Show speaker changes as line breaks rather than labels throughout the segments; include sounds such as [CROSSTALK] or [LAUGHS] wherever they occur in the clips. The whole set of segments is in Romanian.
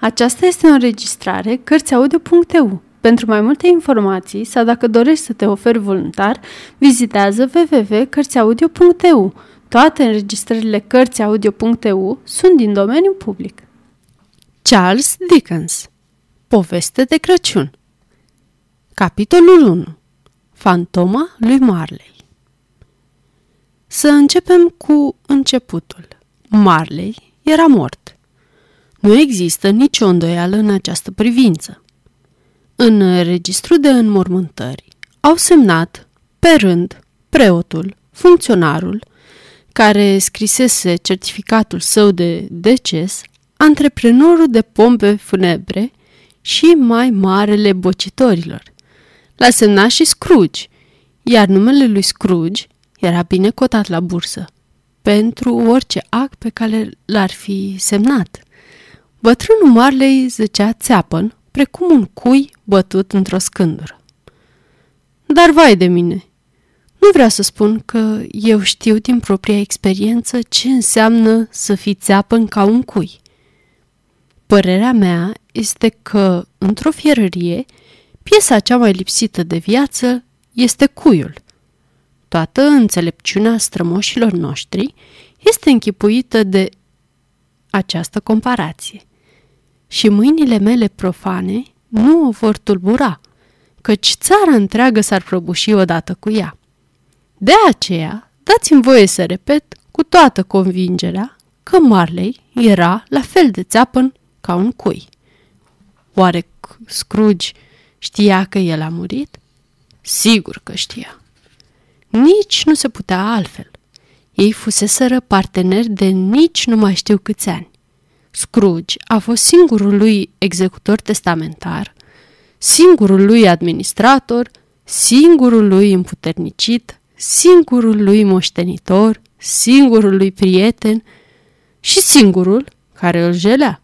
Aceasta este o înregistrare Cărțiaudio.eu. Pentru mai multe informații sau dacă dorești să te oferi voluntar, vizitează www.cărțiaudio.eu. Toate înregistrările Cărțiaudio.eu sunt din domeniu public.
Charles Dickens Poveste de Crăciun Capitolul 1 Fantoma lui Marley Să începem cu începutul. Marley era mort. Nu există nicio îndoială în această privință. În registru de înmormântări au semnat, pe rând, preotul, funcționarul, care scrisese certificatul său de deces, antreprenorul de pompe funebre și mai marele bocitorilor. L-a semnat și Scrooge, iar numele lui Scrooge era bine cotat la bursă pentru orice act pe care l-ar fi semnat. Bătrânul Marley zăcea țeapăn, precum un cui bătut într-o scândură. Dar vai de mine! Nu vreau să spun că eu știu din propria experiență ce înseamnă să fii țeapăn ca un cui. Părerea mea este că, într-o fierărie, piesa cea mai lipsită de viață este cuiul. Toată înțelepciunea strămoșilor noștri este închipuită de această comparație și mâinile mele profane nu o vor tulbura, căci țara întreagă s-ar prăbuși odată cu ea. De aceea, dați-mi voie să repet cu toată convingerea că Marley era la fel de țeapăn ca un cui. Oare Scrooge știa că el a murit? Sigur că știa. Nici nu se putea altfel. Ei fuseseră parteneri de nici nu mai știu câți ani. Scrooge a fost singurul lui executor testamentar, singurul lui administrator, singurul lui împuternicit, singurul lui moștenitor, singurul lui prieten și singurul care îl jelea.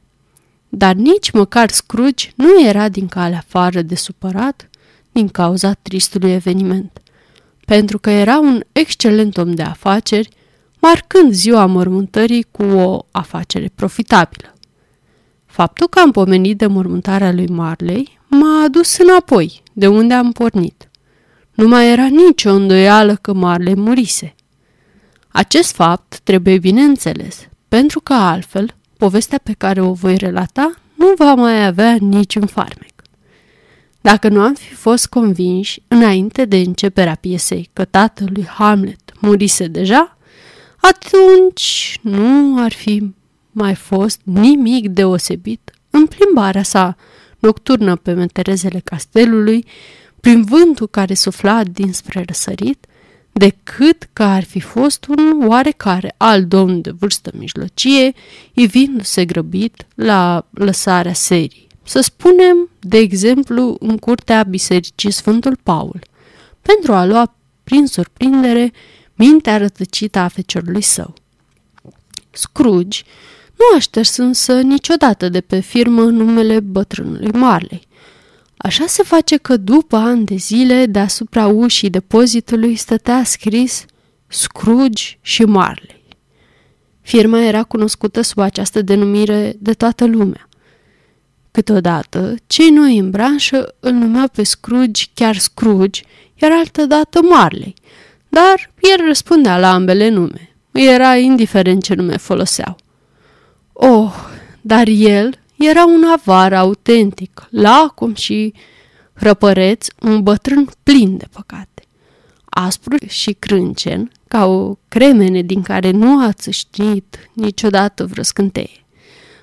Dar nici măcar Scrooge nu era din calea afară de supărat din cauza tristului eveniment, pentru că era un excelent om de afaceri marcând ziua mormântării cu o afacere profitabilă. Faptul că am pomenit de mormântarea lui Marley m-a adus înapoi, de unde am pornit. Nu mai era nicio îndoială că Marley murise. Acest fapt trebuie bine înțeles, pentru că altfel, povestea pe care o voi relata nu va mai avea niciun farmec. Dacă nu am fi fost convinși, înainte de începerea piesei, că tatălui Hamlet murise deja, atunci nu ar fi mai fost nimic deosebit în plimbarea sa nocturnă pe meterezele castelului, prin vântul care sufla dinspre răsărit, decât că ar fi fost un oarecare alt domn de vârstă mijlocie, ivindu-se grăbit la lăsarea serii. Să spunem, de exemplu, în curtea bisericii Sfântul Paul, pentru a lua prin surprindere mintea rătăcită a feciorului său. Scrooge nu a șters însă niciodată de pe firmă numele bătrânului Marley. Așa se face că după ani de zile, deasupra ușii depozitului stătea scris Scrooge și Marley. Firma era cunoscută sub această denumire de toată lumea. Câteodată, cei noi în branșă îl numeau pe Scrooge chiar Scrooge, iar altădată Marley – dar el răspundea la ambele nume. Era indiferent ce nume foloseau. Oh, dar el era un avar autentic, lacom și răpăreț, un bătrân plin de păcate. Aspru și crâncen, ca o cremene din care nu a țâșnit niciodată vreo scânteie.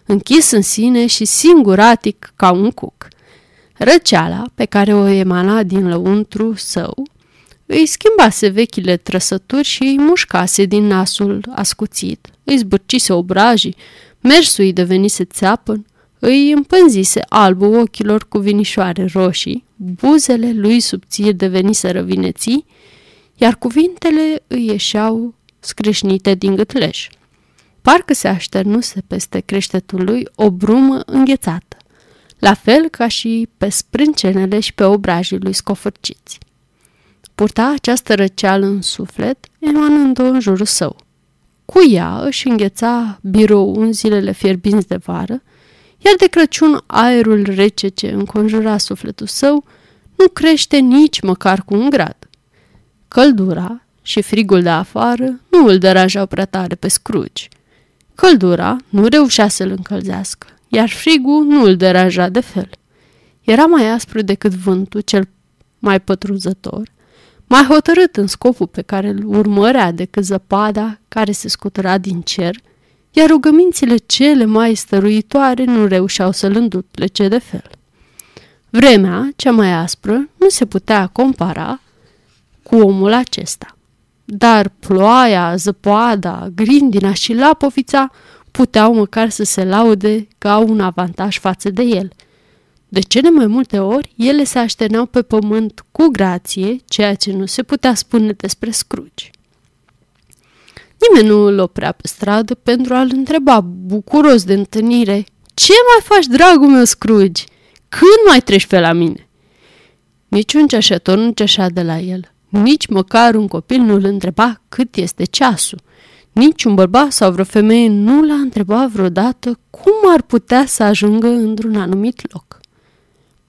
Închis în sine și singuratic ca un cuc. Răceala pe care o emana din lăuntru său îi schimbase vechile trăsături și îi mușcase din nasul ascuțit, îi zbârcise obrajii, mersul îi devenise țeapăn, îi împânzise albul ochilor cu vinișoare roșii, buzele lui subțiri deveniseră vineții, iar cuvintele îi ieșeau screșnite din gâtleș. Parcă se așternuse peste creștetul lui o brumă înghețată, la fel ca și pe sprâncenele și pe obrajii lui scofărciți. Purta această răceală în suflet, emanând-o în jurul său. Cu ea își îngheța birou în zilele fierbinți de vară, iar de Crăciun aerul rece ce înconjura sufletul său nu crește nici măcar cu un grad. Căldura și frigul de afară nu îl deranjau prea tare pe Scrooge. Căldura nu reușea să-l încălzească, iar frigul nu îl deranja de fel. Era mai aspru decât vântul cel mai pătrunzător, mai hotărât în scopul pe care îl urmărea decât zăpada care se scutura din cer, iar rugămințile cele mai stăruitoare nu reușeau să-l înduplece de fel. Vremea, cea mai aspră, nu se putea compara cu omul acesta. Dar ploaia, zăpoada, grindina și lapovița puteau măcar să se laude ca un avantaj față de el. De cele mai multe ori, ele se așterneau pe pământ cu grație, ceea ce nu se putea spune despre Scrooge. Nimeni nu îl oprea pe stradă pentru a-l întreba, bucuros de întâlnire, Ce mai faci, dragul meu Scrooge? Când mai treci pe la mine?" Niciun ceașător nu ceașea de la el. Nici măcar un copil nu îl întreba cât este ceasul. Nici un bărbat sau vreo femeie nu l-a întrebat vreodată cum ar putea să ajungă într-un anumit loc.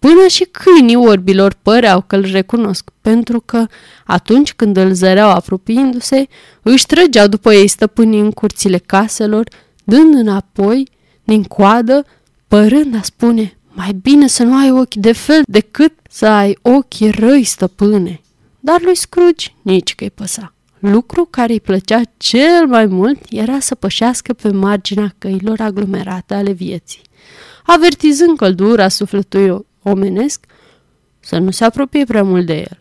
Până și câinii orbilor păreau că îl recunosc, pentru că atunci când îl zăreau apropiindu-se, își trăgeau după ei stăpânii în curțile caselor, dând înapoi, din coadă, părând a spune, mai bine să nu ai ochi de fel decât să ai ochii răi, stăpâne. Dar lui Scrooge nici că-i păsa. Lucru care îi plăcea cel mai mult era să pășească pe marginea căilor aglomerate ale vieții, avertizând căldura sufletului omenesc să nu se apropie prea mult de el.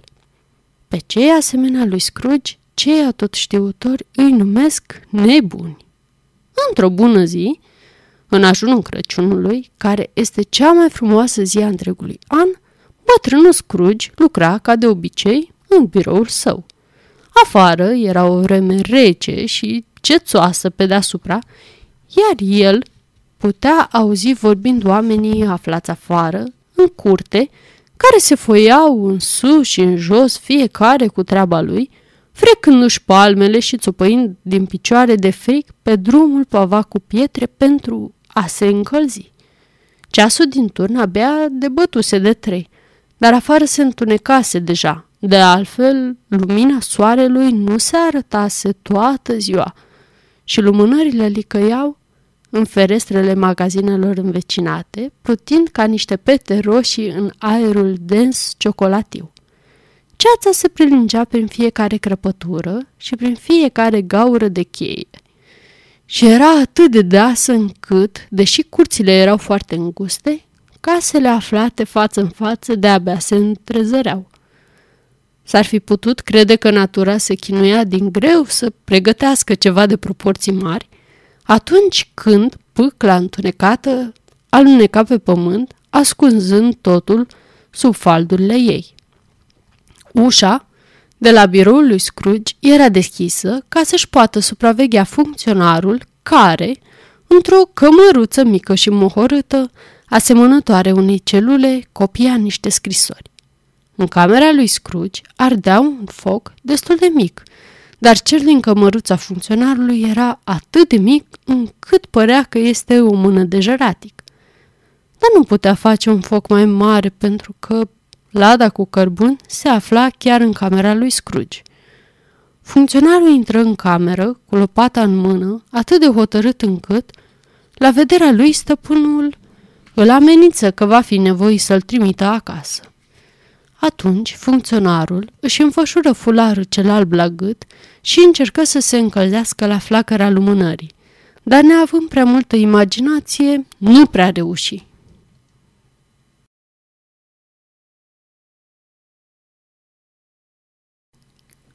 Pe cei asemenea lui Scrooge, cei tot știutori îi numesc nebuni. Într-o bună zi, în ajunul Crăciunului, care este cea mai frumoasă zi a întregului an, bătrânul Scrooge lucra ca de obicei în biroul său. Afară era o vreme rece și cețoasă pe deasupra, iar el putea auzi vorbind oamenii aflați afară, în curte, care se foiau în sus și în jos, fiecare cu treaba lui, frecându-și palmele și țopăind din picioare de fric pe drumul pavat cu pietre pentru a se încălzi. Ceasul din turn abia debătuse de trei, dar afară se întunecase deja. De altfel, lumina soarelui nu se arătase toată ziua și lumânările licăiau în ferestrele magazinelor învecinate, plutind ca niște pete roșii în aerul dens ciocolatiu. Ceața se prelingea prin fiecare crăpătură și prin fiecare gaură de cheie. Și era atât de deasă încât, deși curțile erau foarte înguste, casele aflate față în față de-abia se întrezăreau. S-ar fi putut crede că natura se chinuia din greu să pregătească ceva de proporții mari, atunci când pâcla întunecată aluneca pe pământ, ascunzând totul sub faldurile ei. Ușa de la biroul lui Scrooge era deschisă ca să-și poată supraveghea funcționarul care, într-o cămăruță mică și mohorâtă, asemănătoare unei celule, copia niște scrisori. În camera lui Scrooge ardea un foc destul de mic, dar cel din cămăruța funcționarului era atât de mic încât părea că este o mână de jăratic. Dar nu putea face un foc mai mare pentru că lada cu cărbun se afla chiar în camera lui Scrooge. Funcționarul intră în cameră cu lopata în mână, atât de hotărât încât, la vederea lui, stăpânul îl amenință că va fi nevoie să-l trimită acasă. Atunci, funcționarul își înfășură fularul cel alb la gât și încercă să se încălzească la flacăra lumânării, dar neavând prea multă imaginație, nu prea reuși.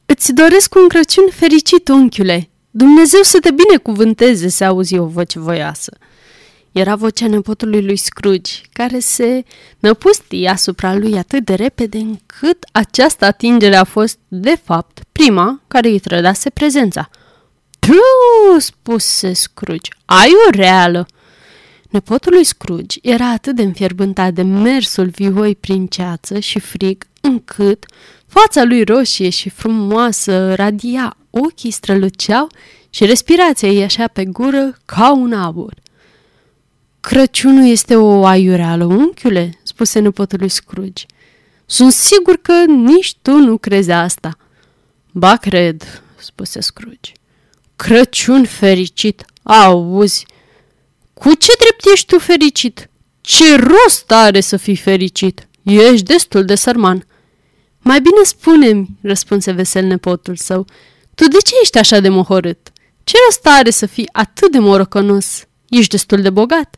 Îți doresc un Crăciun fericit, unchiule! Dumnezeu să te binecuvânteze, se auzi o voce voioasă. Era vocea nepotului lui Scrooge, care se năpusti asupra lui atât de repede încât această atingere a fost, de fapt, prima care îi trădase prezența. Piu, spuse Scrooge, ai o reală! Nepotul lui Scrooge era atât de înfierbântat de mersul vioi prin ceață și frig, încât fața lui roșie și frumoasă radia, ochii străluceau și respirația îi așa pe gură ca un abur.
Crăciunul este o aiureală, unchiule, spuse nepotul lui Scrooge. Sunt sigur că nici tu nu crezi asta. Ba, cred, spuse Scrooge. Crăciun fericit, auzi? Cu ce drept ești tu fericit? Ce rost are să fii fericit? Ești destul de sărman. Mai bine spune-mi, răspunse vesel nepotul său, tu de ce ești așa de mohorât? Ce rost are să fii atât de morocănos? Ești destul de bogat.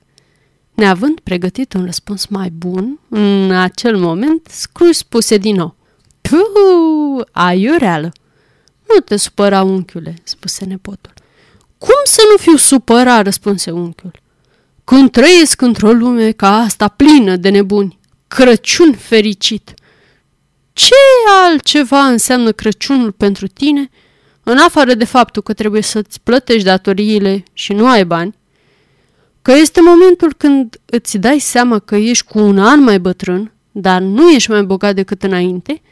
Neavând pregătit un răspuns mai bun, în acel moment, Scrooge spuse din nou. Puh, aiureală! Nu te supăra, unchiule, spuse nepotul. Cum să nu fiu supărat, răspunse unchiul. Când trăiesc într-o lume ca asta plină de nebuni, Crăciun fericit. Ce altceva înseamnă Crăciunul pentru tine, în afară de faptul că trebuie să-ți plătești datoriile și nu ai bani, că este momentul când îți dai seama că ești cu un an mai bătrân, dar nu ești mai bogat decât înainte,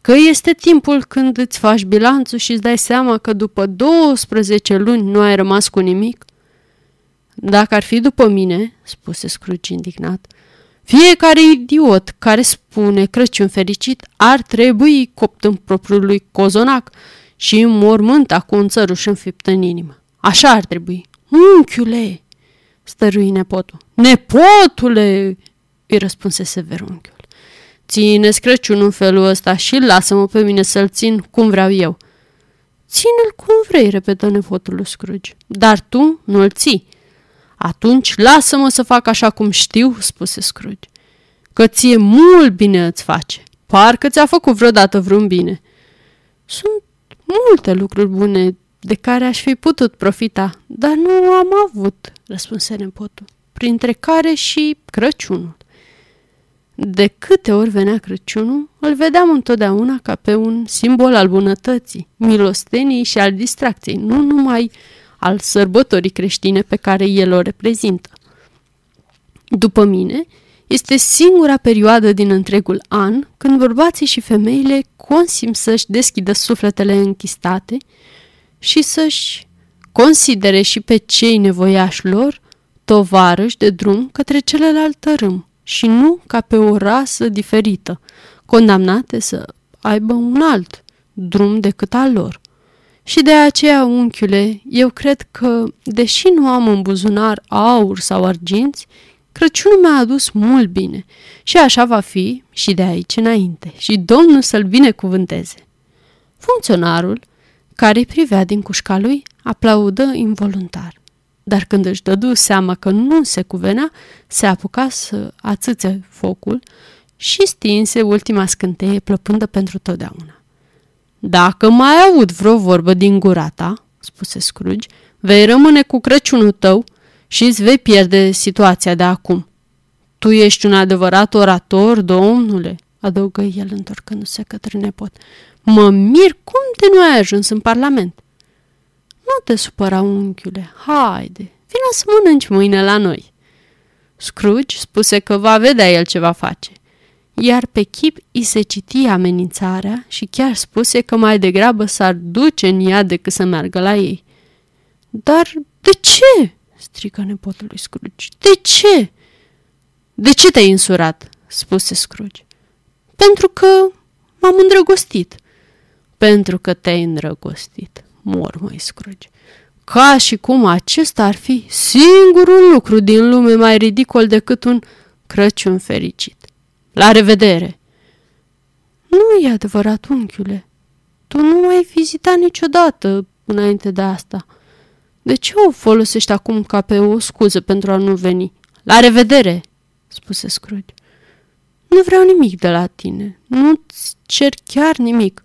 că este timpul când îți faci bilanțul și îți dai seama că după 12 luni nu ai rămas cu nimic? Dacă ar fi după mine, spuse Scrooge indignat, fiecare idiot care spune Crăciun fericit ar trebui copt în propriul lui cozonac și mormânta cu un țăruș înfipt în inimă. Așa ar trebui. Unchiule, stărui nepotul. Nepotule, îi răspunse sever unchiul. Ține-ți Crăciunul în felul ăsta și lasă-mă pe mine să-l țin cum vreau eu. Ține-l cum vrei, repetă nepotul lui Scrooge. Dar tu nu-l ții. Atunci lasă-mă să fac așa cum știu, spuse Scrooge. Că ție mult bine îți face. Parcă ți-a făcut vreodată vreun bine. Sunt multe lucruri bune de care aș fi putut profita, dar nu am avut, răspunse nepotul, printre care și Crăciunul. De câte ori venea Crăciunul, îl vedeam întotdeauna ca pe un simbol al bunătății, milostenii și al distracției, nu numai al sărbătorii creștine pe care el o reprezintă. După mine, este singura perioadă din întregul an când bărbații și femeile consim să-și deschidă sufletele închistate și să-și considere și pe cei nevoiași lor tovarăși de drum către celălalt tărâm și nu ca pe o rasă diferită, condamnate să aibă un alt drum decât al lor. Și de aceea, unchiule, eu cred că, deși nu am în buzunar aur sau arginți, Crăciunul mi-a adus mult bine și așa va fi și de aici înainte și Domnul să-l binecuvânteze. Funcționarul, care îi privea din cușca lui, aplaudă involuntar. Dar când își dădu seama că nu se cuvenea, se apuca să ațâțe focul și stinse ultima scânteie plăpândă pentru totdeauna. Dacă mai aud vreo vorbă din gura ta, spuse Scrooge, vei rămâne cu Crăciunul tău și îți vei pierde situația de acum. Tu ești un adevărat orator, domnule, adăugă el întorcându-se către nepot. Mă mir cum de nu ai ajuns în parlament. Nu te supăra, unchiule, haide, vină să mănânci mâine la noi. Scrooge spuse că va vedea el ce va face iar pe chip i se citi amenințarea și chiar spuse că mai degrabă s-ar duce în ea decât să meargă la ei. Dar de ce?" strică nepotul lui Scrooge. De ce?" De ce te-ai însurat?" spuse Scrooge. Pentru că m-am îndrăgostit." Pentru că te-ai îndrăgostit," mormăi Scrooge. Ca și cum acesta ar fi singurul lucru din lume mai ridicol decât un Crăciun fericit. La revedere! Nu e adevărat, unchiule. Tu nu m-ai vizitat niciodată înainte de asta. De ce o folosești acum ca pe o scuză pentru a nu veni? La revedere, spuse Scrooge. Nu vreau nimic de la tine. Nu-ți cer chiar nimic.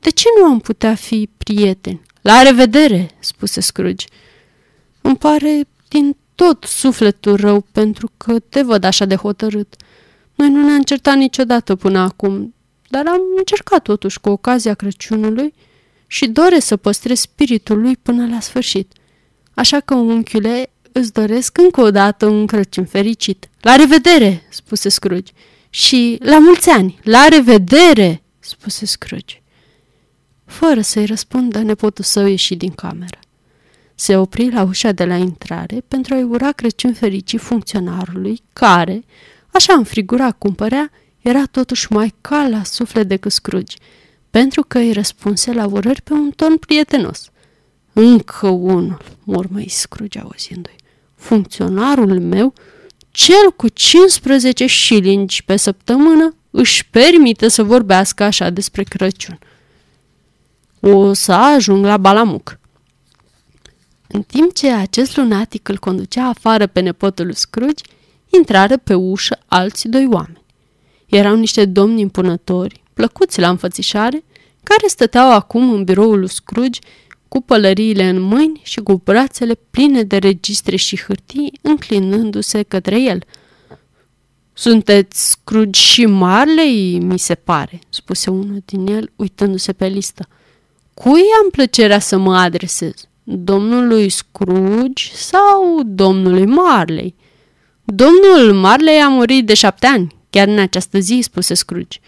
De ce nu am putea fi prieteni? La revedere, spuse Scrooge. Îmi pare din tot sufletul rău pentru că te văd așa de hotărât. Noi nu ne-am certat niciodată până acum, dar am încercat totuși cu ocazia Crăciunului și doresc să păstrez spiritul lui până la sfârșit. Așa că, unchiule, îți doresc încă o dată un Crăciun fericit. La revedere, spuse Scrooge. Și la mulți ani, la revedere, spuse Scrooge. Fără să-i răspundă, nepotul său ieși din cameră. Se opri la ușa de la intrare pentru a-i ura Crăciun fericit funcționarului, care, așa înfrigura cum părea, era totuși mai cal la suflet decât Scrooge, pentru că îi răspunse la urări pe un ton prietenos. Încă unul, mormăi Scrooge auzindu-i. Funcționarul meu, cel cu 15 șilingi pe săptămână, își permite să vorbească așa despre Crăciun. O să ajung la Balamuc. În timp ce acest lunatic îl conducea afară pe nepotul lui Scrooge, intrară pe ușă alți doi oameni. Erau niște domni impunători, plăcuți la înfățișare, care stăteau acum în biroul lui Scrooge cu pălăriile în mâini și cu brațele pline de registre și hârtii, înclinându-se către el. Sunteți Scrooge și Marley, mi se pare, spuse unul din el, uitându-se pe listă. Cui am plăcerea să mă adresez? Domnului Scrooge sau domnului Marley? Domnul Marley a murit de șapte ani, chiar în această zi, spuse Scrooge.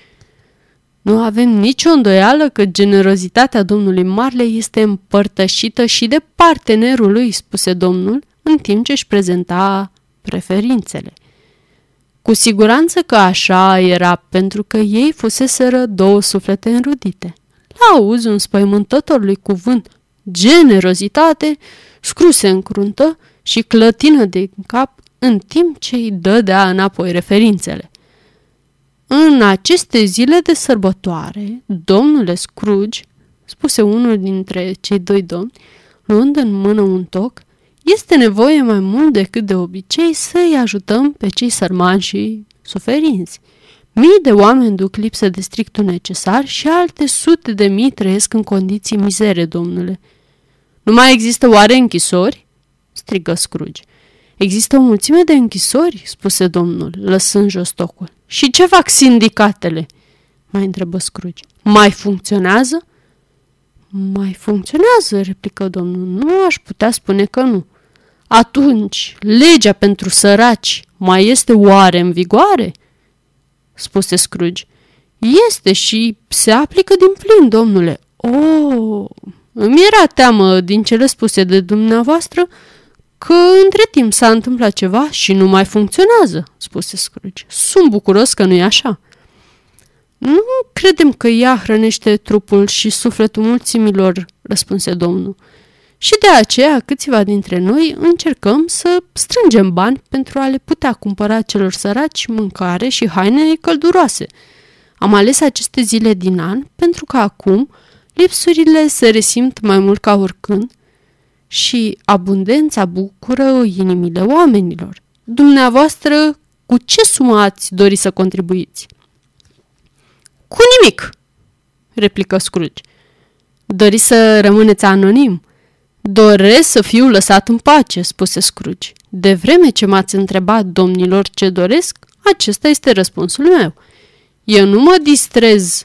Nu avem nicio îndoială că generozitatea domnului Marley este împărtășită și de partenerul lui, spuse domnul, în timp ce își prezenta preferințele. Cu siguranță că așa era, pentru că ei fuseseră două suflete înrudite. La auzi un spăimântător lui cuvânt, generozitate, scruse în cruntă și clătină de cap în timp ce îi dădea înapoi referințele. În aceste zile de sărbătoare, domnule Scrooge, spuse unul dintre cei doi domni, luând în mână un toc, este nevoie mai mult decât de obicei să-i ajutăm pe cei sărmani și suferinți. Mii de oameni duc lipsă de strictul necesar și alte sute de mii trăiesc în condiții mizere, domnule. Nu mai există oare închisori? strigă Scrooge. Există o mulțime de închisori, spuse domnul, lăsând jos tocul. Și ce fac sindicatele? Mai întrebă Scrooge. Mai funcționează? Mai funcționează, replică domnul. Nu aș putea spune că nu. Atunci, legea pentru săraci mai este oare în vigoare? Spuse Scrooge. Este și se aplică din plin, domnule. Oh, îmi era teamă din cele spuse de dumneavoastră că între timp s-a întâmplat ceva și nu mai funcționează, spuse Scrooge. Sunt bucuros că nu e așa. Nu credem că ea hrănește trupul și sufletul mulțimilor, răspunse domnul. Și de aceea câțiva dintre noi încercăm să strângem bani pentru a le putea cumpăra celor săraci mâncare și haine călduroase. Am ales aceste zile din an pentru că acum lipsurile se resimt mai mult ca oricând și abundența bucură inimile oamenilor. Dumneavoastră, cu ce sumă ați dori să contribuiți? Cu nimic, replică Scrooge. Doriți să rămâneți anonim? Doresc să fiu lăsat în pace, spuse Scrooge. De vreme ce m-ați întrebat, domnilor, ce doresc, acesta este răspunsul meu. Eu nu mă distrez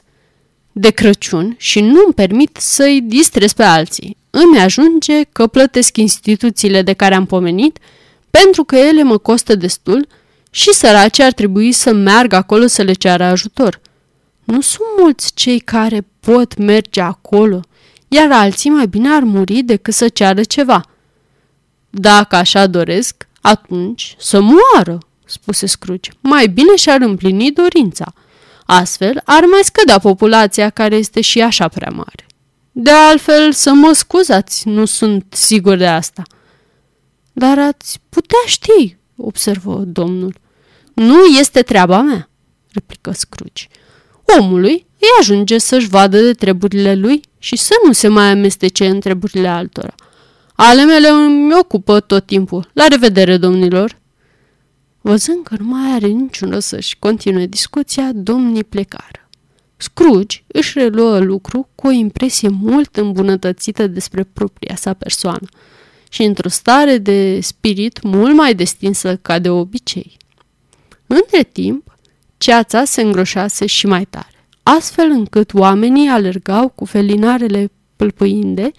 de Crăciun și nu îmi permit să-i distrez pe alții. Îmi ajunge că plătesc instituțiile de care am pomenit pentru că ele mă costă destul și săracii ar trebui să meargă acolo să le ceară ajutor. Nu sunt mulți cei care pot merge acolo, iar alții mai bine ar muri decât să ceară ceva. Dacă așa doresc, atunci să moară, spuse Scrooge. Mai bine și-ar împlini dorința. Astfel, ar mai scădea populația care este și așa prea mare. De altfel, să mă scuzați, nu sunt sigur de asta. Dar ați putea ști, observă domnul. Nu este treaba mea, replică Scrooge. Omului îi ajunge să-și vadă de treburile lui și să nu se mai amestece în treburile altora. Ale mele îmi ocupă tot timpul. La revedere, domnilor! Văzând că nu mai are niciun rost să-și continue discuția, domnii plecară. Scrooge își reluă lucru cu o impresie mult îmbunătățită despre propria sa persoană și într-o stare de spirit mult mai destinsă ca de obicei. Între timp, ceața se îngroșase și mai tare, astfel încât oamenii alergau cu felinarele pâlpâinde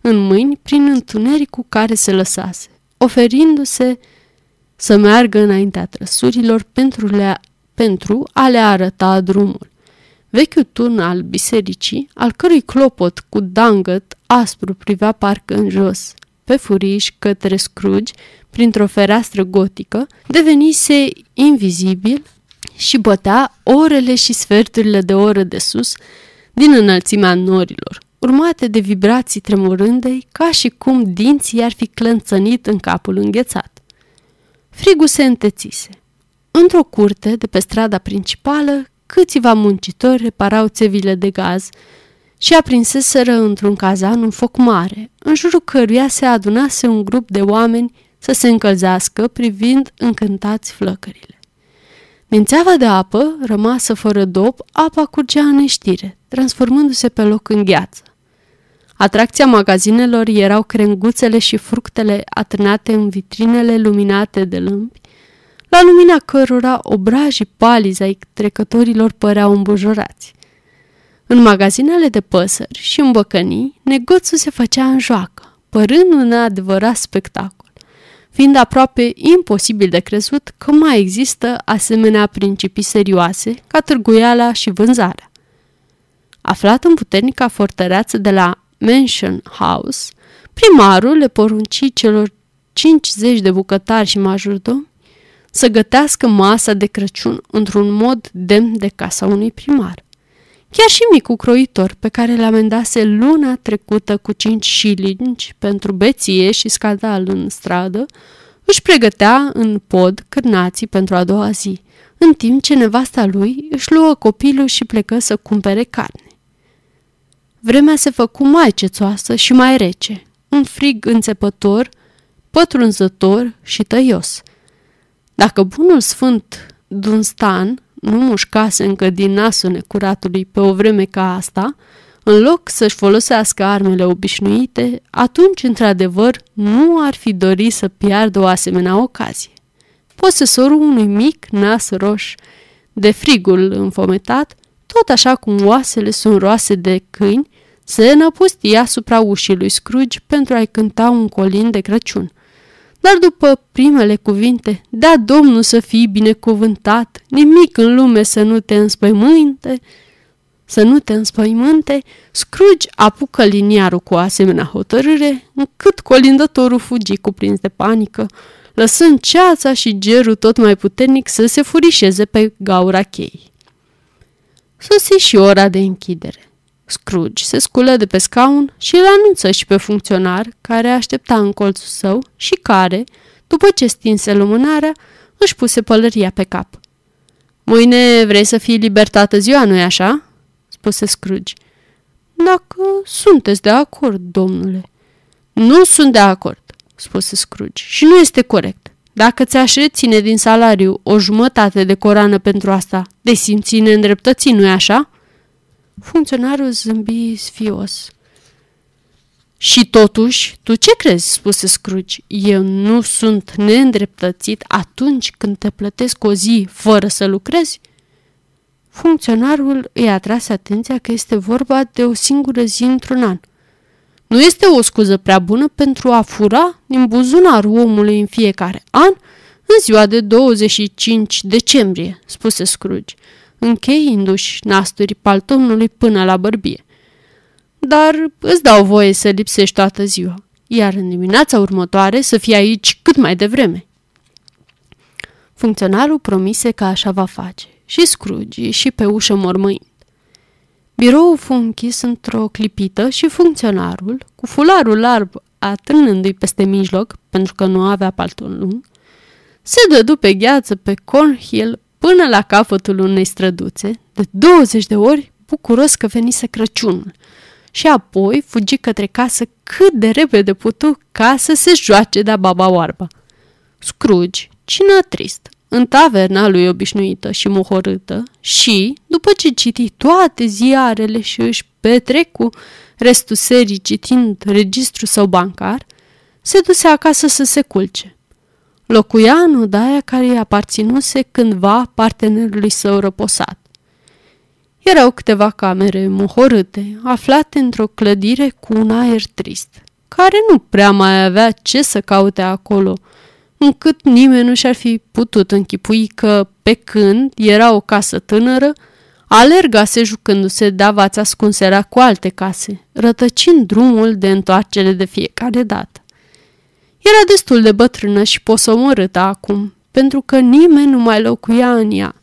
în mâini prin întunericul care se lăsase, oferindu-se să meargă înaintea trăsurilor pentru, le, pentru a le arăta drumul. Vechiul turn al bisericii, al cărui clopot cu dangăt aspru privea parcă în jos, pe furiș către Scrooge printr-o fereastră gotică, devenise invizibil și bătea orele și sferturile de oră de sus din înălțimea norilor, urmate de vibrații tremurândei, ca și cum dinții ar fi clănțănit în capul înghețat. Frigul se întețise. Într-o curte de pe strada principală, câțiva muncitori reparau țevile de gaz și aprinseseră într-un cazan un foc mare, în jurul căruia se adunase un grup de oameni să se încălzească privind încântați flăcările. Din țeava de apă, rămasă fără dop, apa curgea în neștire, transformându-se pe loc în gheață. Atracția magazinelor erau crenguțele și fructele atârnate în vitrinele luminate de lămpi, la lumina cărora obrajii palizi ai trecătorilor păreau îmbujorați. În magazinele de păsări și în băcănii, negoțul se făcea în joacă, părând un adevărat spectacol, fiind aproape imposibil de crezut că mai există asemenea principii serioase ca târguiala și vânzarea. Aflat în puternica fortăreață de la Mansion House, primarul le porunci celor 50 de bucătari și majordomi să gătească masa de Crăciun într-un mod demn de casa unui primar. Chiar și micul croitor, pe care l amendase luna trecută cu 5 șilingi pentru beție și scandal în stradă, își pregătea în pod cârnații pentru a doua zi, în timp ce nevasta lui își luă copilul și plecă să cumpere carne. Vremea se făcu mai cețoasă și mai rece, un frig înțepător, pătrunzător și tăios. Dacă bunul sfânt Dunstan nu mușcase încă din nasul necuratului pe o vreme ca asta, în loc să-și folosească armele obișnuite, atunci, într-adevăr, nu ar fi dorit să piardă o asemenea ocazie. Posesorul unui mic nas roș, de frigul înfometat, tot așa cum oasele sunt roase de câini, se năpustia asupra ușii lui Scrooge pentru a-i cânta un colin de Crăciun. Dar după primele cuvinte, da Domnul să fii binecuvântat, nimic în lume să nu te înspăimânte, să nu te înspăimânte, Scrooge apucă liniarul cu o asemenea hotărâre, încât colindătorul fugi cuprins de panică, lăsând ceața și gerul tot mai puternic să se furișeze pe gaura cheii. Sosi și ora de închidere. Scrooge se sculă de pe scaun și îl anunță și pe funcționar care aștepta în colțul său și care, după ce stinse lumânarea, își puse pălăria pe cap. Mâine vrei să fii libertată ziua, nu-i așa?" spuse Scrooge. Dacă sunteți de acord, domnule." Nu sunt de acord," spuse Scrooge, și nu este corect. Dacă ți-aș reține din salariu o jumătate de corană pentru asta, de simți neîndreptății, nu-i așa?" Funcționarul zâmbi sfios. Și totuși, tu ce crezi?" spuse Scrooge. Eu nu sunt neîndreptățit atunci când te plătesc o zi fără să lucrezi?" Funcționarul îi atrase atenția că este vorba de o singură zi într-un an. Nu este o scuză prea bună pentru a fura din buzunarul omului în fiecare an în ziua de 25 decembrie, spuse Scrooge încheindu-și nasturii paltonului până la bărbie. Dar îți dau voie să lipsești toată ziua, iar în dimineața următoare să fii aici cât mai devreme. Funcționarul promise că așa va face și Scrooge și pe ușă mormăind. Biroul fu închis într-o clipită și funcționarul, cu fularul larg atârnându-i peste mijloc, pentru că nu avea palton lung, se dădu pe gheață pe Cornhill până la capătul unei străduțe, de 20 de ori, bucuros că venise Crăciunul. Și apoi fugi către casă cât de repede putu ca să se joace de baba oarba. Scrooge, cină trist, în taverna lui obișnuită și mohorâtă și, după ce citi toate ziarele și își petrecu restul serii citind registru său bancar, se duse acasă să se culce. Locuia în odaia care îi aparținuse cândva partenerului său răposat. Erau câteva camere mohorâte, aflate într-o clădire cu un aer trist, care nu prea mai avea ce să caute acolo, încât nimeni nu și-ar fi putut închipui că, pe când era o casă tânără, alergase jucându-se de ascunserea cu alte case, rătăcind drumul de întoarcere de fiecare dată. Era destul de bătrână și posomorâtă acum, pentru că nimeni nu mai locuia în ea.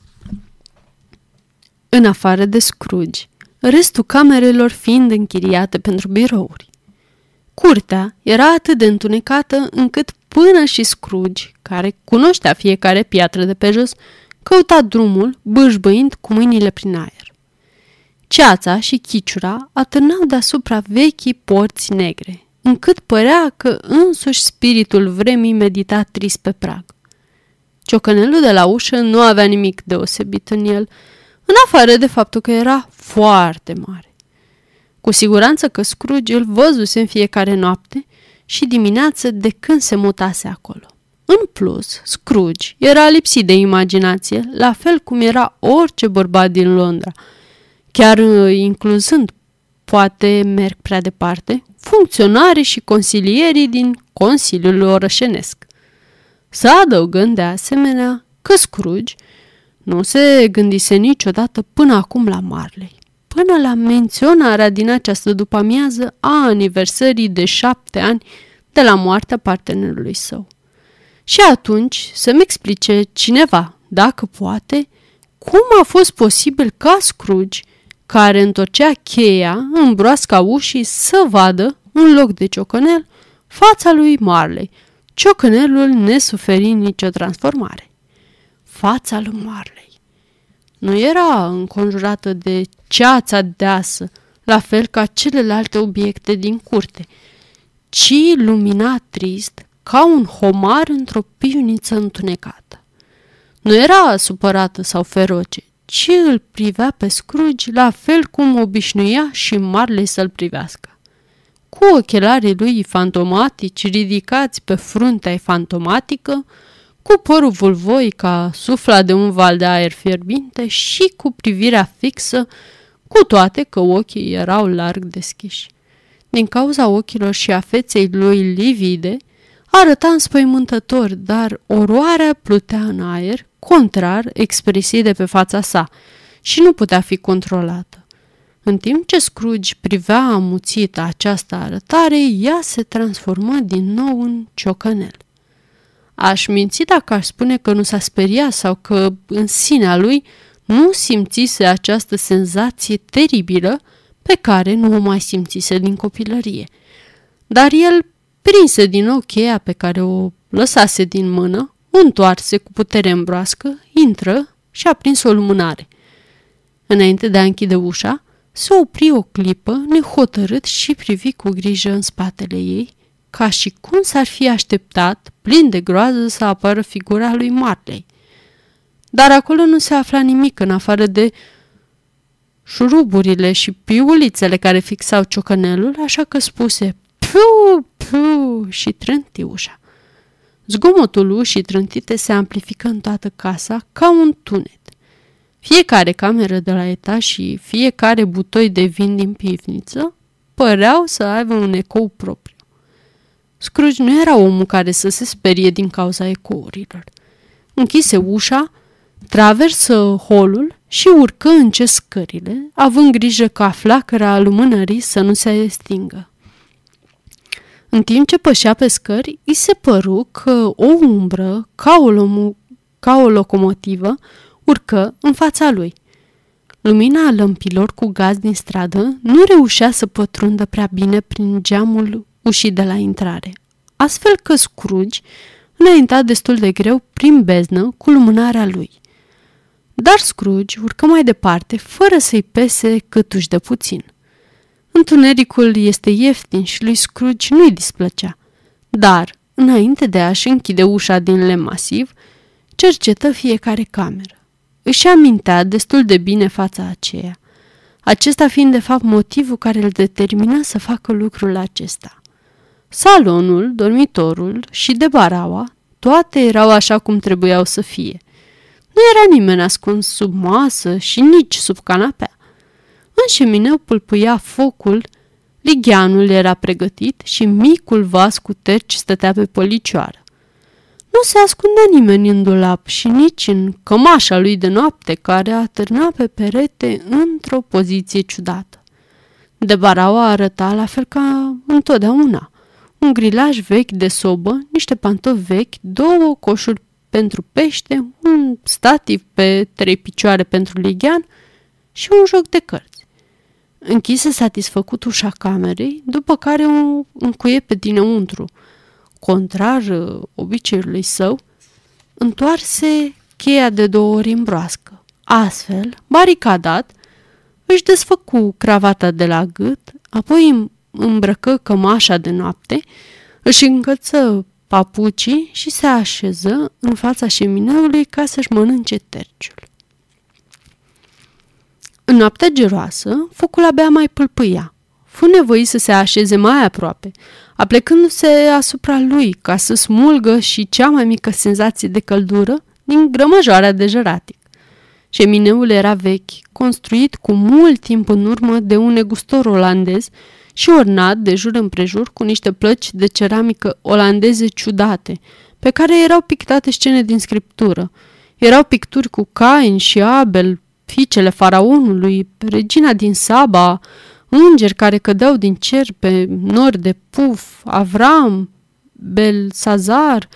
În afară de Scrooge, restul camerelor fiind închiriate pentru birouri. Curtea era atât de întunecată încât până și Scrooge, care cunoștea fiecare piatră de pe jos, căuta drumul, bâșbâind cu mâinile prin aer. Ceața și chiciura atârnau deasupra vechii porți negre, încât părea că însuși spiritul vremii medita trist pe prag. Ciocănelul de la ușă nu avea nimic deosebit în el, în afară de faptul că era foarte mare. Cu siguranță că Scrooge îl văzuse în fiecare noapte și dimineață de când se mutase acolo. În plus, Scrooge era lipsit de imaginație, la fel cum era orice bărbat din Londra, chiar uh, incluzând, poate merg prea departe, funcționarii și consilierii din Consiliul Orășenesc. Să adăugând de asemenea că Scrooge nu se gândise niciodată până acum la Marley, până la menționarea din această după-amiază a aniversării de șapte ani de la moartea partenerului său. Și atunci să-mi explice cineva, dacă poate, cum a fost posibil ca Scrooge, care întorcea cheia în broasca ușii, să vadă, în loc de ciocănel, fața lui Marley, ciocănelul nesuferind nicio transformare. Fața lui Marley. Nu era înconjurată de ceața deasă, la fel ca celelalte obiecte din curte, ci lumina trist ca un homar într-o pivniță întunecată. Nu era supărată sau feroce, ci îl privea pe Scrooge la fel cum obișnuia și Marley să-l privească. Cu ochelarii lui fantomatici ridicați pe fruntea fantomatică, cu părul vulvoi ca sufla de un val de aer fierbinte și cu privirea fixă, cu toate că ochii erau larg deschiși. Din cauza ochilor și a feței lui livide, arăta înspăimântător, dar oroarea plutea în aer, contrar expresiei de pe fața sa, și nu putea fi controlată. În timp ce Scrooge privea amuțită această arătare, ea se transformă din nou în ciocănel. Aș minți dacă aș spune că nu s-a speriat sau că în sinea lui nu simțise această senzație teribilă pe care nu o mai simțise din copilărie. Dar el prinse din nou cheia pe care o lăsase din mână, întoarse cu putere îmbroască, intră și a prins o lumânare. Înainte de a închide ușa, se opri o clipă, nehotărât și privi cu grijă în spatele ei, ca și cum s-ar fi așteptat, plin de groază, să apară figura lui Marley. Dar acolo nu se afla nimic în afară de șuruburile și piulițele care fixau ciocănelul, așa că spuse Piu, piu și trânti ușa. Zgomotul ușii trântite se amplifică în toată casa ca un tunet. Fiecare cameră de la etaj și fiecare butoi de vin din pivniță păreau să aibă un ecou propriu. Scrooge nu era omul care să se sperie din cauza ecourilor. Închise ușa, traversă holul și urcă ce scările, având grijă ca flacăra lumânării să nu se stingă. În timp ce pășea pe scări, îi se păru că o umbră, ca o, lomu, ca o locomotivă, urcă în fața lui. Lumina lămpilor cu gaz din stradă nu reușea să pătrundă prea bine prin geamul ușii de la intrare, astfel că Scrooge înainta destul de greu prin beznă cu lumânarea lui. Dar Scrooge urcă mai departe, fără să-i pese câtuși de puțin. Întunericul este ieftin și lui Scrooge nu-i displăcea. Dar, înainte de a-și închide ușa din lemn masiv, cercetă fiecare cameră. Își amintea destul de bine fața aceea, acesta fiind de fapt motivul care îl determina să facă lucrul acesta. Salonul, dormitorul și de baraua, toate erau așa cum trebuiau să fie. Nu era nimeni ascuns sub masă și nici sub canapea. În șemineu pulpuia focul, ligheanul era pregătit și micul vas cu terci stătea pe policioară. Nu se ascundea nimeni în dulap și nici în cămașa lui de noapte care atârna pe perete într-o poziție ciudată. De baraua arăta la fel ca întotdeauna – un grilaj vechi de sobă, niște pantofi vechi, două coșuri pentru pește, un stativ pe trei picioare pentru lighean și un joc de cărți. Închise satisfăcut ușa camerei, după care o încuie pe dinăuntru. Contrar uh, obiceiului său, întoarse cheia de două ori în broască. Astfel, baricadat, își desfăcu cravata de la gât, apoi îmbrăcă cămașa de noapte, își încălță papucii și se așeză în fața șemineului ca să-și mănânce terciul. În noaptea geroasă, focul abia mai pâlpâia. Fu nevoit să se așeze mai aproape, aplecându-se asupra lui ca să smulgă și cea mai mică senzație de căldură din grămăjoarea de jăratic. Șemineul era vechi, construit cu mult timp în urmă de un negustor olandez și ornat de jur împrejur cu niște plăci de ceramică olandeze ciudate, pe care erau pictate scene din scriptură. Erau picturi cu Cain și Abel, fiicele faraonului, regina din Saba, îngeri care cădeau din cer pe nori de puf, Avram, Belsazar,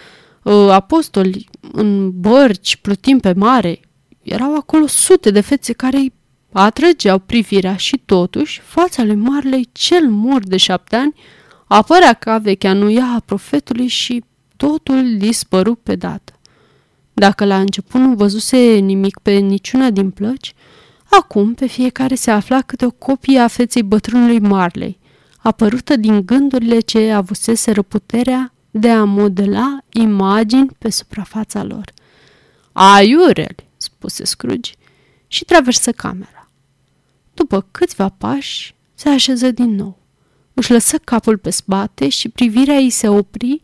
ă, apostoli în bărci plutind pe mare. Erau acolo sute de fețe care îi atrăgeau privirea și totuși fața lui Marley, cel mor de șapte ani, apărea ca vechea nuia a profetului și totul dispăru pe dată. Dacă la început nu văzuse nimic pe niciuna din plăci, acum pe fiecare se afla câte o copie a feței bătrânului Marley, apărută din gândurile ce avuseseră puterea de a modela imagini pe suprafața lor. Aiurel, spuse Scrooge și traversă camera. După câțiva pași, se așeză din nou. Își lăsă capul pe spate și privirea ei se opri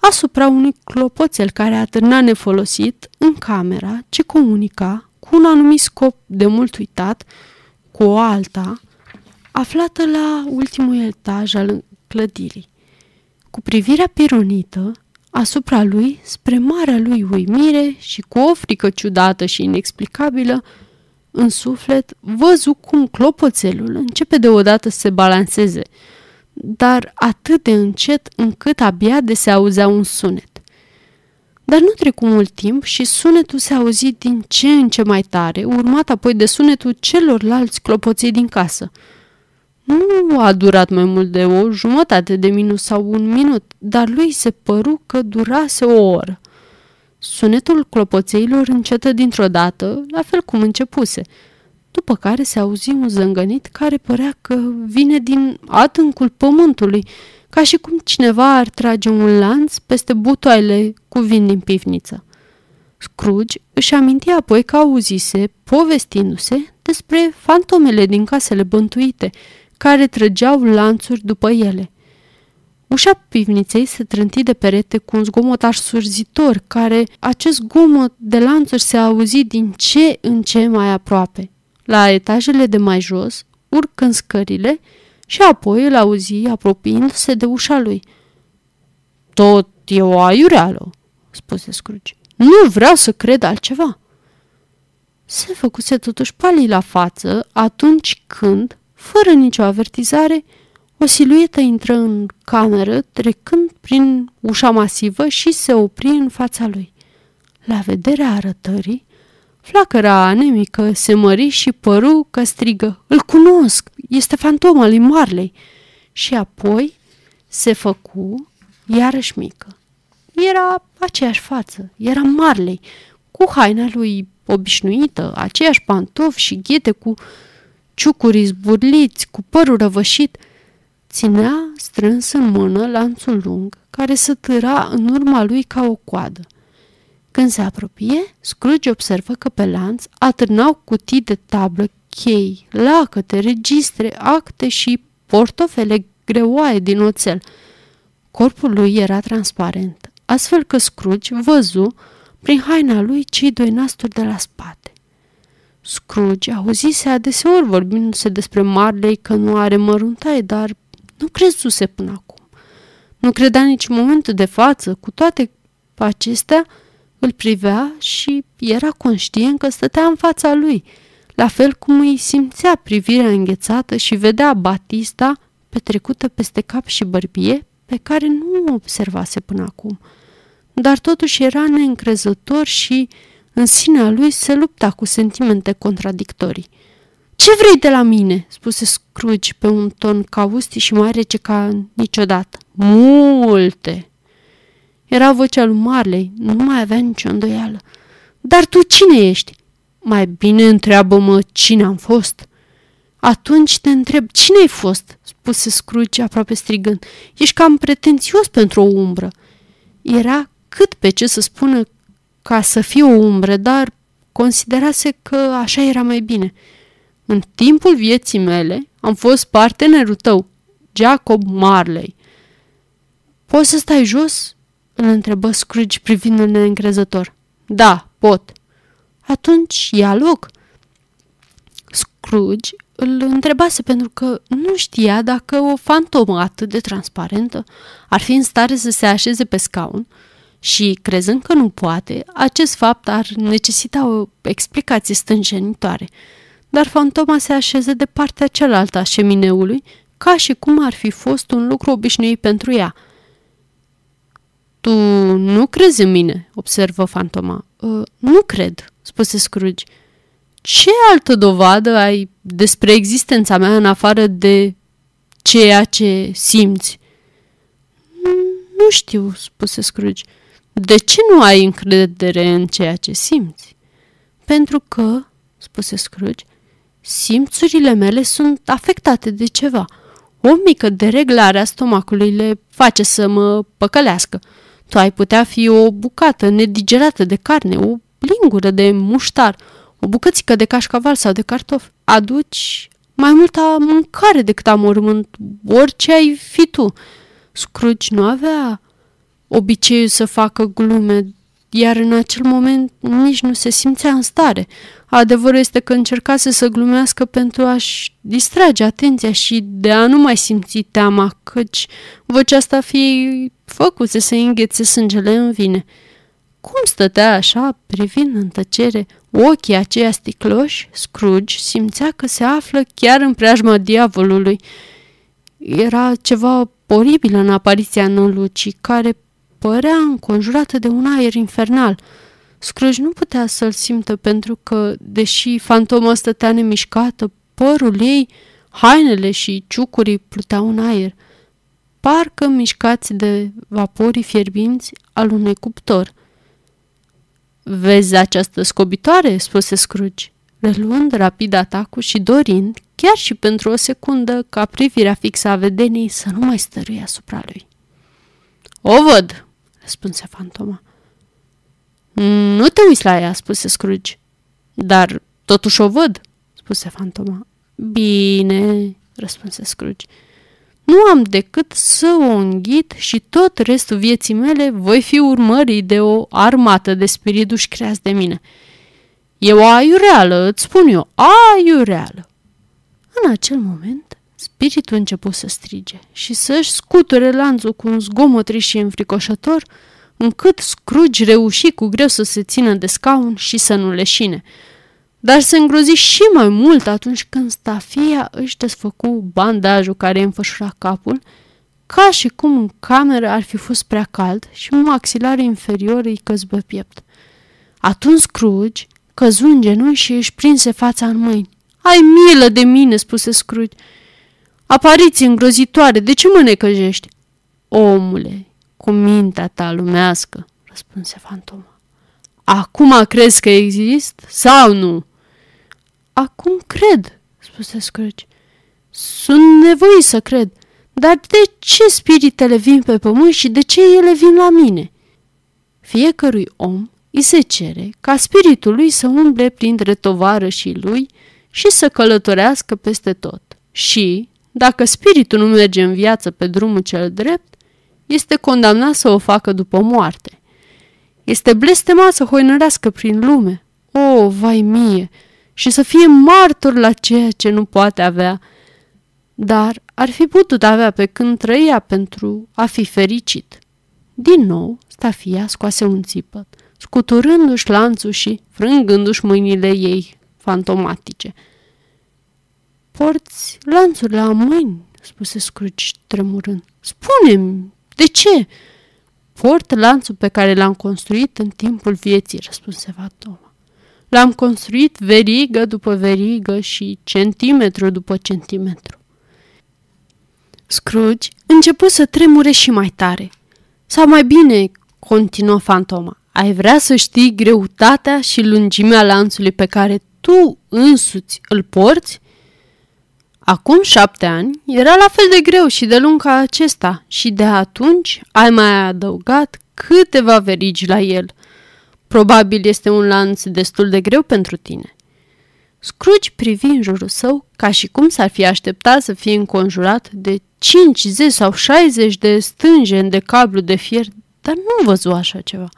asupra unui clopoțel care atârna nefolosit în camera ce comunica cu un anumit scop de mult uitat cu o alta, aflată la ultimul etaj al clădirii. Cu privirea pironită asupra lui, spre marea lui uimire și cu o frică ciudată și inexplicabilă, în suflet, văzu cum clopoțelul începe deodată să se balanceze, dar atât de încet încât abia de se auzea un sunet. Dar nu trecu mult timp și sunetul se auzi din ce în ce mai tare, urmat apoi de sunetul celorlalți clopoței din casă. Nu a durat mai mult de o jumătate de minut sau un minut, dar lui se păru că durase o oră. Sunetul clopoțeilor încetă dintr-o dată, la fel cum începuse, după care se auzi un zângănit care părea că vine din adâncul pământului, ca și cum cineva ar trage un lanț peste butoaile cu vin din pivniță. Scrooge își aminti apoi că auzise, povestindu-se, despre fantomele din casele bântuite, care trăgeau lanțuri după ele – Ușa pivniței se trânti de perete cu un zgomot surzitor, care acest zgomot de lanțuri se auzi din ce în ce mai aproape. La etajele de mai jos, urcând scările, și apoi îl auzi apropiindu-se de ușa lui. Tot e o aiureală, spuse Scrooge. Nu vreau să cred altceva. Se făcuse totuși pali la față atunci când, fără nicio avertizare, o siluetă intră în cameră, trecând prin ușa masivă și se opri în fața lui. La vederea arătării, flacăra anemică se mări și păru că strigă, Îl cunosc, este fantoma lui Marley!" Și apoi se făcu iarăși mică. Era aceeași față, era Marley, cu haina lui obișnuită, aceeași pantofi și ghete cu ciucuri zburliți, cu părul răvășit – Ținea strâns în mână lanțul lung, care se târa în urma lui ca o coadă. Când se apropie, Scrooge observă că pe lanț atârnau cutii de tablă, chei, lacăte, registre, acte și portofele greoaie din oțel. Corpul lui era transparent, astfel că Scrooge văzu prin haina lui cei doi nasturi de la spate. Scrooge auzise adeseori vorbindu-se despre Marley că nu are măruntaie, dar nu crezuse până acum. Nu credea nici în momentul de față, cu toate acestea, îl privea și era conștient că stătea în fața lui, la fel cum îi simțea privirea înghețată și vedea Batista petrecută peste cap și bărbie pe care nu o observase până acum. Dar totuși era neîncrezător și în sinea lui se lupta cu sentimente contradictorii. Ce vrei de la mine?" spuse Scrooge pe un ton causti și mai rece ca niciodată. Multe!" Era vocea lui Marley, nu mai avea nicio îndoială. Dar tu cine ești?" Mai bine întreabă-mă cine am fost." Atunci te întreb, cine ai fost?" spuse Scrooge aproape strigând. Ești cam pretențios pentru o umbră." Era cât pe ce să spună ca să fie o umbră, dar considerase că așa era mai bine. În timpul vieții mele am fost partenerul tău, Jacob Marley. Poți să stai jos?" Îl întrebă Scrooge privind-l neîncrezător. Da, pot. Atunci ia loc. Scrooge îl întrebase pentru că nu știa dacă o fantomă atât de transparentă ar fi în stare să se așeze pe scaun și, crezând că nu poate, acest fapt ar necesita o explicație stânjenitoare. Dar fantoma se așeze de partea cealaltă a șemineului, ca și cum ar fi fost un lucru obișnuit pentru ea. Tu nu crezi în mine?" observă fantoma. Uh, nu cred," spuse Scrooge. Ce altă dovadă ai despre existența mea în afară de ceea ce simți? Nu știu, spuse Scrooge. De ce nu ai încredere în ceea ce simți? Pentru că, spuse Scrooge, simțurile mele sunt afectate de ceva. O mică dereglare a stomacului le face să mă păcălească. Tu ai putea fi o bucată nedigerată de carne, o lingură de muștar, o bucățică de cașcaval sau de cartof. Aduci mai multă mâncare decât amormânt, orice ai fi tu. Scrooge nu avea obiceiul să facă glume, iar în acel moment nici nu se simțea în stare. Adevărul este că încercase să glumească pentru a-și distrage atenția și de a nu mai simți teama, căci vocea asta fi făcuse să înghețe sângele în vine. Cum stătea așa, privind în tăcere ochii aceia sticloși, Scrooge simțea că se află chiar în preajma diavolului. Era ceva oribil în apariția nălucii, care părea înconjurată de un aer infernal. Scrooge nu putea să-l simtă pentru că, deși fantoma stătea nemișcată, părul ei, hainele și ciucurii pluteau în aer, parcă mișcați de vaporii fierbinți al unui cuptor – Vezi această scobitoare?" spuse Scrooge, reluând rapid atacul și dorind, chiar și pentru o secundă, ca privirea fixă a vedenii să nu mai stăruie asupra lui. O văd," răspunse fantoma. Nu te uiți la ea," spuse Scrooge. Dar totuși o văd," spuse fantoma. Bine," răspunse Scrooge. Nu am decât să o înghit și tot restul vieții mele voi fi urmărit de o armată de spiriduși creați de mine. E o aiureală, îți spun eu, aiureală. În acel moment, spiritul început să strige și să-și scuture lanțul cu un zgomot și înfricoșător, încât Scrooge reuși cu greu să se țină de scaun și să nu leșine dar se îngrozi și mai mult atunci când stafia își desfăcu bandajul care înfășura capul, ca și cum în cameră ar fi fost prea cald și maxilarul inferior îi căzbă piept. Atunci Scrooge căzu în genunchi și își prinse fața în mâini. Ai milă de mine, spuse Scrooge. Apariții îngrozitoare, de ce mă necăjești? Omule, cu mintea ta lumească, răspunse fantoma. Acum crezi că exist sau nu? Acum cred, spuse Scrooge. Sunt nevoit să cred, dar de ce spiritele vin pe pământ și de ce ele vin la mine? Fiecărui om îi se cere ca spiritul lui să umble printre tovarășii lui și să călătorească peste tot. Și, dacă spiritul nu merge în viață pe drumul cel drept, este condamnat să o facă după moarte. Este blestemat să hoinărească prin lume. O, vai mie! și să fie martor la ceea ce nu poate avea, dar ar fi putut avea pe când trăia pentru a fi fericit. Din nou, stafia scoase un țipăt, scuturându-și lanțul și frângându-și mâinile ei fantomatice. Porți lanțul la mâini, spuse Scrooge tremurând. Spune-mi, De ce? Port lanțul pe care l-am construit în timpul vieții, răspunse Fatoma. L-am construit verigă după verigă și centimetru după centimetru. Scrooge începu să tremure și mai tare. Sau mai bine, continuă fantoma, ai vrea să știi greutatea și lungimea lanțului pe care tu însuți îl porți? Acum șapte ani era la fel de greu și de lung ca acesta și de atunci ai mai adăugat câteva verigi la el. Probabil este un lanț destul de greu pentru tine. Scrooge privi în jurul său ca și cum s-ar fi așteptat să fie înconjurat de 50 sau 60 de stânjeni de cablu de fier, dar nu văzu așa ceva.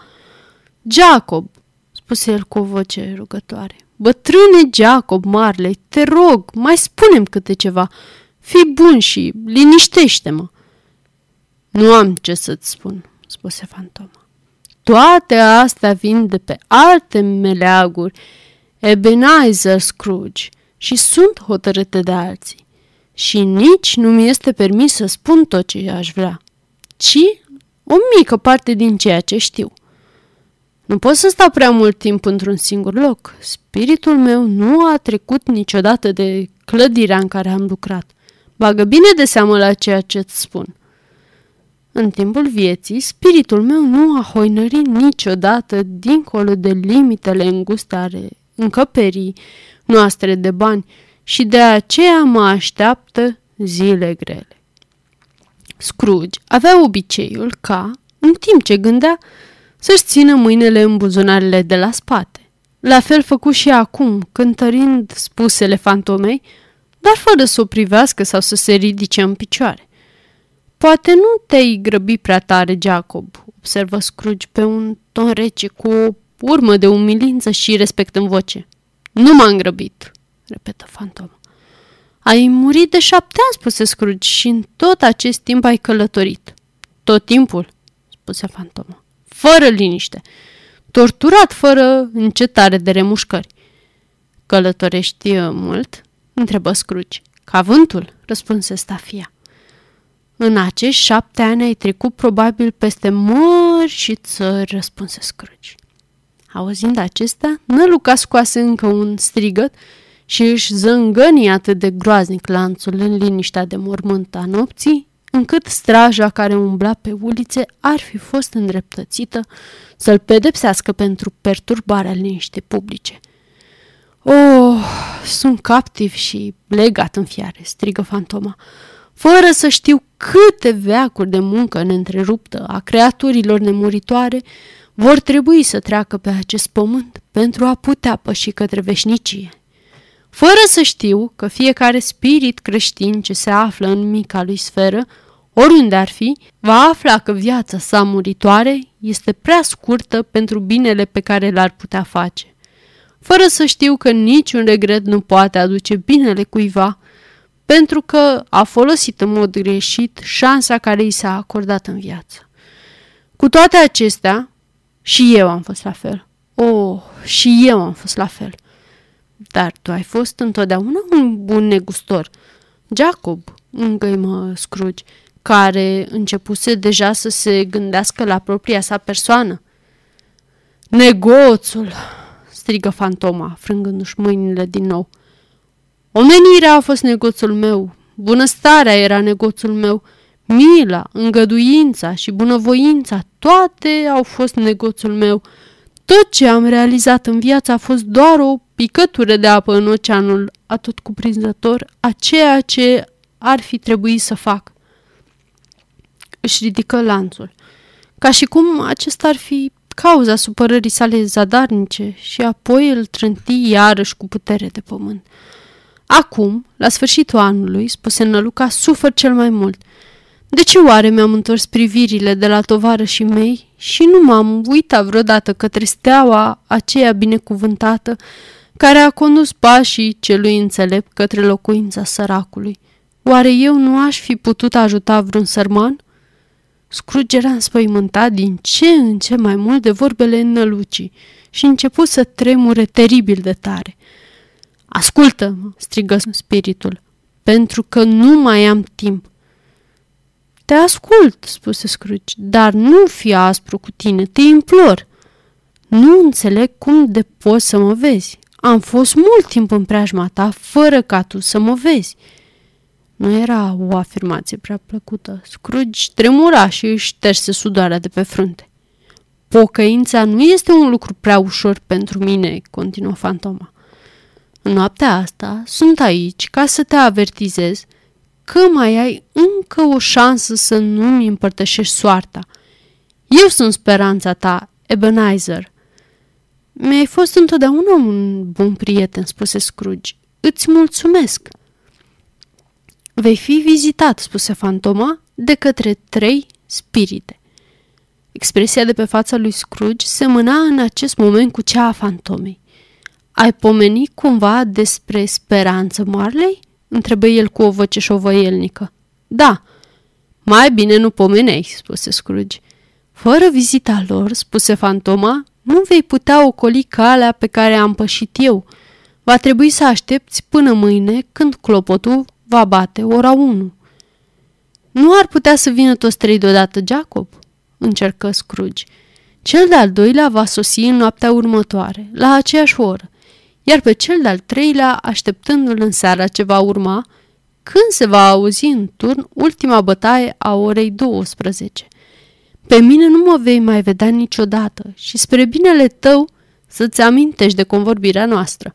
Jacob, spuse el cu o voce rugătoare, bătrâne Jacob Marley, te rog, mai spunem câte ceva. Fii bun și liniștește-mă. Nu am ce să-ți spun, spuse fantoma. Toate astea vin de pe alte meleaguri, Ebenezer Scrooge, și sunt hotărâte de alții. Și nici nu mi este permis să spun tot ce aș vrea, ci o mică parte din ceea ce știu. Nu pot să stau prea mult timp într-un singur loc. Spiritul meu nu a trecut niciodată de clădirea în care am lucrat. Bagă bine de seamă la ceea ce îți spun. În timpul vieții, spiritul meu nu a hoinărit niciodată dincolo de limitele înguste ale încăperii noastre de bani și de aceea mă așteaptă zile grele. Scrooge avea obiceiul ca, în timp ce gândea, să-și țină mâinile în buzunarele de la spate. La fel făcu și acum, cântărind spusele fantomei, dar fără să o privească sau să se ridice în picioare. Poate nu te-ai grăbi prea tare, Jacob, observă Scrooge pe un ton rece, cu o urmă de umilință și respect în voce. Nu m-am grăbit, repetă fantoma. Ai murit de șapte ani, spuse Scrooge, și în tot acest timp ai călătorit. Tot timpul, spuse fantoma. Fără liniște. Torturat fără încetare de remușcări. Călătorești uh, mult? întrebă Scrooge. Ca vântul, răspunse Stafia. În acești șapte ani ai trecut probabil peste mări și țări, răspunse Scrooge. Auzind acesta, Năluca scoase încă un strigăt și își zângăni atât de groaznic lanțul în liniștea de mormânt a nopții, încât straja care umbla pe ulițe ar fi fost îndreptățită să-l pedepsească pentru perturbarea liniștii publice. Oh, sunt captiv și legat în fiare, strigă fantoma, fără să știu câte veacuri de muncă neîntreruptă a creaturilor nemuritoare vor trebui să treacă pe acest pământ pentru a putea păși către veșnicie. Fără să știu că fiecare spirit creștin ce se află în mica lui sferă, oriunde ar fi, va afla că viața sa muritoare este prea scurtă pentru binele pe care l-ar putea face. Fără să știu că niciun regret nu poate aduce binele cuiva, pentru că a folosit în mod greșit șansa care i s-a acordat în viață. Cu toate acestea, și eu am fost la fel. Oh, și eu am fost la fel. Dar tu ai fost întotdeauna un bun negustor. Jacob, îngăimă Scrooge, care începuse deja să se gândească la propria sa persoană. Negoțul, strigă fantoma, frângându-și mâinile din nou. Omenirea a fost negoțul meu, bunăstarea era negoțul meu, mila, îngăduința și bunăvoința, toate au fost negoțul meu. Tot ce am realizat în viață a fost doar o picătură de apă în oceanul atot cuprinzător a ceea ce ar fi trebuit să fac. Își ridică lanțul, ca și cum acesta ar fi cauza supărării sale zadarnice și apoi îl trânti iarăși cu putere de pământ. Acum, la sfârșitul anului, spuse Năluca, sufăr cel mai mult – de ce oare mi-am întors privirile de la tovarășii mei și nu m-am uitat vreodată către steaua aceea binecuvântată care a condus pașii celui înțelept către locuința săracului? Oare eu nu aș fi putut ajuta vreun sărman? Scrooge era înspăimântat din ce în ce mai mult de vorbele înălucii și început să tremure teribil de tare. Ascultă-mă, strigă spiritul, pentru că nu mai am timp. Te ascult, spuse Scrooge, dar nu fi aspru cu tine, te implor. Nu înțeleg cum de poți să mă vezi. Am fost mult timp în preajma ta, fără ca tu să mă vezi. Nu era o afirmație prea plăcută. Scrooge tremura și își șterse sudoarea de pe frunte. Pocăința nu este un lucru prea ușor pentru mine, continuă fantoma. În noaptea asta sunt aici ca să te avertizez că mai ai încă o șansă să nu-mi împărtășești soarta. Eu sunt speranța ta, Ebenezer. Mi-ai fost întotdeauna un bun prieten, spuse Scrooge. Îți mulțumesc. Vei fi vizitat, spuse fantoma, de către trei spirite. Expresia de pe fața lui Scrooge semăna în acest moment cu cea a fantomei. Ai pomenit cumva despre speranță, Marley?" întrebă el cu o voce șovăielnică. Da, mai bine nu pomenei, spuse Scrooge. Fără vizita lor, spuse fantoma, nu vei putea ocoli calea pe care am pășit eu. Va trebui să aștepți până mâine, când clopotul va bate ora 1. Nu ar putea să vină toți trei deodată, Jacob? Încercă Scrooge. Cel de-al doilea va sosi în noaptea următoare, la aceeași oră iar pe cel de-al treilea așteptându-l în seara ce va urma, când se va auzi în turn ultima bătaie a orei 12. Pe mine nu mă vei mai vedea niciodată și spre binele tău să-ți amintești de convorbirea noastră.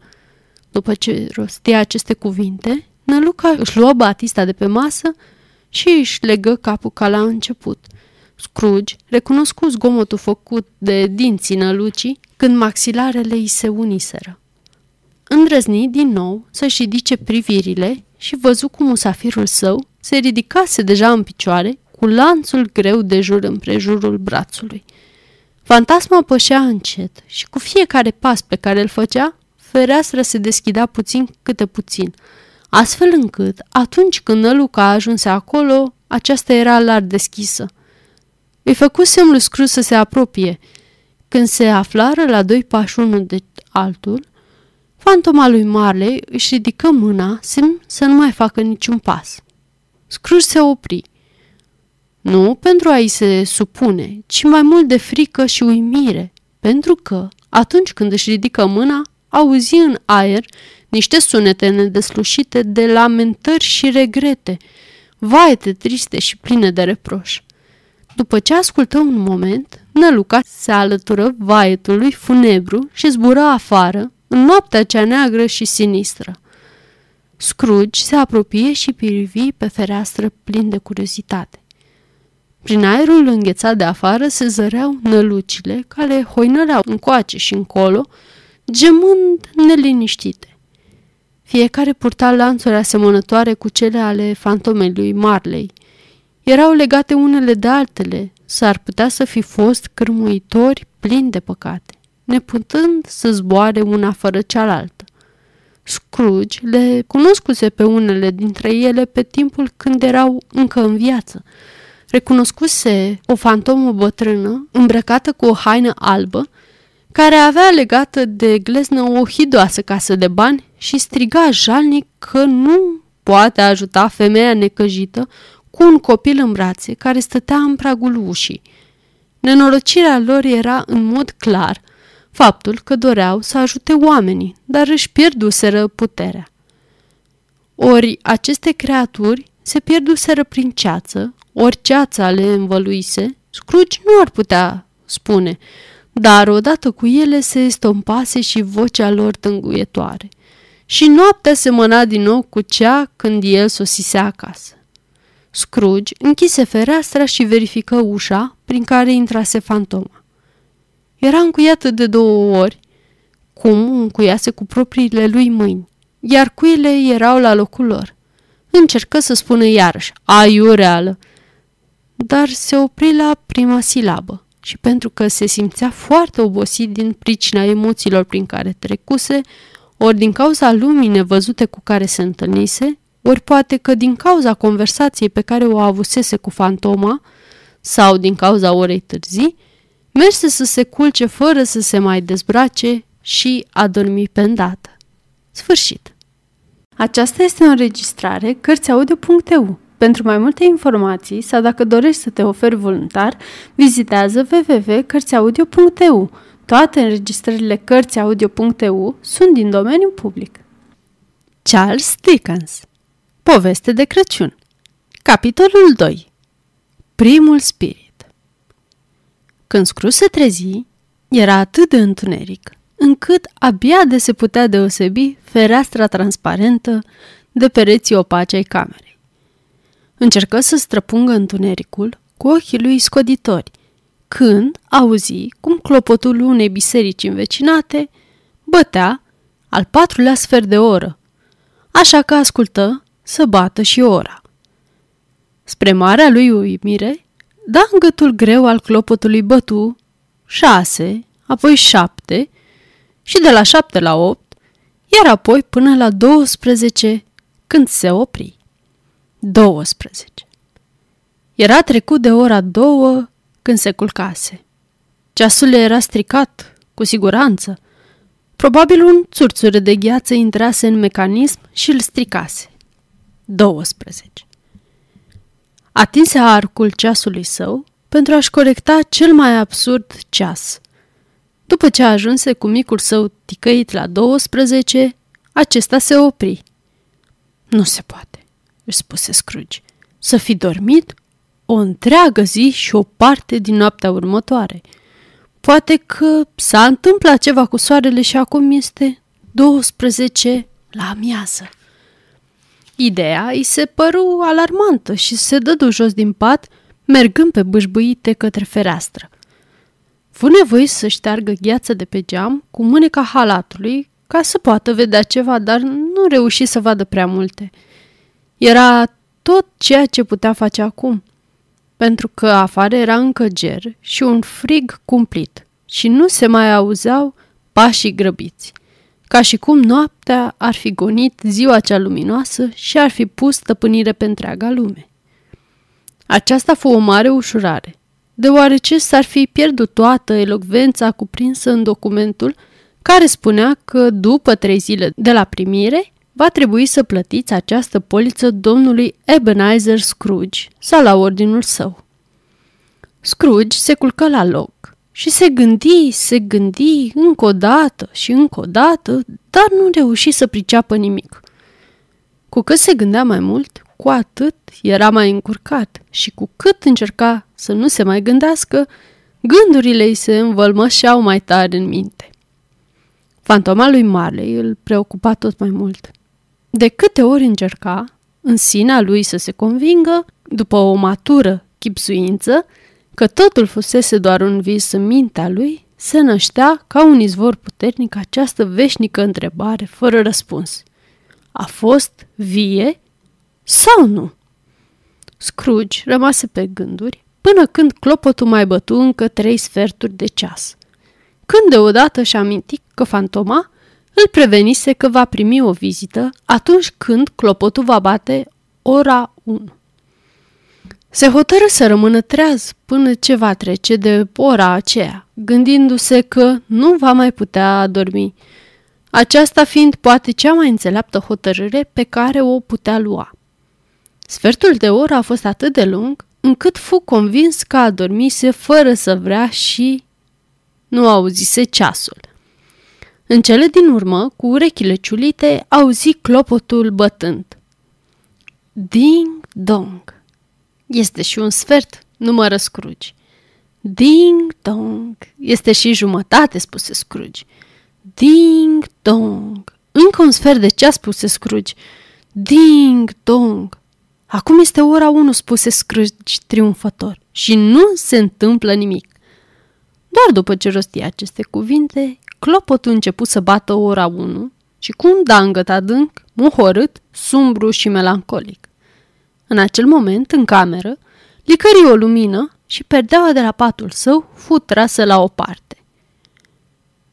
După ce rostia aceste cuvinte, Năluca își luă batista de pe masă și își legă capul ca la început. Scrooge recunoscu zgomotul făcut de dinții nălucii când maxilarele îi se uniseră. Îndrăzni din nou să-și ridice privirile și văzu cum musafirul său se ridicase deja în picioare cu lanțul greu de jur împrejurul brațului. Fantasma pășea încet și cu fiecare pas pe care îl făcea, fereastra se deschidea puțin câte puțin, astfel încât, atunci când Năluca ajunse acolo, aceasta era larg deschisă. Îi făcu semnul scrus să se apropie. Când se aflară la doi pași unul de altul, Fantoma lui Marley își ridică mâna, semn să nu mai facă niciun pas. Scrooge se opri. Nu pentru a-i se supune, ci mai mult de frică și uimire, pentru că, atunci când își ridică mâna, auzi în aer niște sunete nedeslușite de lamentări și regrete, vaete triste și pline de reproș. După ce ascultă un moment, Năluca se alătură vaetului funebru și zbură afară, în noaptea cea neagră și sinistră. Scrooge se apropie și privi pe fereastră plin de curiozitate. Prin aerul înghețat de afară se zăreau nălucile care hoinăreau încoace și încolo, gemând neliniștite. Fiecare purta lanțuri asemănătoare cu cele ale fantomei lui Marley. Erau legate unele de altele, s-ar putea să fi fost cârmuitori plini de păcate neputând să zboare una fără cealaltă. Scrooge le cunoscuse pe unele dintre ele pe timpul când erau încă în viață. Recunoscuse o fantomă bătrână, îmbrăcată cu o haină albă, care avea legată de gleznă o hidoasă casă de bani și striga jalnic că nu poate ajuta femeia necăjită cu un copil în brațe care stătea în pragul ușii. Nenorocirea lor era în mod clar faptul că doreau să ajute oamenii, dar își pierduseră puterea. Ori aceste creaturi se pierduseră prin ceață, ori ceața le învăluise, Scrooge nu ar putea spune, dar odată cu ele se estompase și vocea lor tânguietoare. Și noaptea semăna din nou cu cea când el sosise acasă. Scrooge închise fereastra și verifică ușa prin care intrase fantoma. Era încuiată de două ori, cum încuiase cu propriile lui mâini, iar cuile erau la locul lor. Încercă să spună iarăși, aiureală, dar se opri la prima silabă și pentru că se simțea foarte obosit din pricina emoțiilor prin care trecuse, ori din cauza lumii nevăzute cu care se întâlnise, ori poate că din cauza conversației pe care o avusese cu fantoma, sau din cauza orei târzii, merse să se culce fără să se mai dezbrace și a dormi pe îndată. Sfârșit.
Aceasta este o înregistrare Cărțiaudio.eu. Pentru mai multe informații sau dacă dorești să te oferi voluntar, vizitează www.cărțiaudio.eu. Toate înregistrările Cărțiaudio.eu sunt din domeniu public.
Charles Dickens Poveste de Crăciun Capitolul 2 Primul spirit Când Scrooge se trezi, era atât de întuneric, încât abia de se putea deosebi fereastra transparentă de pereții opaci ai camerei. Încercă să străpungă întunericul cu ochii lui scoditori, când auzi cum clopotul unei biserici învecinate bătea al patrulea sfert de oră, așa că ascultă să bată și ora. Spre marea lui uimire, da în gâtul greu al clopotului bătu șase, apoi șapte și de la șapte la opt, iar apoi până la 12 când se opri. 12. Era trecut de ora două când se culcase. Ceasul era stricat, cu siguranță. Probabil un țurțure de gheață intrase în mecanism și îl stricase. 12. Atinse arcul ceasului său pentru a-și corecta cel mai absurd ceas. După ce ajunse cu micul său ticăit la 12, acesta se opri. Nu se poate, își spuse Scrooge, să fi dormit o întreagă zi și o parte din noaptea următoare. Poate că s-a întâmplat ceva cu soarele și acum este 12 la amiază. Ideea îi se păru alarmantă și se dădu jos din pat, mergând pe bâșbâite către fereastră. Fu nevoit să șteargă gheața de pe geam cu mâneca halatului ca să poată vedea ceva, dar nu reuși să vadă prea multe. Era tot ceea ce putea face acum, pentru că afară era încă ger și un frig cumplit și nu se mai auzeau pașii grăbiți ca și cum noaptea ar fi gonit ziua cea luminoasă și ar fi pus stăpânire pe întreaga lume. Aceasta fu o mare ușurare, deoarece s-ar fi pierdut toată elocvența cuprinsă în documentul care spunea că după trei zile de la primire va trebui să plătiți această poliță domnului Ebenezer Scrooge sau la ordinul său. Scrooge se culcă la loc și se gândi, se gândi încă o dată și încă o dată, dar nu reuși să priceapă nimic. Cu cât se gândea mai mult, cu atât era mai încurcat și cu cât încerca să nu se mai gândească, gândurile îi se învălmășeau mai tare în minte. Fantoma lui Marley îl preocupa tot mai mult. De câte ori încerca, în sinea lui să se convingă, după o matură chipsuință, că totul fusese doar un vis în mintea lui, se năștea ca un izvor puternic această veșnică întrebare fără răspuns. A fost vie sau nu? Scrooge rămase pe gânduri până când clopotul mai bătu încă trei sferturi de ceas. Când deodată și aminti că fantoma îl prevenise că va primi o vizită atunci când clopotul va bate ora 1. Se hotără să rămână treaz până ce va trece de ora aceea, gândindu-se că nu va mai putea dormi, aceasta fiind poate cea mai înțeleaptă hotărâre pe care o putea lua. Sfertul de oră a fost atât de lung încât fu convins că adormise fără să vrea și nu auzise ceasul. În cele din urmă, cu urechile ciulite, auzi clopotul bătând. Ding-dong! Este și un sfert, numără Scrooge. Ding-dong! Este și jumătate, spuse Scrooge. Ding-dong! Încă un sfert de ceas, spuse Scrooge. Ding-dong! Acum este ora 1, spuse Scrooge triumfător. Și nu se întâmplă nimic. Doar după ce rosti aceste cuvinte, clopotul început să bată ora 1 și cu un dangăt adânc, muhorât, sumbru și melancolic. În acel moment, în cameră, licări o lumină și perdeaua de la patul său fu trasă la o parte.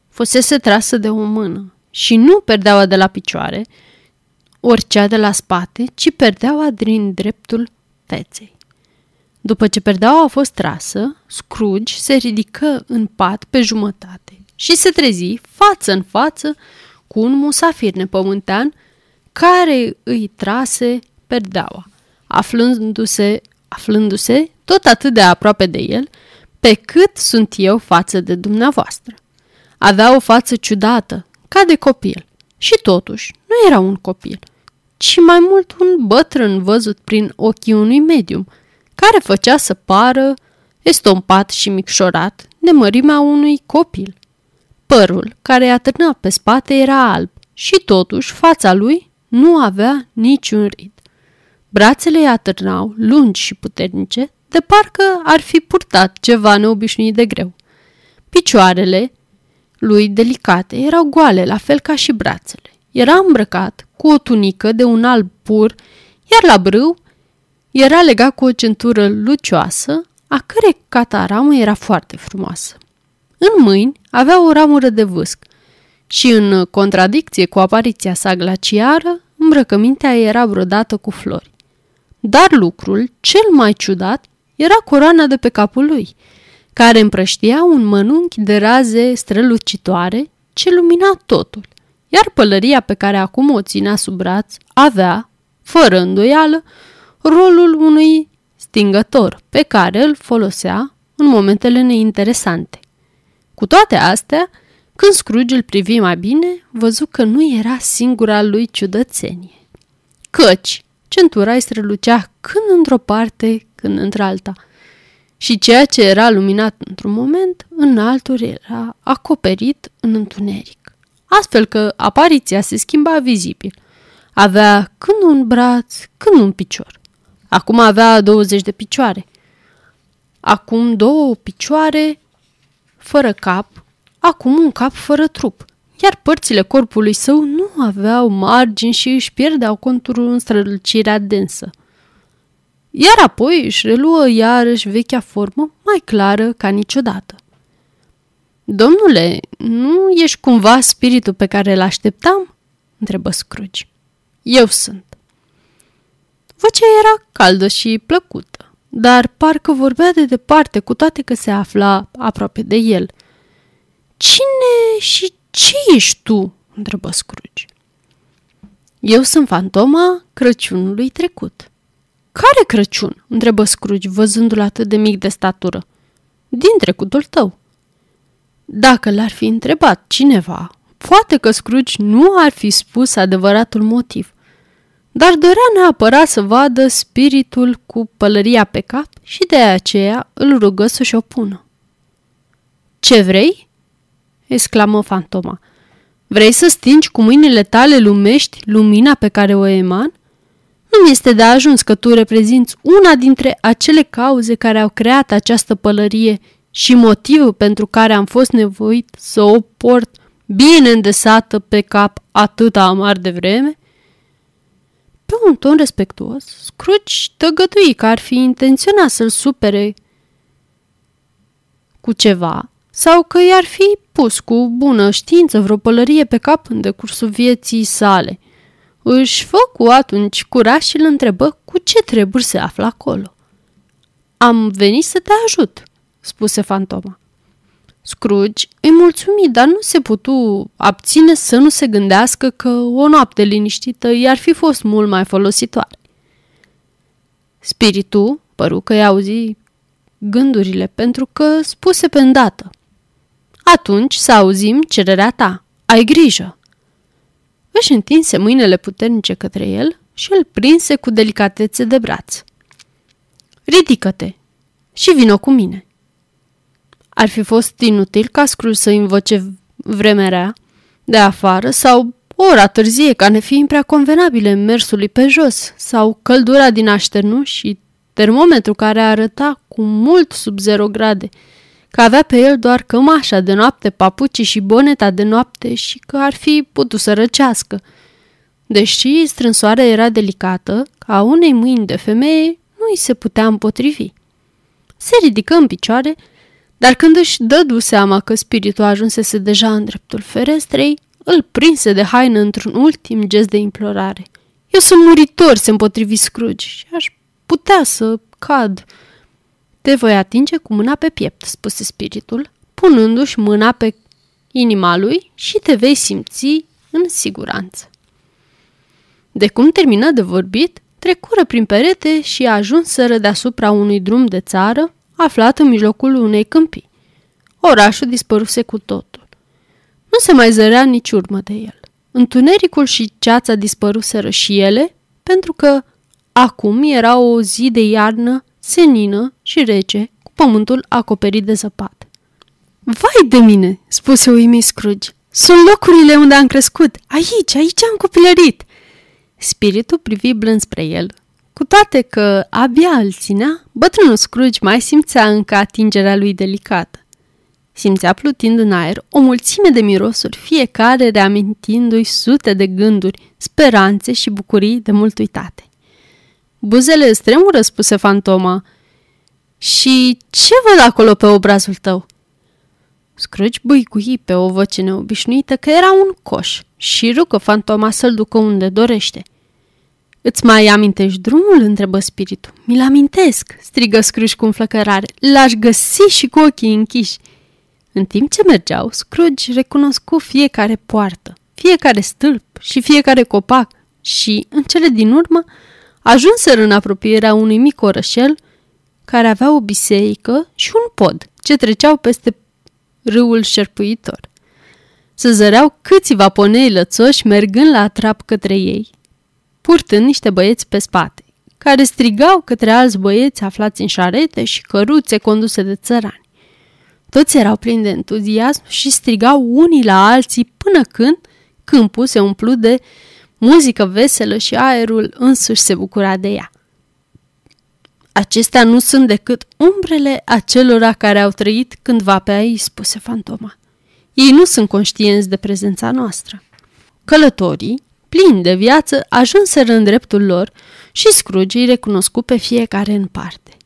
Fusese trasă de o mână și nu perdeaua de la picioare, ori cea de la spate, ci perdeaua din dreptul feței. După ce perdeaua a fost trasă, Scrooge se ridică în pat pe jumătate și se trezi față în față cu un musafir nepământean care îi trase perdeaua.
aflându-se, aflându-se tot atât de aproape de el, pe cât sunt eu față de dumneavoastră. Avea o față ciudată, ca de copil. Și totuși, nu era un copil, ci mai mult un bătrân văzut prin ochii unui medium, care făcea să pară estompat și micșorat de mărimea unui copil. Părul care atârna pe spate era alb și totuși fața lui nu avea niciun rid. Brațele îi atârnau, lungi și puternice, de parcă ar fi purtat ceva neobișnuit de greu. Picioarele lui delicate erau goale, la fel ca și brațele. Era îmbrăcat cu o tunică de un alb pur, iar la brâu era legat cu o centură lucioasă, a cărei cataramă era foarte frumoasă. În mâini avea o ramură de vâsc și, în contradicție cu apariția sa glaciară, îmbrăcămintea era brodată cu flori. Dar lucrul cel mai ciudat era coroana de pe capul lui, care împrăștia un mănunchi de raze strălucitoare ce lumina totul, iar pălăria pe care acum o ținea sub braț avea, fără îndoială, rolul unui stingător pe care îl folosea în momentele neinteresante. Cu toate astea, când Scrooge îl privi mai bine, văzu că nu era singura lui ciudățenie. Căci centura îi strălucea când într-o parte, când într-alta. Și ceea ce era luminat într-un moment, în altul era acoperit în întuneric. Astfel că apariția se schimba vizibil. Avea când un braț, când un picior. Acum avea 20 de picioare. Acum două picioare fără cap, acum un cap fără trup, iar părțile corpului său nu aveau margini și își pierdeau conturul în strălucirea densă. Iar apoi își reluă iarăși vechea formă, mai clară ca niciodată. Domnule, nu ești cumva spiritul pe care îl așteptam?" întrebă Scrooge. Eu sunt. Vocea era caldă și plăcută, dar parcă vorbea de departe, cu toate că se afla aproape de el. Cine și ce ești tu?" întrebă Scrooge. Eu sunt fantoma Crăciunului trecut. Care Crăciun?" întrebă Scrooge, văzându-l atât de mic de statură. Din trecutul tău. Dacă l-ar fi întrebat cineva, poate că Scrooge nu ar fi spus adevăratul motiv dar dorea neapărat să vadă spiritul cu pălăria pe cap și de aceea îl rugă să-și o pună. Ce vrei?" exclamă fantoma. Vrei să stingi cu mâinile tale lumești lumina pe care o eman? Nu este de ajuns că tu reprezinți una dintre acele cauze care au creat această pălărie și motivul pentru care am fost nevoit să o port bine îndesată pe cap atâta amar de vreme? Pe un ton respectuos, Scrooge tăgădui că ar fi intenționat să-l supere cu ceva sau că i-ar fi pus cu bună știință vreo pălărie pe cap în decursul vieții sale. Își făcu atunci curaj și îl întrebă cu ce treburi se află acolo. Am venit să te ajut, spuse fantoma. Scrooge îi mulțumi, dar nu se putu abține să nu se gândească că o noapte liniștită i-ar fi fost mult mai folositoare. Spiritul păru că i auzi gândurile pentru că spuse pe îndată. Atunci să auzim cererea ta. Ai grijă! Își întinse mâinile puternice către el și îl prinse cu delicatețe de braț. Ridică-te și vină cu mine. Ar fi fost inutil ca Scrooge să invoce vremea rea de afară sau ora târzie ca ne fiind prea convenabile mersului pe jos sau căldura din așternuș și termometru care arăta cu mult sub 0 grade, că avea pe el doar cămașa de noapte, papucii și boneta de noapte și că ar fi putut să răcească. Deși strânsoarea era delicată, ca unei mâini de femeie nu îi se putea împotrivi. Se ridică în picioare dar când își dădu seama că spiritul ajunsese deja în dreptul ferestrei, îl prinse de haină într-un ultim gest de implorare. Eu sunt muritor, se împotrivi Scrooge și aș putea să cad. Te voi atinge cu mâna pe piept, spuse spiritul, punându-și mâna pe inima lui și te vei simți în siguranță. De cum termină de vorbit, trecură prin perete și ajunseră deasupra unui drum de țară aflat în mijlocul unei câmpii. Orașul dispăruse cu totul. Nu se mai zărea nici urmă de el. Întunericul și ceața dispăruseră și ele, pentru că acum era o zi de iarnă senină și rece, cu pământul acoperit de zăpadă. Vai de mine, spuse uimit Scrooge. Sunt locurile unde am crescut. Aici, aici am copilărit. Spiritul privi blând spre el. Cu toate că abia îl ținea, bătrânul Scrooge mai simțea încă atingerea lui delicată. Simțea plutind în aer o mulțime de mirosuri, fiecare reamintindu-i sute de gânduri, speranțe și bucurii de mult uitate. Buzele stremură, spuse fantoma. Și ce văd acolo pe obrazul tău? Scrooge băicui pe o voce neobișnuită că era un coș și rugă fantoma să-l ducă unde dorește. Îți mai amintești drumul?" întrebă spiritul. Mi-l amintesc!" strigă Scrooge cu înflăcărare. L-aș găsi și cu ochii închiși. În timp ce mergeau, Scrooge recunoscu fiecare poartă, fiecare stâlp și fiecare copac și, în cele din urmă, ajunseră în apropierea unui mic orășel care avea o biserică și un pod ce treceau peste râul șerpuitor. Se zăreau câțiva ponei lățoși mergând la trap către ei, purtând niște băieți pe spate, care strigau către alți băieți aflați în șarete și căruțe conduse de țărani. Toți erau plini de entuziasm și strigau unii la alții până când câmpul se umplu de muzică veselă și aerul însuși se bucura de ea. Acestea nu sunt decât umbrele acelora care au trăit cândva pe aici, spuse fantoma. Ei nu sunt conștienți de prezența noastră. Călătorii, plini de viață, ajunseră în dreptul lor și Scrooge îi recunoscu pe fiecare în parte.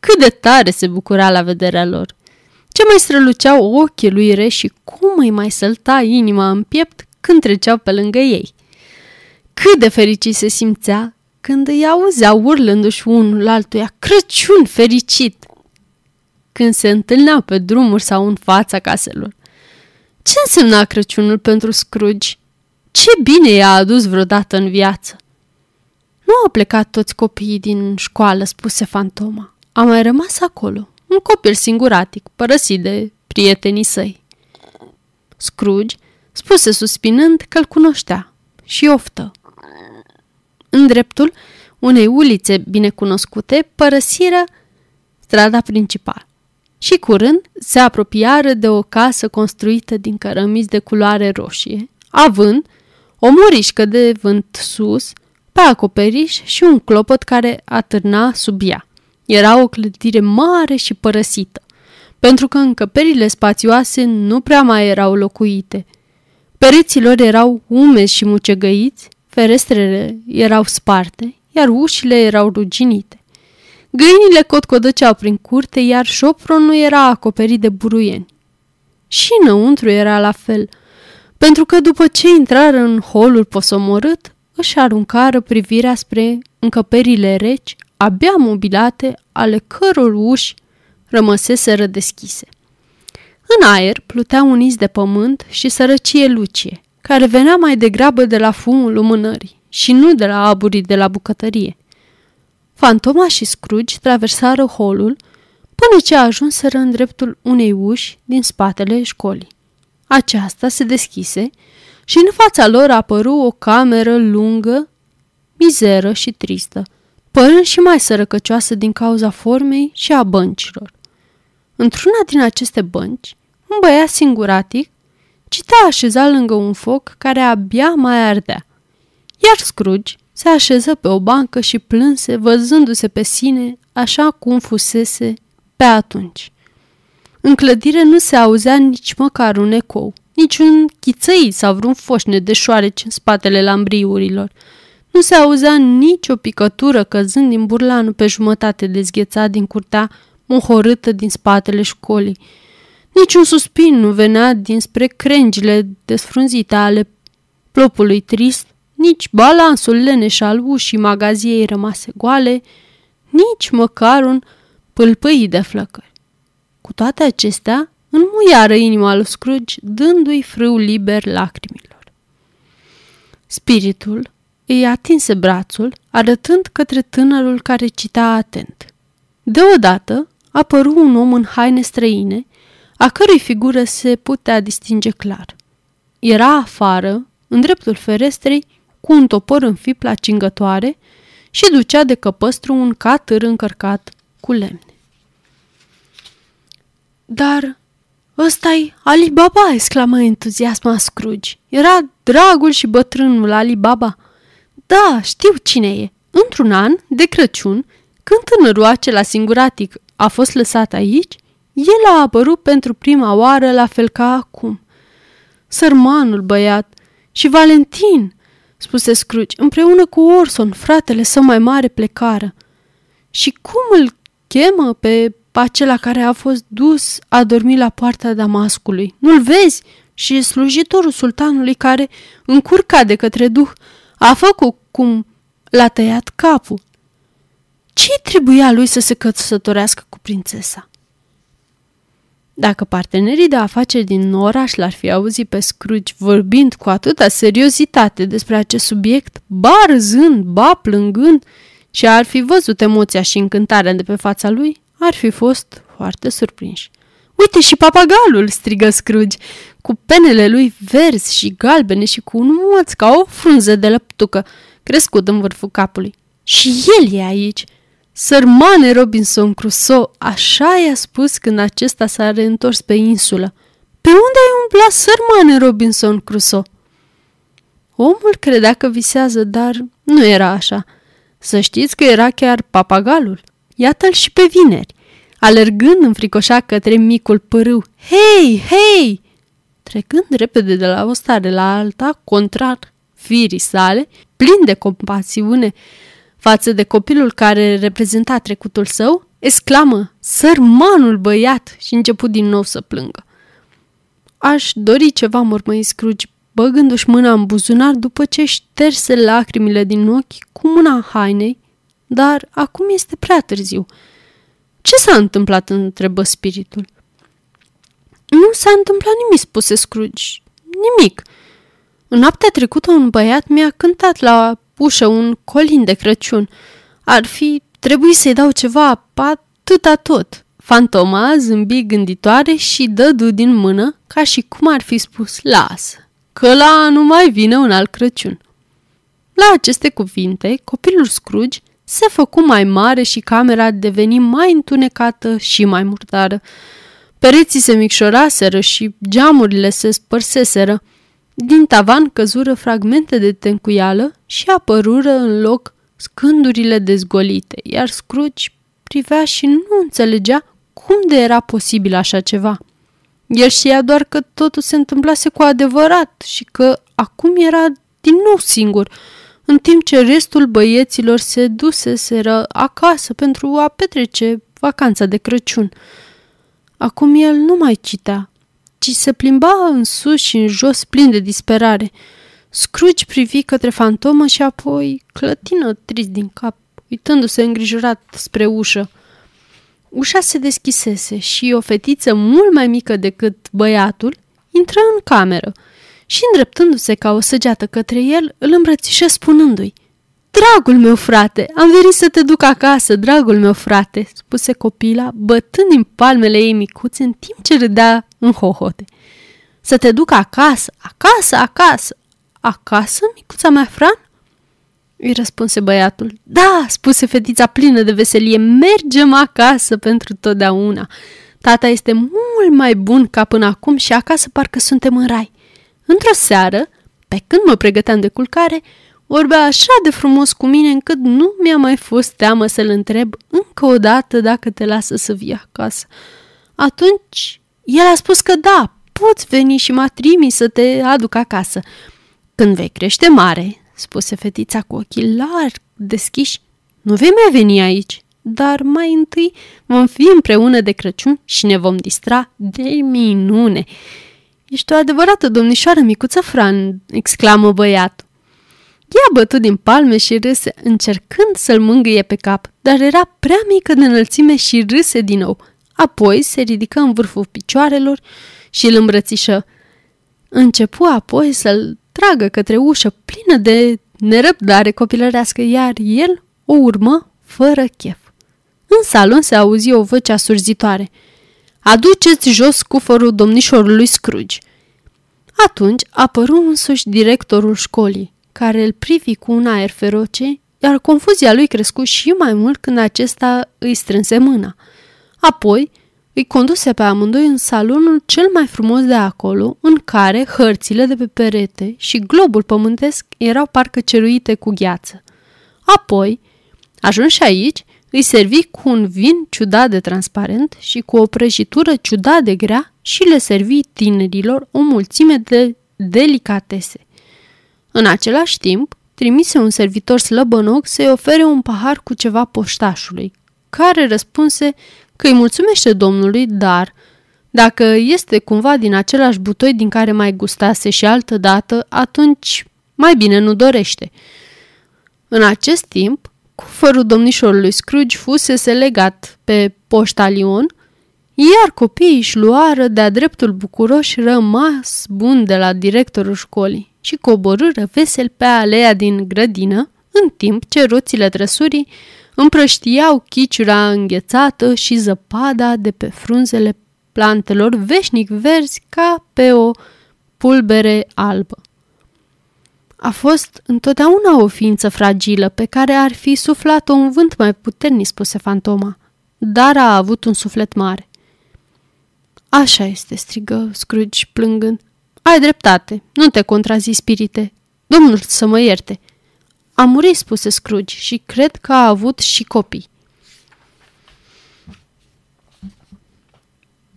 Cât de tare se bucura la vederea lor! Ce mai străluceau ochii lui Re și cum îi mai sălta inima în piept când treceau pe lângă ei. Cât de fericit se simțea când îi auzea urlându-și unul altuia, Crăciun fericit! Când se întâlneau pe drumuri sau în fața caselor. Ce însemna Crăciunul pentru Scrooge? Ce bine i-a adus vreodată în viață? Nu au plecat toți copiii din școală, spuse fantoma. A mai rămas acolo, un copil singuratic, părăsit de prietenii săi. Scrooge spuse suspinând că îl cunoștea și oftă. În dreptul unei ulițe binecunoscute, părăsiră strada principală. Și curând se apropiară de o casă construită din cărămizi de culoare roșie, având o morișcă de vânt sus, pe acoperiș și un clopot care atârna sub ea. Era o clădire mare și părăsită, pentru că încăperile spațioase nu prea mai erau locuite. Pereților erau umezi și mucegăiți, ferestrele erau sparte, iar ușile erau ruginite. Găinile cotcodăceau prin curte, iar șopronul era acoperit de buruieni. Și înăuntru era la fel, pentru că după ce intrară în holul posomorât, își aruncară privirea spre încăperile reci abia mobilate, ale căror uși rămăseseră deschise. În aer plutea un iz de pământ și sărăcie lucie, care venea mai degrabă de la fumul lumânării și nu de la aburii de la bucătărie. Fantoma și Scrooge traversară holul până ce ajunseră în dreptul unei uși din spatele școlii. Aceasta se deschise și în fața lor apăru o cameră lungă, mizeră și tristă, părând și mai sărăcăcioasă din cauza formei și a băncilor. Într-una din aceste bănci, un băiat singuratic citea așezat lângă un foc care abia mai ardea, iar Scrooge se așeză pe o bancă și plânse văzându-se pe sine așa cum fusese pe atunci. În clădire nu se auzea nici măcar un ecou, nici un chițăi sau vreun foșne de șoareci în spatele lambriurilor – nu se auzea nicio picătură căzând din burlanul pe jumătate dezghețat din curtea mohorâtă din spatele școlii. Niciun suspin nu venea dinspre crengile desfrunzite ale plopului trist, nici balansul leneș al ușii magaziei rămase goale, nici măcar un pâlpâi de flăcări. Cu toate acestea, înmuiară inima lui Scrooge, dându-i frâu liber lacrimilor. Spiritul,
îi atinse brațul, arătând către tânărul care cita atent. Deodată apăru un om în haine străine, a cărui figură se putea distinge clar. Era afară, în dreptul ferestrei, cu un topor în fip la cingătoare și ducea de căpăstru un catâr încărcat cu lemne. Dar ăsta-i Ali Baba!" exclamă entuziasma Scrooge. Era dragul și bătrânul Ali Baba. Da, știu cine e. Într-un an, de Crăciun, când tânărul acela singuratic a fost lăsat aici, el a apărut pentru prima oară la fel ca acum. Sărmanul băiat și Valentin, spuse Scrooge, împreună cu Orson, fratele său mai mare, plecară. Și cum îl chemă pe acela care a fost dus a dormi la poarta Damascului? Nu-l vezi? Și e slujitorul sultanului care, încurcat de către duh, a făcut cum l-a tăiat capul. Ce trebuia lui să se căsătorească cu prințesa? Dacă partenerii de afaceri din oraș l-ar fi auzit pe Scrooge vorbind cu atâta seriozitate despre acest subiect, ba râzând, ba plângând, și ar fi văzut emoția și încântarea de pe fața lui, ar fi fost foarte surprinși. Uite și papagalul!" strigă Scrooge, cu penele lui verzi și galbene și cu un moț ca o frunză de lăptucă, crescut în vârful capului. Și el e aici!" Sărmane Robinson Crusoe, așa i-a spus când acesta s-a reîntors pe insulă. Pe unde ai umblat, sărmane Robinson Crusoe? Omul credea că visează, dar nu era așa. Să știți că era chiar papagalul. Iată-l și pe vineri, alergând înfricoșat către micul pârâu. Hei, hei! Trecând repede de la o stare la alta, contrar firii sale, plin de compasiune, față de copilul care reprezenta trecutul său, exclamă, sărmanul băiat și început din nou să plângă. Aș dori ceva, mormăi Scrooge, băgându-și mâna în buzunar după ce șterse lacrimile din ochi cu mâna hainei, dar acum este prea târziu. Ce s-a întâmplat? întrebă spiritul. Nu s-a întâmplat nimic, spuse Scrooge. Nimic. În noaptea trecută un băiat mi-a cântat la ușă un colin de Crăciun. Ar fi trebuit să-i dau ceva, atâta tot. Fantoma zâmbi gânditoare și dădu din mână, ca și cum ar fi spus, lasă, că la nu mai vine un alt Crăciun. La aceste cuvinte, copilul Scrooge se făcu mai mare și camera deveni mai întunecată și mai murdară. Pereții se micșoraseră și geamurile se spărseseră. Din tavan căzură fragmente de tencuială și apărură în loc scândurile dezgolite, iar Scrooge privea și nu înțelegea cum de era posibil așa ceva. El știa doar că totul se întâmplase cu adevărat și că acum era din nou singur, în timp ce restul băieților se duseseră acasă pentru a petrece vacanța de Crăciun. Acum el nu mai citea, ci se plimba în sus și în jos plin de disperare. Scrooge privi către fantomă și apoi clătină trist din cap, uitându-se îngrijorat spre ușă. Ușa se deschisese și o fetiță mult mai mică decât băiatul intră în cameră și, îndreptându-se ca o săgeată către el, îl îmbrățișă spunându-i Dragul meu frate, am venit să te duc acasă, dragul meu frate, spuse copila, bătând din palmele ei micuțe în timp ce râdea în hohote. Să te duc acasă, acasă, acasă. Acasă, micuța mea, Fran? Îi răspunse băiatul. Da, spuse fetița plină de veselie, mergem acasă pentru totdeauna. Tata este mult mai bun ca până acum și acasă parcă suntem în rai. Într-o seară, pe când mă pregăteam de culcare, vorbea așa de frumos cu mine încât nu mi-a mai fost teamă să-l întreb încă o dată dacă te lasă să vii acasă. Atunci el a spus că da, poți veni și m-a trimis să te aduc acasă. Când vei crește mare, spuse fetița cu ochii larg deschiși, nu vei mai veni aici, dar mai întâi vom fi împreună de Crăciun și ne vom distra de minune. Ești o adevărată domnișoară micuță, Fran, exclamă băiatul. Ea bătut din palme și râse, încercând să-l mângâie pe cap, dar era prea mică de înălțime și râse din nou. Apoi se ridică în vârful picioarelor și îl îmbrățișă. Începu apoi să-l tragă către ușă plină de
nerăbdare copilărească, iar el o urmă fără chef. În salon se auzi o voce asurzitoare. Aduceți jos cufărul domnișorului Scrooge. Atunci apăru însuși directorul școlii, care îl privi cu un aer feroce, iar confuzia lui crescu și mai mult când acesta îi strânse mâna. Apoi îi conduse pe amândoi în salonul cel mai frumos de acolo, în care hărțile de pe perete și globul pământesc erau parcă ceruite cu gheață. Apoi, ajuns aici, îi servi cu un vin ciudat de transparent și cu o prăjitură ciudat de grea și le servi tinerilor o mulțime de delicatese. În același timp, trimise un servitor slăbănoc să-i ofere un pahar cu ceva poștașului, care răspunse că îi mulțumește domnului, dar dacă este cumva din același butoi din care mai gustase și altă dată, atunci mai bine nu dorește. În acest timp, cufărul domnișorului Scrooge fusese legat pe poștalion, iar copiii își luară de-a dreptul bucuroși rămas bun de la directorul școlii și coborâră vesel pe alea din grădină, în timp ce roțile trăsurii împrăștiau chiciura înghețată și zăpada de pe frunzele plantelor veșnic verzi ca pe o pulbere albă. A fost întotdeauna o ființă fragilă pe care ar fi suflat-o un vânt mai puternic, spuse fantoma, dar a avut un suflet mare. Așa este, strigă Scrooge plângând. Ai dreptate, nu te contrazi, spirite. Domnul să mă ierte. A murit, spuse Scrooge, și cred că a avut și copii.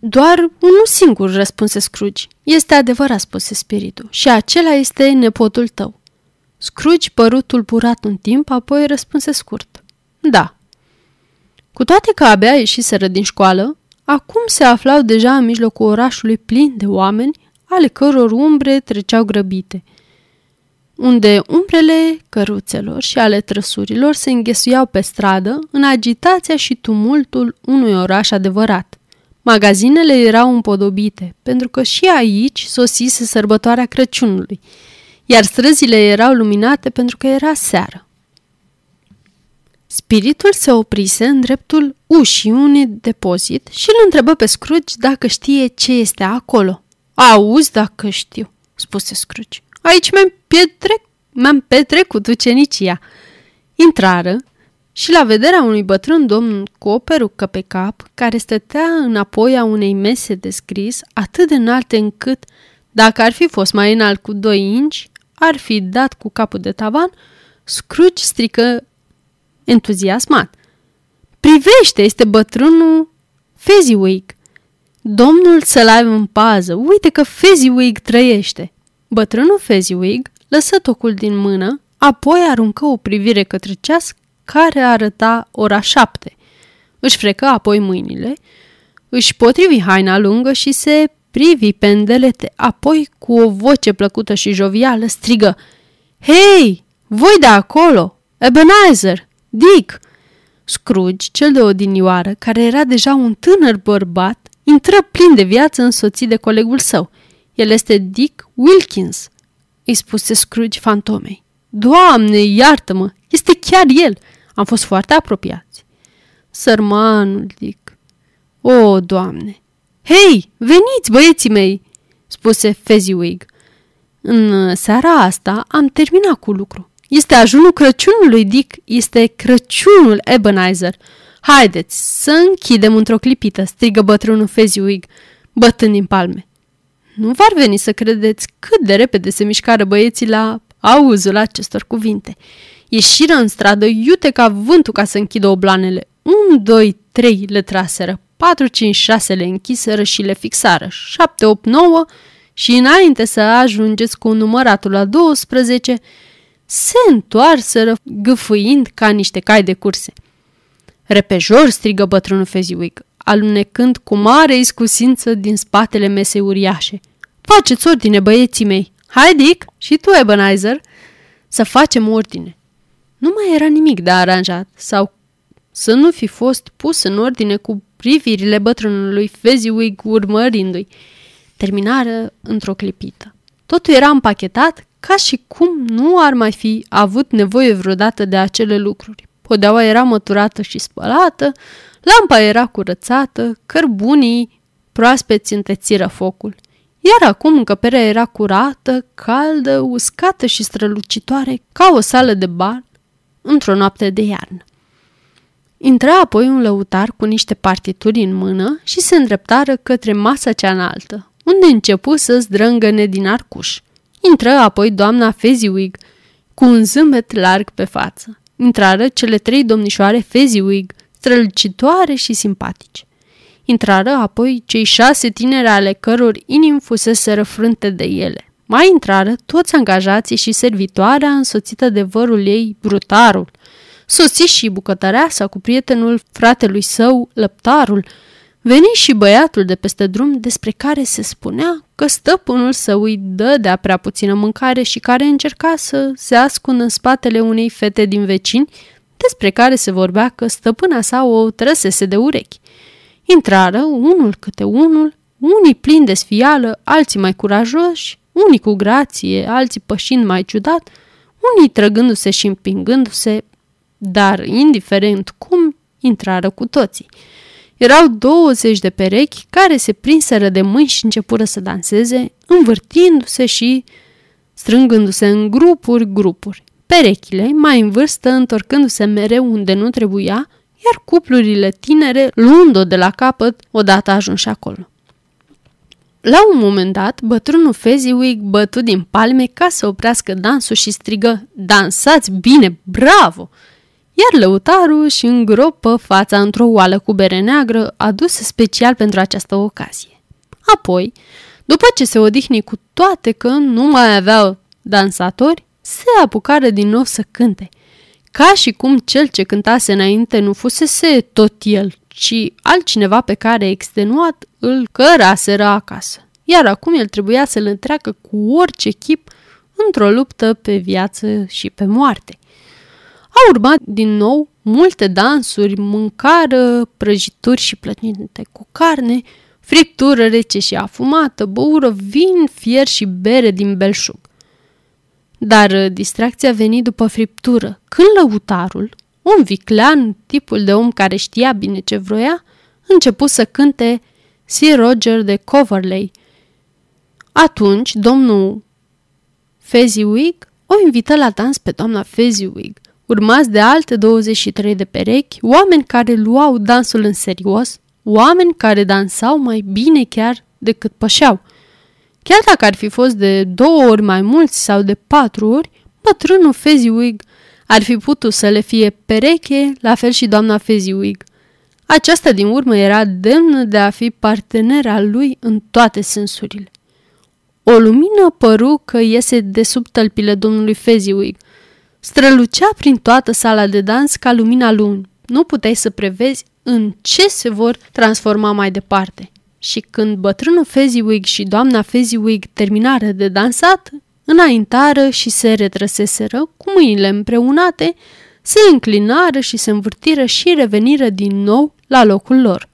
Doar unul singur, răspunse Scrooge. Este adevărat, spuse spiritul, și acela este nepotul tău. Scrooge păru tulburat un timp, apoi răspunse scurt. Da. Cu toate că abia ieșiseră din școală, acum se aflau deja în mijlocul orașului plin de oameni, ale căror umbre treceau grăbite – unde umbrele căruțelor și ale trăsurilor se înghesuiau pe stradă în agitația și tumultul unui oraș adevărat. Magazinele erau împodobite, pentru că și aici sosise sărbătoarea Crăciunului, iar străzile erau luminate pentru că era seară. Spiritul se oprise în dreptul ușii unui depozit și îl întrebă pe Scrooge dacă știe ce este acolo. Auzi dacă știu, spuse Scrooge. Aici mi-am, petrec, mi-am petrecut ucenicia. Intrară și la vederea unui bătrân domn cu o perucă pe cap, care stătea înapoi a unei mese de scris atât de înalte încât, dacă ar fi fost mai înalt cu doi inci, ar fi dat cu capul de tavan, Scrooge strică entuziasmat. Privește, este bătrânul Fezziwig. Domnul să-l aibă în pază, uite că Fezziwig trăiește. Bătrânul Fezziwig lăsă tocul din mână, apoi aruncă o privire către ceas care arăta ora șapte. Își frecă apoi mâinile, își potrivi haina lungă și se privi pendelete, apoi cu o voce plăcută și jovială strigă Hei, voi de acolo! Ebenezer! Dick!" Scrooge, cel de odinioară, care era deja un tânăr bărbat, intră plin de viață însoțit de colegul său – el este Dick Wilkins, îi spuse Scrooge fantomei. Doamne, iartă-mă, este chiar el. Am fost foarte apropiați. Sărmanul Dick. O, Doamne! Hei, veniți, băieții mei, spuse Fezziwig. În seara asta am terminat cu lucru. Este ajunul Crăciunului, Dick. Este Crăciunul Ebenezer. Haideți să închidem într-o clipită, strigă bătrânul Fezziwig, bătând din palme. Nu v-ar veni să credeți cât de repede se mișcară băieții la auzul acestor cuvinte. Ieșiră în stradă iute ca vântul ca să închidă oblanele. Un, doi, trei le traseră, patru, cinci, șase le închiseră și le fixară, șapte, opt, nouă și înainte să ajungeți cu număratul la 12, se întoarseră gâfâind ca niște cai de curse. Repejor strigă bătrânul Fezziwig alunecând cu mare iscusință din spatele mesei uriașe. Faceți ordine, băieții mei! Hai, Dick, și tu, Ebenezer, să facem ordine. Nu mai era nimic de aranjat sau să nu fi fost pus în ordine cu privirile bătrânului Fezziwig urmărindu-i. Terminară într-o clipită. Totul era împachetat ca și cum nu ar mai fi avut nevoie vreodată de acele lucruri. Podeaua era măturată și spălată, lampa era curățată, cărbunii proaspeți întețiră focul. Iar acum încăperea era curată, caldă, uscată și strălucitoare, ca o sală de bar într-o noapte de iarnă. Intra apoi un lăutar cu niște partituri în mână și se îndreptară către masa cea înaltă, unde începu să zdrângăne din arcuș. Intră apoi doamna Fezziwig, cu un zâmbet larg pe față. Intrară cele trei domnișoare Fezziwig, strălucitoare și simpatice. Intrară apoi cei șase tineri ale căror inim fusese răfrânte de ele. Mai intrară toți angajații și servitoarea însoțită de vărul ei, brutarul. Sosi și bucătăreasa cu prietenul fratelui său, lăptarul. Veni și băiatul de peste drum despre care se spunea că stăpânul său îi dă de prea puțină mâncare și care încerca să se ascundă în spatele unei fete din vecini, despre care se vorbea că stăpâna sa o trăsese de urechi. Intrară unul câte unul, unii plini de sfială, alții mai curajoși, unii cu grație, alții pășind mai ciudat, unii trăgându-se și împingându-se, dar, indiferent cum, intrară cu toții. Erau 20 de perechi care se prinseră de mâini și începură să danseze, învârtindu-se și strângându-se în grupuri, grupuri. Perechile, mai în vârstă, întorcându-se mereu unde nu trebuia, iar cuplurile tinere luând-o de la capăt odată ajunși acolo. La un moment dat, bătrânul Fezziwig bătu din palme ca să oprească dansul și strigă Dansați bine, bravo! Iar lăutarul și îngropă fața într-o oală cu bere neagră adusă special pentru această ocazie. Apoi, după ce se odihni cu toate că nu mai aveau dansatori, se apucară din nou să cânte – ca și cum cel ce cântase înainte nu fusese tot el, ci altcineva pe care, extenuat, îl căraseră acasă. Iar acum el trebuia să-l întreacă cu orice chip într-o luptă pe viață și pe moarte. Au urmat din nou multe dansuri, mâncară, prăjituri și plătinte cu carne, friptură rece și afumată, băură, vin, fier și bere din belșug. Dar uh, distracția veni după friptură, când lăutarul, un viclean, tipul de om care știa bine ce vroia, început să cânte Sir Roger de Coverley. Atunci, domnul Fezziwig o invită la dans pe doamna Fezziwig, urmați de alte 23 de perechi, oameni care luau dansul în serios, oameni care dansau mai bine chiar decât pășeau – Chiar dacă ar fi fost de două ori mai mulți sau de patru ori, bătrânul Fezziwig ar fi putut să le fie pereche, la fel și doamna Fezziwig. Aceasta din urmă era demnă de a fi partenera lui în toate sensurile. O lumină păru că iese de sub tălpile domnului Fezziwig. Strălucea prin toată sala de dans ca lumina lunii. Nu puteai să prevezi în ce se vor transforma mai departe și când bătrânul Fezziwig și doamna Fezziwig terminară de dansat, înaintară și se retrăseseră cu mâinile împreunate, se înclinară și se învârtiră și reveniră din nou la locul lor.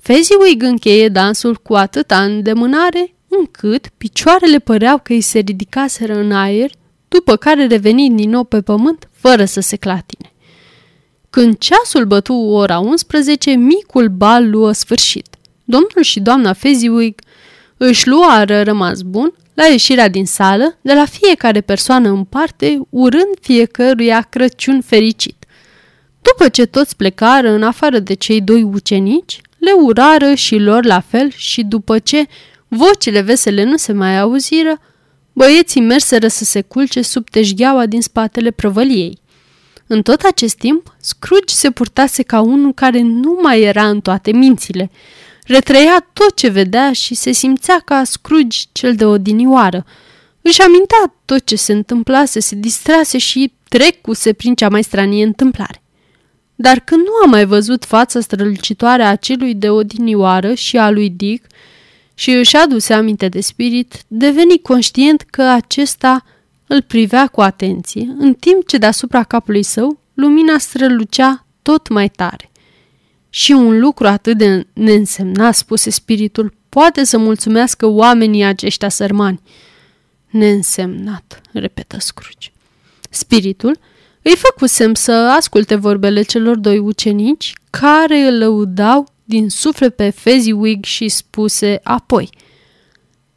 Fezziwig încheie dansul cu atâta îndemânare încât picioarele păreau că îi se ridicaseră în aer, după care reveni din nou pe pământ fără să se clatine. Când ceasul bătu ora 11, micul bal luă sfârșit. Domnul și doamna Fezziwig își luară rămas bun la ieșirea din sală, de la fiecare persoană în parte, urând fiecăruia Crăciun fericit. După ce toți plecară în afară de cei doi ucenici, le urară și lor la fel și după ce vocile vesele nu se mai auziră, băieții merseră să se culce sub teșgheaua din spatele prăvăliei. În tot acest timp, Scrooge se purtase ca unul care nu mai era în toate mințile – retrăia tot ce vedea și se simțea ca Scrooge cel de odinioară. Își amintea tot ce se întâmplase, se distrase și trecuse prin cea mai stranie întâmplare. Dar când nu a mai văzut fața strălucitoare a celui de odinioară și a lui Dick și își aduse aminte de spirit, deveni conștient că acesta îl privea cu atenție, în timp ce deasupra capului său lumina strălucea tot mai tare. Și un lucru atât de neînsemnat, spuse spiritul, poate să mulțumească oamenii aceștia sărmani.
Neînsemnat, repetă Scrooge. Spiritul îi făcusem să asculte vorbele celor doi ucenici care îl lăudau din suflet pe Fezziwig și spuse apoi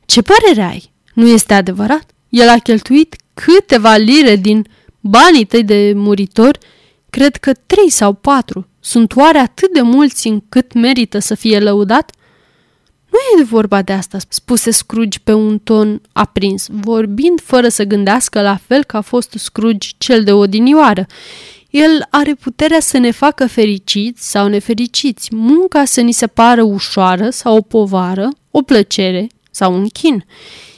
Ce părere ai? Nu este adevărat? El a cheltuit câteva lire din banii tăi de muritori, cred că trei sau patru. Sunt oare atât de mulți încât merită să fie lăudat? Nu e vorba de asta, spuse Scrooge pe un ton aprins, vorbind fără să gândească la fel ca a fost Scrooge cel de odinioară. El are puterea să ne facă fericiți sau nefericiți, munca să ni se pară ușoară sau o povară, o plăcere sau un chin.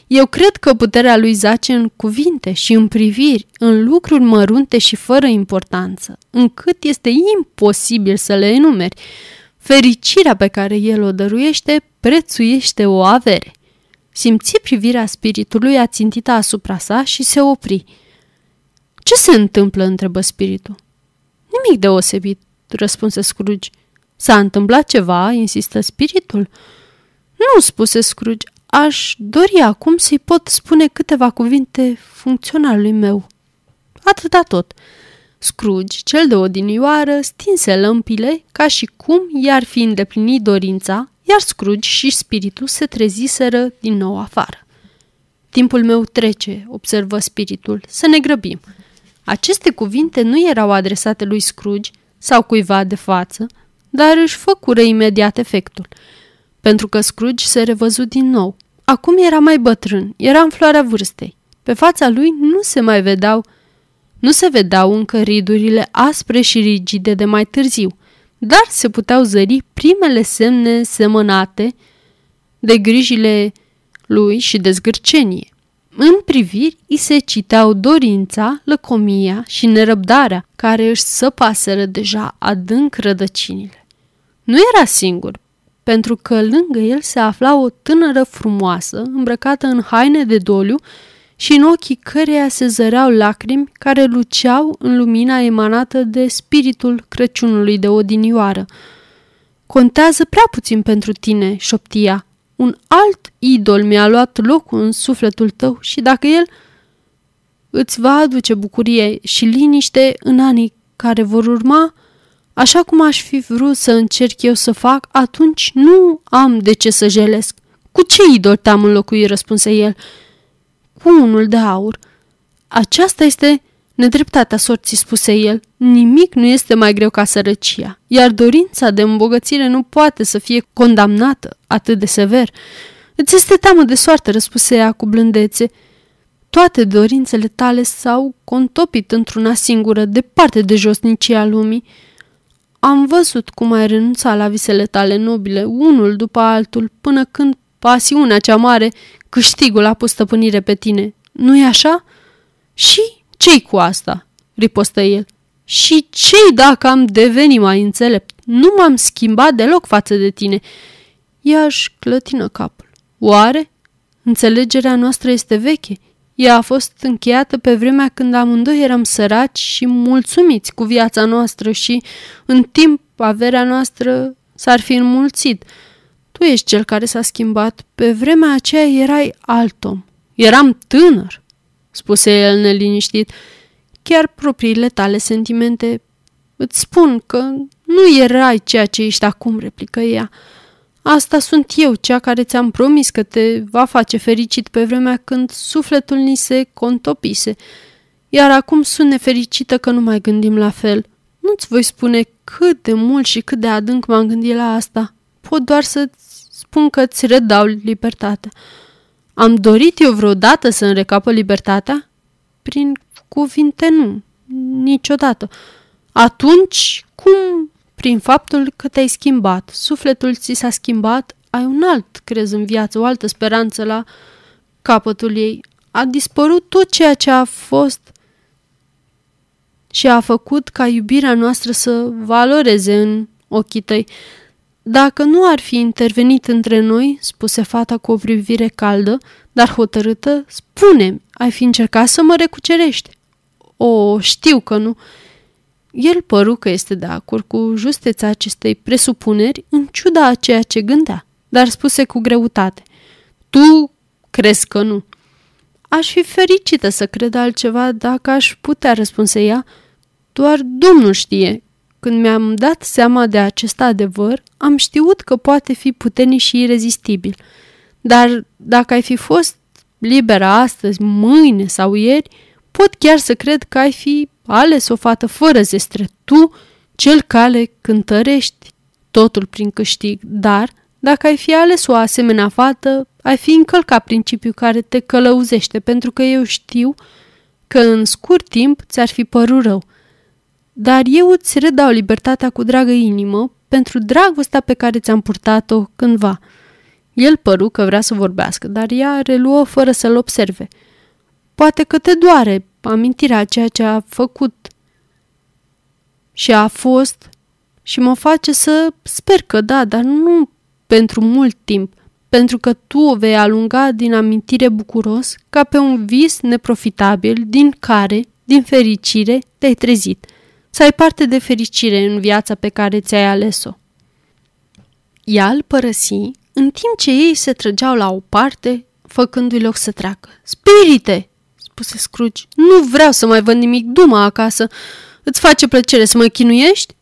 Eu cred că puterea lui zace în cuvinte și în priviri, în lucruri mărunte și fără importanță, încât este imposibil să le enumeri. Fericirea pe care el o dăruiește prețuiește o avere. Simți privirea spiritului ațintită asupra sa și se opri. Ce se întâmplă?" întrebă spiritul. Nimic deosebit, răspunse Scrooge. S-a întâmplat ceva, insistă spiritul. Nu, spuse Scrooge, aș dori acum să-i pot spune câteva cuvinte funcționalului meu. Atâta tot. Scrooge, cel de odinioară, stinse lămpile ca și cum i-ar fi îndeplinit dorința, iar Scrooge și spiritul se treziseră din nou afară. Timpul meu trece, observă spiritul, să ne grăbim. Aceste cuvinte nu erau adresate lui Scrooge sau cuiva de față, dar își făcură imediat efectul, pentru că Scrooge se revăzut din nou. Acum era mai bătrân, era în floarea vârstei. Pe fața lui nu se mai vedeau, nu se vedeau încă ridurile aspre și rigide de mai târziu, dar se puteau zări primele semne semănate de grijile lui și de zgârcenie. În priviri îi se citeau dorința, lăcomia și nerăbdarea care își săpaseră deja adânc rădăcinile. Nu era singur, pentru că lângă el se afla o tânără frumoasă, îmbrăcată în haine de doliu și în ochii căreia se zăreau lacrimi care luceau în lumina emanată de spiritul Crăciunului de odinioară. Contează prea puțin pentru tine, șoptia. Un alt idol mi-a luat locul în sufletul tău și dacă el îți va aduce bucurie și liniște în anii care vor urma, așa cum aș fi vrut să încerc eu să fac, atunci nu am de ce să jelesc. Cu ce idol te-am înlocuit, răspunse el cu unul de aur. Aceasta este nedreptatea sorții, spuse el. Nimic nu este mai greu ca sărăcia, iar dorința de îmbogățire nu poate să fie condamnată atât de sever. Îți este teamă de soartă, răspuse ea cu blândețe. Toate dorințele tale s-au contopit într-una singură, departe de josnicia lumii. Am văzut cum ai renunțat la visele tale nobile, unul după altul, până când pasiunea cea mare Câștigul a pus stăpânire pe tine, nu-i așa? Și ce cu asta? ripostă el. Și ce dacă am devenit mai înțelept? Nu m-am schimbat deloc față de tine. Ea își clătină capul. Oare? Înțelegerea noastră este veche. Ea a fost încheiată pe vremea când amândoi eram săraci și mulțumiți cu viața noastră și, în timp, averea noastră s-ar fi înmulțit. Tu ești cel care s-a schimbat. Pe vremea aceea erai alt om. Eram tânăr, spuse el neliniștit. Chiar propriile tale sentimente îți spun că nu erai ceea ce ești acum, replică ea. Asta sunt eu, cea care ți-am promis că te va face fericit pe vremea când sufletul ni se contopise. Iar acum sunt nefericită că nu mai gândim la fel. Nu-ți voi spune cât de mult și cât de adânc m-am gândit la asta. Pot doar să-ți spun că îți redau libertatea. Am dorit eu vreodată să-mi recapă libertatea? Prin cuvinte nu, niciodată. Atunci, cum? Prin faptul că te-ai schimbat, sufletul ți s-a schimbat, ai un alt crez în viață, o altă speranță la capătul ei. A dispărut tot ceea ce a fost și a făcut ca iubirea noastră să valoreze în ochii tăi. Dacă nu ar fi intervenit între noi, spuse fata cu o privire caldă, dar hotărâtă, spune ai fi încercat să mă recucerești. O, știu că nu. El păru că este de acord cu justeța acestei presupuneri, în ciuda a ceea ce gândea, dar spuse cu greutate. Tu crezi că nu.
Aș fi fericită să cred altceva dacă aș putea, răspunse ea. Doar Domnul știe. Când mi-am dat seama de acest adevăr, am știut că poate fi puternic și irezistibil. Dar dacă ai fi fost liberă astăzi, mâine sau ieri, pot chiar să cred că ai fi ales o fată fără zestre, tu, cel care cântărești totul prin câștig, dar dacă ai fi ales o asemenea fată, ai fi încălcat principiul care te călăuzește, pentru că eu știu că în scurt timp ți-ar fi părut rău. Dar eu îți redau libertatea cu dragă inimă pentru dragostea pe care ți-am purtat-o cândva. El păru că vrea să vorbească, dar ea reluă fără să-l observe. Poate că te doare amintirea ceea ce a făcut și a fost și mă face să sper că da, dar nu pentru mult timp, pentru că tu o vei alunga din amintire bucuros ca pe un vis neprofitabil din care, din fericire, te-ai trezit. Să ai parte de fericire în viața pe care ți-ai ales-o. Ea îl părăsi în timp ce ei se trăgeau la o parte, făcându-i loc să treacă. Spirite! Spuse Scrooge. Nu vreau să mai văd nimic duma acasă. Îți face plăcere să mă chinuiești?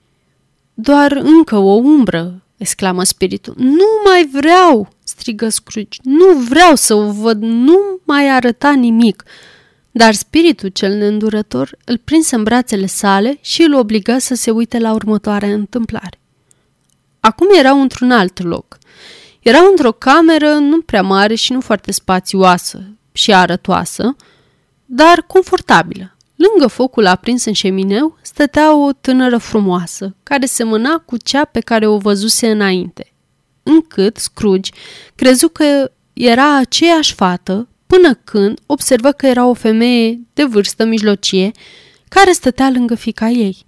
Doar încă o umbră, exclamă spiritul. Nu mai vreau, strigă Scrooge. Nu vreau să o văd, nu mai arăta nimic. Dar spiritul cel neîndurător îl prinse în brațele sale și îl obligă să se uite la următoarea întâmplare. Acum erau într-un alt loc. Erau într-o cameră nu prea mare și nu foarte spațioasă și arătoasă, dar confortabilă. Lângă focul aprins în șemineu stătea o tânără frumoasă, care semăna cu cea pe care o văzuse înainte, încât Scrooge crezu că era aceeași fată până când observă că era o femeie de vârstă mijlocie care stătea lângă fica ei.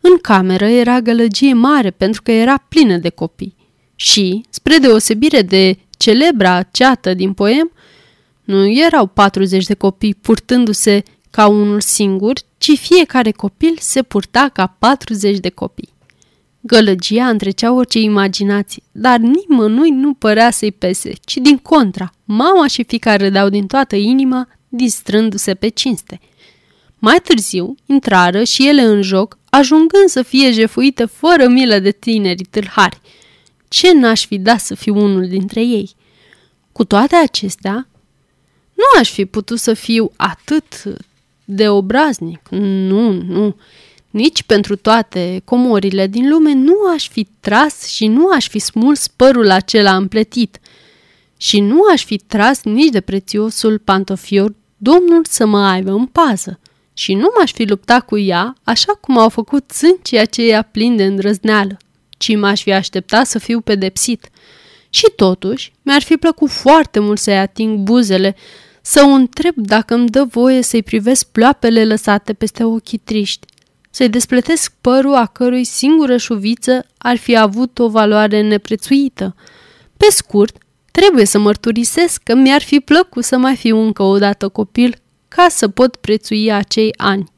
În cameră era gălăgie mare pentru că era plină de copii și, spre deosebire de celebra ceată din poem, nu erau 40 de copii purtându-se ca unul singur, ci fiecare copil se purta ca 40 de copii. Gălăgia întrecea orice imaginație, dar nimănui nu părea să-i pese, ci din contra, mama și fica râdeau din toată inima, distrându-se pe cinste. Mai târziu, intrară și ele în joc, ajungând să fie jefuite fără milă de tineri tâlhari. Ce n-aș fi dat să fiu unul dintre ei? Cu toate acestea, nu aș fi putut să fiu atât de obraznic. Nu, nu. Nici pentru toate comorile din lume nu aș fi tras și nu aș fi smuls părul acela împletit. Și nu aș fi tras nici de prețiosul pantofior Domnul să mă aibă în pază. Și nu m-aș fi luptat cu ea așa cum au făcut țâncii aceia plini de îndrăzneală, ci m-aș fi așteptat să fiu pedepsit. Și totuși, mi-ar fi plăcut foarte mult să-i ating buzele, să o întreb dacă îmi dă voie să-i privesc ploapele lăsate peste ochii triști, să-i despletesc părul a cărui singură șuviță ar fi avut o valoare neprețuită. Pe scurt, trebuie să mărturisesc că mi-ar fi plăcut să mai fiu încă o dată copil ca să pot prețui acei ani.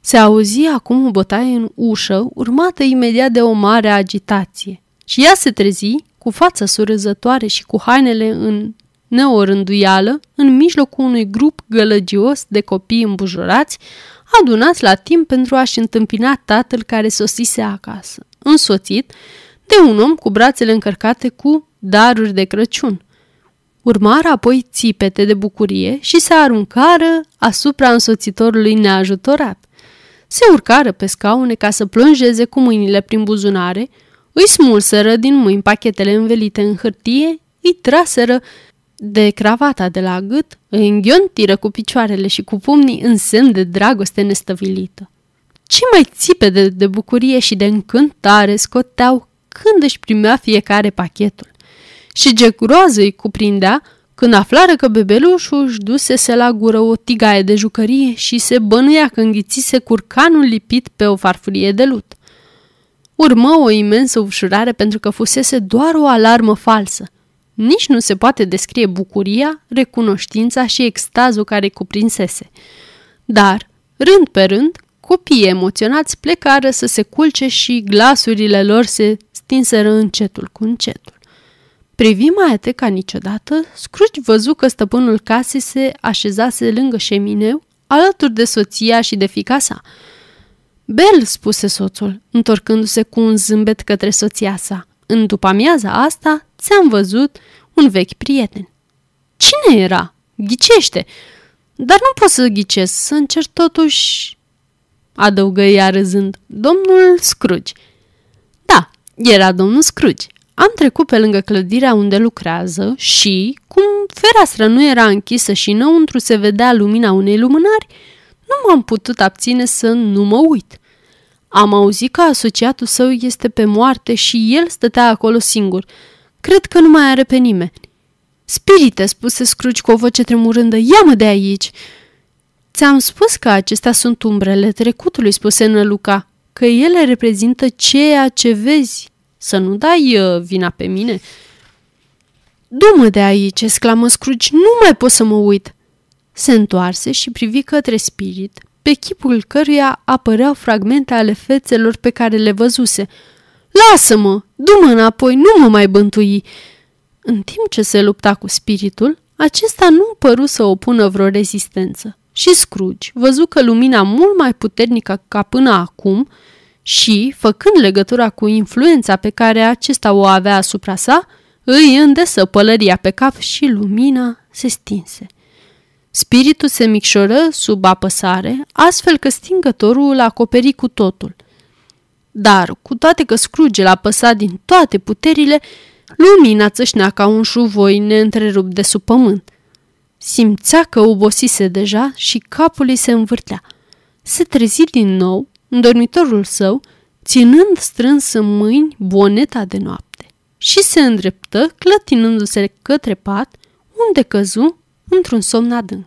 Se auzi acum o bătaie în ușă, urmată imediat de o mare agitație. Și ea se trezi, cu fața surâzătoare și cu hainele în neorânduială, în mijlocul unui grup gălăgios de copii îmbujurați, adunați la timp pentru a-și întâmpina tatăl care sosise acasă, însoțit de un om cu brațele încărcate cu daruri de Crăciun. Urmară apoi țipete de bucurie și se aruncară asupra însoțitorului neajutorat. Se urcară pe scaune ca să plonjeze cu mâinile prin buzunare, îi smulseră din mâini pachetele învelite în hârtie, îi traseră de cravata de la gât, îi înghiontiră cu picioarele și cu pumnii în semn de dragoste nestăvilită. Ce mai țipe de, de bucurie și de încântare scoteau când își primea fiecare pachetul. Și ce groază îi cuprindea când aflară că bebelușul își dusese la gură o tigaie de jucărie și se bănuia că înghițise curcanul lipit pe o farfurie de lut. Urmă o imensă ușurare pentru că fusese doar o alarmă falsă – nici nu se poate descrie bucuria, recunoștința și extazul care cuprinsese. Dar, rând pe rând, copiii emoționați plecară să se culce și glasurile lor se stinseră încetul cu încetul.
Privi mai atent ca niciodată, Scrooge văzu că stăpânul casei se așezase lângă șemineu, alături de soția și de fica sa. Bel, spuse soțul, întorcându-se cu un zâmbet către soția sa. În după amiaza asta ți-am văzut un vechi prieten. Cine era? Ghicește! Dar nu pot să ghicesc, să încerc totuși... Adăugă ea râzând. Domnul Scrooge. Da, era domnul Scrooge. Am trecut pe lângă clădirea unde lucrează și, cum fereastra nu era închisă și înăuntru se vedea lumina unei lumânări, nu m-am putut abține să nu mă uit. Am auzit că asociatul său este pe moarte și el stătea acolo singur. Cred că nu mai are pe nimeni. Spirite, spuse Scrooge cu o voce tremurândă, ia-mă de aici! Ți-am spus că acestea sunt umbrele trecutului, spuse Năluca, că ele reprezintă ceea ce vezi. Să nu dai uh, vina pe mine. Du-mă de aici, exclamă Scrooge, nu mai pot să mă uit. Se întoarse și privi către spirit, pe chipul căruia apăreau fragmente ale fețelor pe care le văzuse. Lasă-mă! Du-mă înapoi, nu mă mai bântui! În timp ce se lupta cu spiritul, acesta nu păru să opună vreo rezistență. Și Scrooge văzu că lumina mult mai puternică ca până acum și, făcând legătura cu influența pe care acesta o avea asupra sa, îi îndesă pălăria pe cap și lumina se stinse. Spiritul se micșoră sub apăsare, astfel că stingătorul îl acoperi cu totul. Dar, cu toate că Scrooge l-a păsat din toate puterile, lumina țâșnea ca un șuvoi neîntrerupt de sub pământ. Simțea că obosise deja și capul îi se învârtea. Se trezi din nou în dormitorul său, ținând strâns în mâini boneta de noapte și se îndreptă, clătinându-se către pat, unde căzu într-un somn adânc.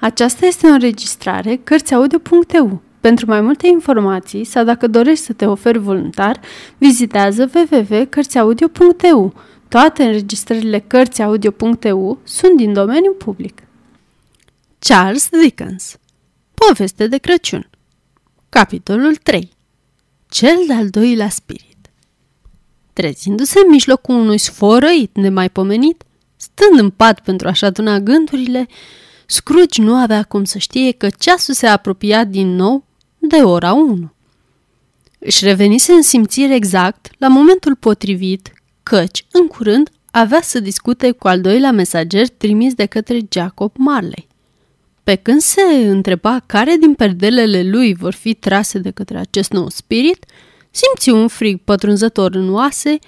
Aceasta este o înregistrare Cărțiaudio.eu. Pentru mai multe informații sau dacă dorești să te oferi voluntar, vizitează www.cărțiaudio.eu. Toate înregistrările Cărțiaudio.eu sunt din domeniu public.
Charles Dickens Poveste de Crăciun Capitolul 3 Cel de-al doilea spirit Trezindu-se în mijlocul unui sfărăit nemaipomenit, stând în pat pentru a-și aduna gândurile, Scrooge nu avea cum să știe că ceasul se apropia din nou de ora 1. Își revenise în simțire exact la momentul potrivit, căci, în curând, avea să discute cu al doilea mesager trimis de către Jacob Marley. Pe când se întreba care din perdelele lui vor fi trase de către acest nou spirit, simți un frig pătrunzător în oase,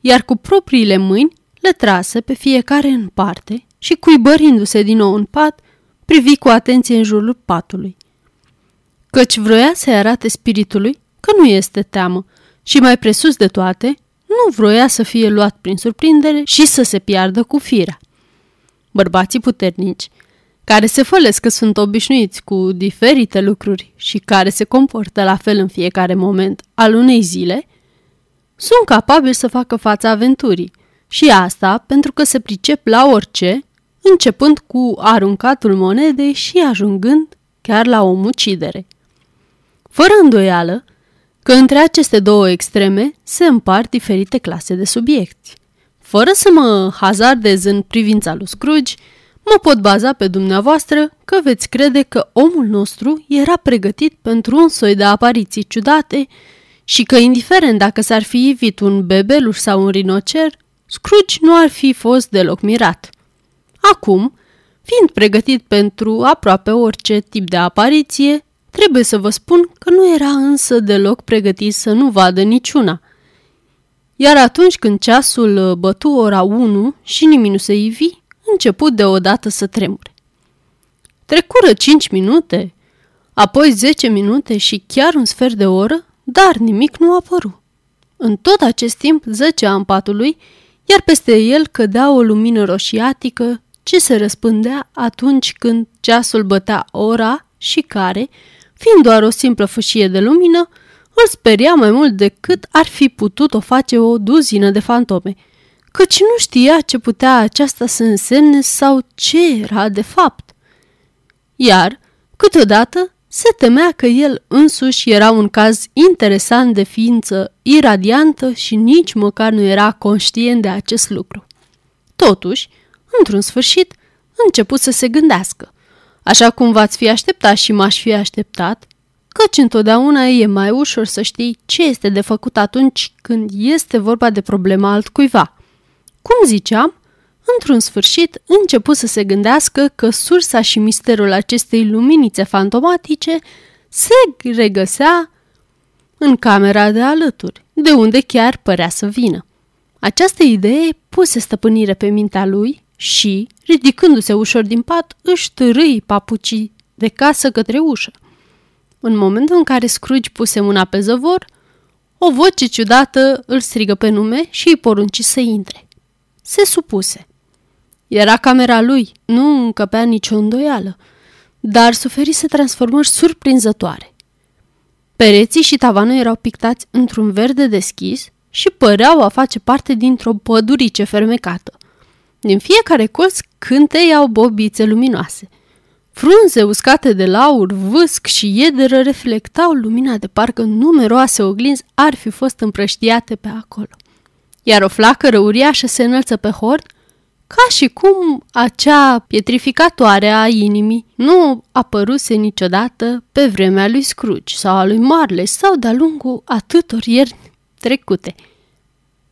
iar cu propriile mâini le trase pe fiecare în parte și cuibărindu-se din nou în pat, privi cu atenție în jurul patului. Căci vroia să-i arate spiritului că nu este teamă și mai presus de toate, nu vroia să fie luat prin surprindere și să se piardă cu firea. Bărbații puternici, care se fălesc că sunt obișnuiți cu diferite lucruri și care se comportă la fel în fiecare moment al unei zile, sunt capabili să facă fața aventurii și asta pentru că se pricep la orice, începând cu aruncatul monedei și ajungând chiar la omucidere. Fără îndoială că între aceste două extreme se împart diferite clase de subiecti. Fără să mă hazardez în privința lui Scrooge, mă pot baza pe dumneavoastră că veți crede că omul nostru era pregătit pentru un soi de apariții ciudate și că, indiferent dacă s-ar fi ivit un bebeluș sau un rinocer, Scrooge nu ar fi fost deloc mirat. Acum, fiind pregătit pentru aproape orice tip de apariție, trebuie să vă spun că nu era însă deloc pregătit să nu vadă niciuna. Iar atunci când ceasul bătu ora 1 și nimic nu se ivi, început deodată să tremure. Trecură cinci minute, apoi zece minute și chiar un sfert de oră, dar nimic nu a apărut. În tot acest timp zăcea în patul lui, iar peste el cădea o lumină roșiatică ce se răspândea atunci când ceasul bătea ora și care, fiind doar o simplă fâșie de lumină, îl speria mai mult decât ar fi putut o face o duzină de fantome – căci nu știa ce putea aceasta să însemne sau ce era de fapt. Iar, câteodată, se temea că el însuși era un caz interesant de ființă iradiantă și nici măcar nu era conștient de acest lucru. Totuși, într-un sfârșit, început să se gândească. Așa cum v-ați fi așteptat și m-aș fi așteptat, căci întotdeauna e mai ușor să știi ce este de făcut atunci când este vorba de problema altcuiva. Cum ziceam, într-un sfârșit început să se gândească că sursa și misterul acestei luminițe fantomatice se regăsea în camera de alături, de unde chiar părea să vină. Această idee puse stăpânire pe mintea lui și, ridicându-se ușor din pat, își târâi papucii de casă către ușă. În momentul în care Scrooge puse mâna pe zăvor, o voce ciudată îl strigă pe nume și îi porunci să intre. Se supuse. Era camera lui, nu încăpea nicio îndoială, dar suferise transformări surprinzătoare. Pereții și tavanul erau pictați într-un verde deschis și păreau a face parte dintr-o pădurice fermecată. Din fiecare colț cânteiau bobițe luminoase. Frunze uscate de laur, vâsc și iederă reflectau lumina de parcă numeroase oglinzi ar fi fost împrăștiate pe acolo. Iar o flacără uriașă se înălță pe hord, ca și cum acea pietrificatoare a inimii nu apăruse niciodată pe vremea lui Scrooge sau a lui Marley sau de-a lungul atâtor ierni trecute.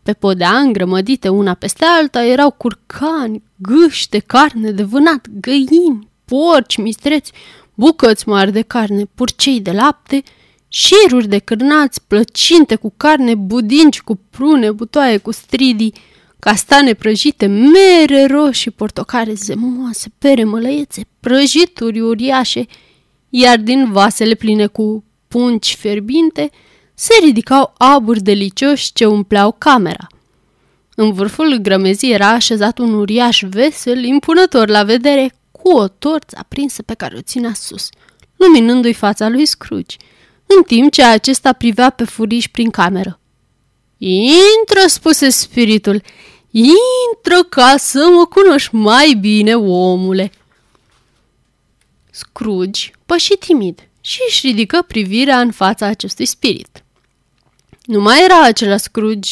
Pe podea îngrămădite una peste alta erau curcani, gâși de carne de vânat, găini, porci, mistreți, bucăți mari de carne, purcei de lapte, șiruri de cârnați, plăcinte cu carne, budinci cu prune, butoaie cu stridii, castane prăjite, mere roșii, portocare zemoase, pere mălăiețe, prăjituri uriașe, iar din vasele pline cu punci fierbinte se ridicau aburi delicioși ce umpleau camera. În vârful grămezii era așezat un uriaș vesel, impunător la vedere, cu o torță aprinsă pe care o ținea sus, luminându-i fața lui Scrooge, în timp ce acesta privea pe furiș prin cameră. Intră, spuse spiritul, intră ca să mă cunoști mai bine, omule. Scrooge păși timid și își ridică privirea în fața acestui spirit. Nu mai era același Scrooge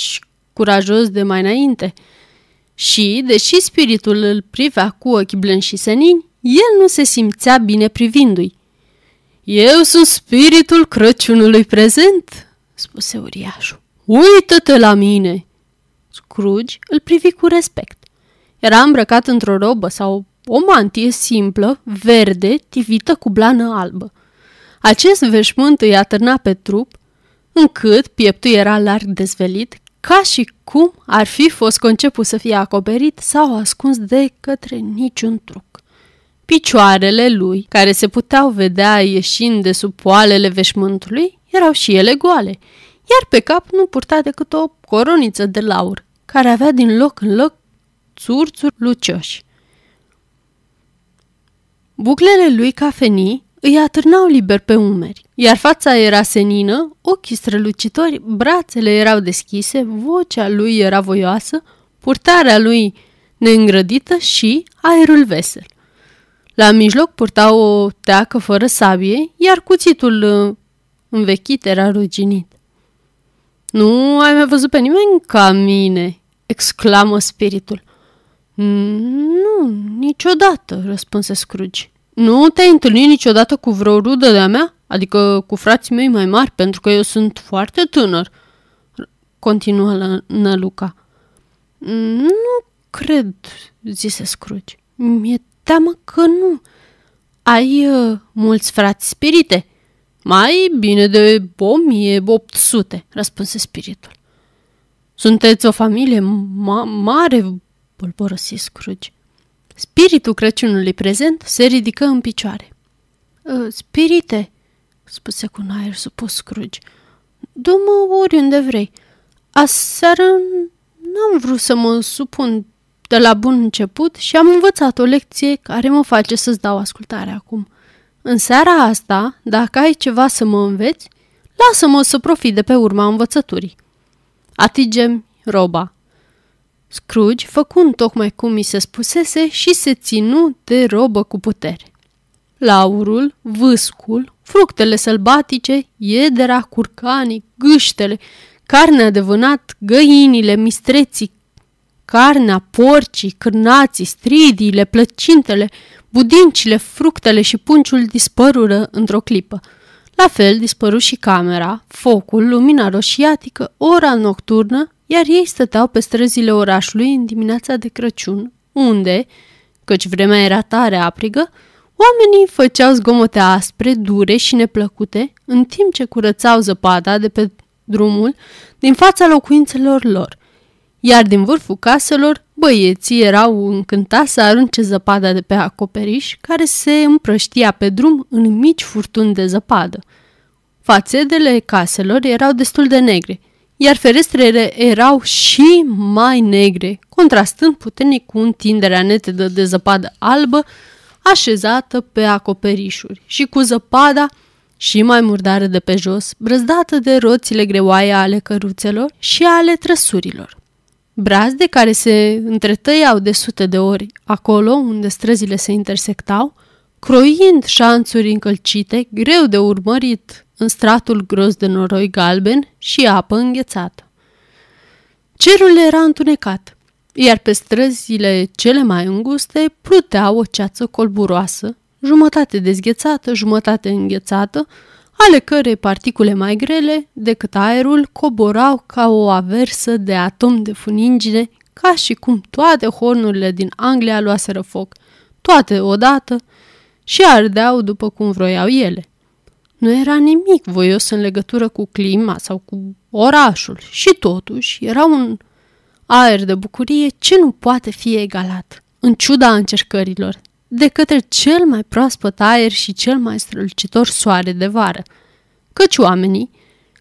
curajos de mai înainte și, deși spiritul îl privea cu ochi blânzi și senini, el nu se simțea bine privindu-i. Eu sunt spiritul Crăciunului prezent, spuse uriașul. Uită-te la mine! Scrooge îl privi cu respect. Era îmbrăcat într-o robă sau o mantie simplă, verde, tivită cu blană albă. Acest veșmânt îi atârna pe trup, încât pieptul era larg dezvelit, ca și cum ar fi fost conceput să fie acoperit sau ascuns de către niciun truc. Picioarele lui, care se puteau vedea ieșind de sub poalele veșmântului, erau și ele goale, iar pe cap nu purta decât o coroniță de laur, care avea din loc în loc țurțuri lucioși. Buclele lui cafenii îi atârnau liber pe umeri, iar fața era senină, ochii strălucitori, brațele erau deschise, vocea lui era voioasă, purtarea lui neîngrădită și aerul vesel. La mijloc purta o teacă fără sabie, iar cuțitul uh, învechit era ruginit. Nu ai mai văzut pe nimeni ca mine, exclamă spiritul. Nu, niciodată, răspunse Scrooge. Nu te-ai întâlnit niciodată cu vreo rudă de-a mea? Adică cu frații mei mai mari, pentru că eu sunt foarte tânăr, continuă Năluca. Nu cred, zise Scrooge. Mi-e teamă că nu. Ai uh, mulți frați spirite? Mai bine de 1800, răspunse spiritul. Sunteți o familie ma- mare, bolborosi Scrooge. Spiritul Crăciunului prezent se ridică în picioare. Ă, spirite, spuse cu un aer supus Scrooge, du-mă oriunde vrei. Aseară n-am vrut să mă supun de la bun început și am învățat o lecție care mă face să-ți dau ascultare acum. În seara asta, dacă ai ceva să mă înveți, lasă-mă să profit de pe urma învățăturii. Atingem roba. Scrooge făcând tocmai cum mi se spusese și se ținu de robă cu putere. Laurul, vâscul, fructele sălbatice, iedera, curcanii, gâștele, carnea de vânat, găinile, mistreții, carnea, porcii, cârnații, stridiile, plăcintele, budincile, fructele și punciul dispărură într-o clipă. La fel dispăru și camera, focul, lumina roșiatică, ora nocturnă, iar ei stăteau pe străzile orașului în dimineața de Crăciun, unde, căci vremea era tare aprigă, oamenii făceau zgomote aspre, dure și neplăcute, în timp ce curățau zăpada de pe drumul din fața locuințelor lor. Iar din vârful caselor, băieții erau încântați să arunce zăpada de pe acoperiș, care se împrăștia pe drum în mici furtuni de zăpadă. Fațedele caselor erau destul de negre, iar ferestrele erau și mai negre, contrastând puternic cu întinderea netedă de zăpadă albă așezată pe acoperișuri și cu zăpada și mai murdară de pe jos, brăzdată de roțile greoaie ale căruțelor și ale trăsurilor. Brazde care se întretăiau de sute de ori acolo unde străzile se intersectau, croind șanțuri încălcite, greu de urmărit în stratul gros de noroi galben și apă înghețată. Cerul era întunecat, iar pe străzile cele mai înguste plutea o ceață colburoasă, jumătate dezghețată, jumătate înghețată, ale cărei particule mai grele decât aerul coborau ca o aversă de atom de funingine, ca și cum toate hornurile din Anglia luaseră foc, toate odată, și ardeau după cum vroiau ele. Nu era nimic voios în legătură cu clima sau cu orașul și totuși era un aer de bucurie ce nu poate fi egalat, în ciuda încercărilor, de către cel mai proaspăt aer și cel mai strălucitor soare de vară, căci oamenii,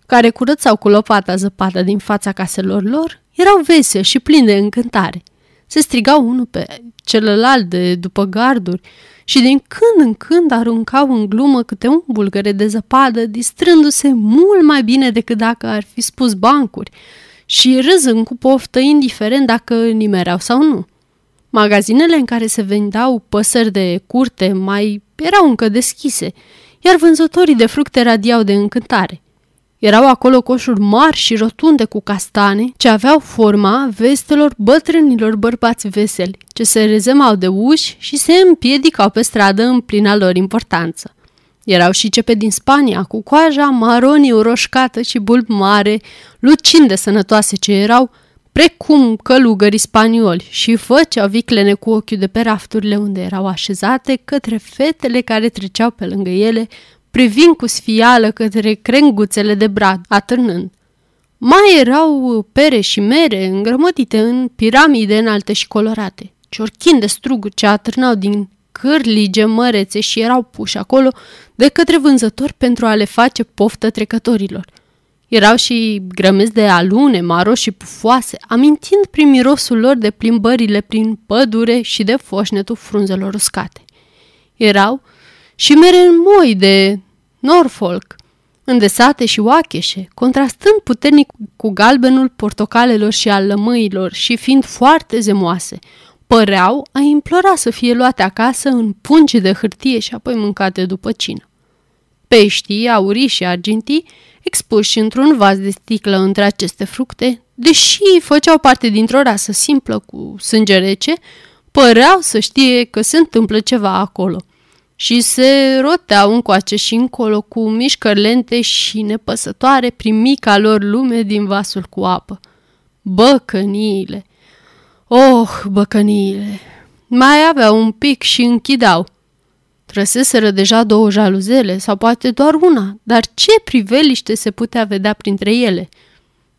care curățau cu lopata zăpada din fața caselor lor, erau veseli și plini de încântare. Se strigau unul pe celălalt de după garduri și din când în când aruncau în glumă câte un bulgăre de zăpadă, distrându-se mult mai bine decât dacă ar fi spus bancuri și râzând cu poftă, indiferent dacă nimereau sau nu. Magazinele în care se vendeau păsări de curte mai erau încă deschise, iar vânzătorii de fructe radiau de încântare. Erau acolo coșuri mari și rotunde cu castane, ce aveau forma vestelor bătrânilor bărbați veseli, ce se rezemau de uși și se împiedicau pe stradă în plina lor importanță. Erau și cepe din Spania, cu coaja maroniu roșcată și bulb mare, lucind de sănătoase ce erau, precum călugării spanioli și făceau viclene cu ochiul de pe rafturile unde erau așezate către fetele care treceau pe lângă ele, privind cu sfială către crenguțele de brad, atârnând. Mai erau pere și mere îngrămădite în piramide înalte și colorate, ciorchini de struguri ce atârnau din cârlige mărețe și erau puși acolo de către vânzători pentru a le face poftă trecătorilor. Erau și grămezi de alune, maro și pufoase, amintind prin mirosul lor de plimbările prin pădure și de foșnetul frunzelor uscate. Erau și mere moi de Norfolk, îndesate și oacheșe, contrastând puternic cu galbenul portocalelor și al lămâilor și fiind foarte zemoase, păreau a implora să fie luate acasă în pungi de hârtie și apoi mâncate după cină. Peștii, aurii și argintii, expuși într-un vas de sticlă între aceste fructe, deși făceau parte dintr-o rasă simplă cu sânge rece, păreau să știe că se întâmplă ceva acolo și se roteau încoace și încolo cu mișcări lente și nepăsătoare prin mica lor lume din vasul cu apă. Băcăniile! Oh, băcăniile! Mai aveau un pic și închideau. Trăseseră deja două jaluzele sau poate doar una, dar ce priveliște se putea vedea printre ele?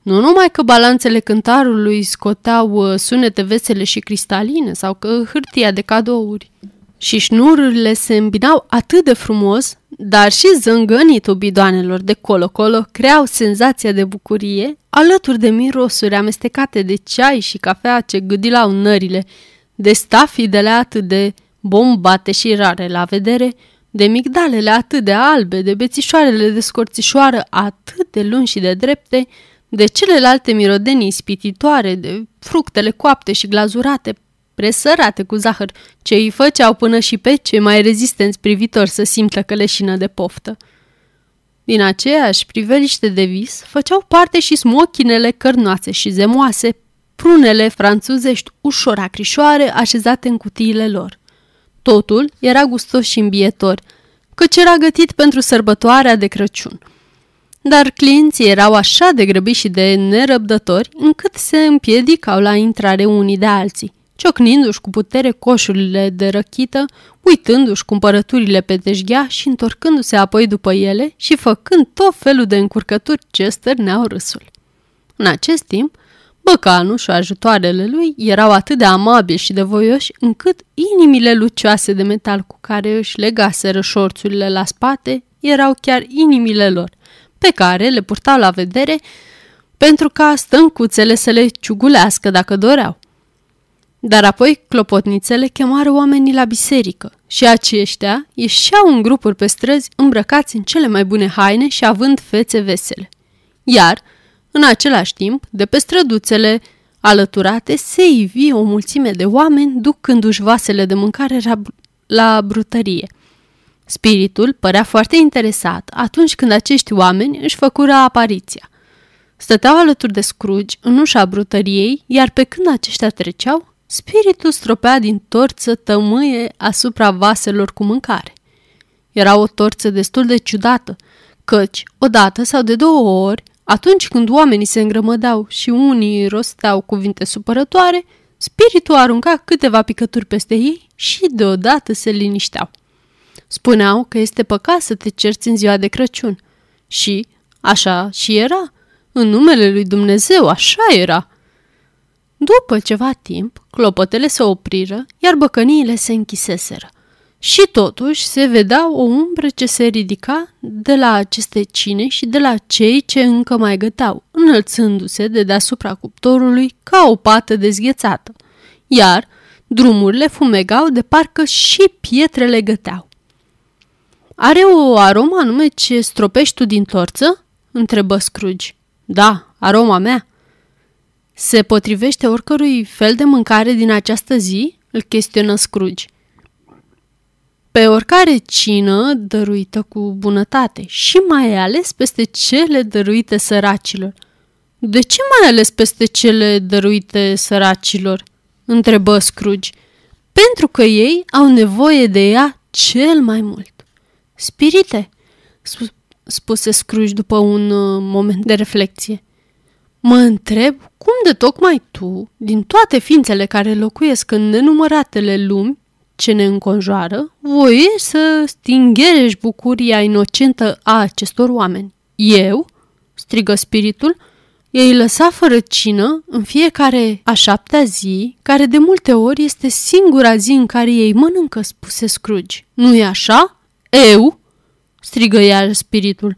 Nu numai că balanțele cântarului scoteau uh, sunete vesele și cristaline sau că hârtia de cadouri și șnururile se îmbinau atât de frumos, dar și zângănitul bidoanelor de colo-colo creau senzația de bucurie, alături de mirosuri amestecate de ceai și cafea ce gâdilau nările, de stafidele atât de bombate și rare la vedere, de migdalele atât de albe, de bețișoarele de scorțișoară atât de lungi și de drepte, de celelalte mirodenii spititoare, de fructele coapte și glazurate, presărate cu zahăr, ce îi făceau până și pe cei mai rezistenți privitori să simtă căleșină de poftă. Din aceeași priveliște de vis făceau parte și smochinele cărnoase și zemoase,
prunele franțuzești ușor acrișoare așezate în cutiile lor. Totul era gustos și îmbietor, căci era gătit pentru sărbătoarea de Crăciun. Dar clienții erau așa de grăbiți și de nerăbdători încât se împiedicau la intrare unii de alții, ciocnindu-și cu putere coșurile de răchită, uitându-și cumpărăturile pe deșghea și întorcându-se apoi după ele și făcând tot felul de încurcături ce stârneau râsul. În acest timp, Băcanul și ajutoarele lui erau atât de amabili și de voioși încât inimile lucioase de metal cu care își legaseră șorțurile la spate erau chiar inimile lor, pe care le purtau la vedere pentru ca stâncuțele să le ciugulească dacă doreau. Dar apoi clopotnițele chemară oamenii la biserică și aceștia ieșeau în grupuri pe străzi îmbrăcați în cele mai bune haine și având fețe vesele. Iar, în același timp, de pe străduțele alăturate se ivi o mulțime de oameni ducându-și vasele de mâncare la brutărie. Spiritul părea foarte interesat atunci când acești oameni își făcură apariția. Stăteau alături de Scrooge în ușa brutăriei, iar pe când aceștia treceau, spiritul stropea din torță tămâie asupra vaselor cu mâncare. Era o torță destul de ciudată, căci, odată sau de două ori, atunci când oamenii se îngrămădeau și unii rosteau cuvinte supărătoare, spiritul arunca câteva picături peste ei și deodată se linișteau. Spuneau că este păcat să te cerți în ziua de Crăciun. Și așa și era. În numele lui Dumnezeu, așa era. După ceva timp, clopotele se opriră, iar băcăniile se închiseseră. Și totuși se vedea o umbră ce se ridica de la aceste cine și de la cei ce încă mai găteau, înălțându-se de deasupra cuptorului ca o pată dezghețată. Iar drumurile fumegau de parcă și pietrele găteau. Are o aromă anume ce stropești tu din torță?" întrebă Scrooge. Da, aroma mea." Se potrivește oricărui fel de mâncare din această zi?" îl chestionă Scrooge. Pe oricare cină dăruită cu bunătate și mai ales peste cele dăruite săracilor. De ce mai ales peste cele dăruite săracilor? întrebă Scrooge. Pentru că ei au nevoie de ea cel mai mult. Spirite, spuse Scrooge după un uh, moment de reflexie. Mă întreb cum de tocmai tu, din toate ființele care locuiesc în nenumăratele lumi ce ne înconjoară, voi să stingherești bucuria inocentă a acestor oameni. Eu? strigă spiritul. Ei lăsa fără cină în fiecare a șaptea zi, care de multe ori este singura zi în care ei mănâncă, spuse Scrooge. Nu-i așa? Eu? strigă iar spiritul.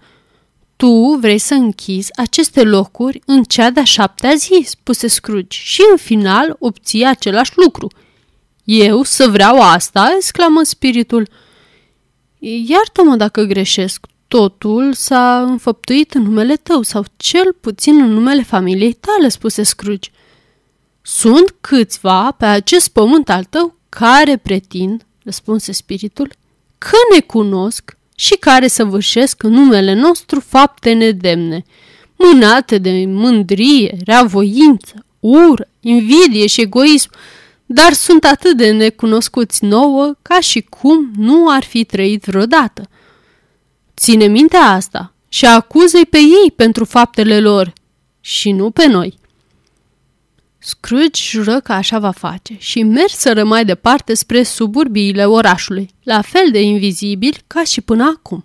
Tu vrei să închizi aceste locuri în cea de-a șaptea zi, spuse Scrooge, și în final obții același lucru. Eu să vreau asta? exclamă spiritul. Iartă-mă dacă greșesc. Totul s-a înfăptuit în numele tău sau cel puțin în numele familiei tale, spuse Scrooge. Sunt câțiva pe acest pământ al tău care pretind, răspunse spiritul, că ne cunosc și care săvârșesc în numele nostru fapte nedemne, mânate de mândrie, reavoință, ură, invidie și egoism, dar sunt atât de necunoscuți nouă ca și cum nu ar fi trăit vreodată. Ține minte asta și acuză-i pe ei pentru faptele lor și nu pe noi. Scrooge jură că așa va face și merseră mai departe spre suburbiile orașului, la fel de invizibil ca și până acum.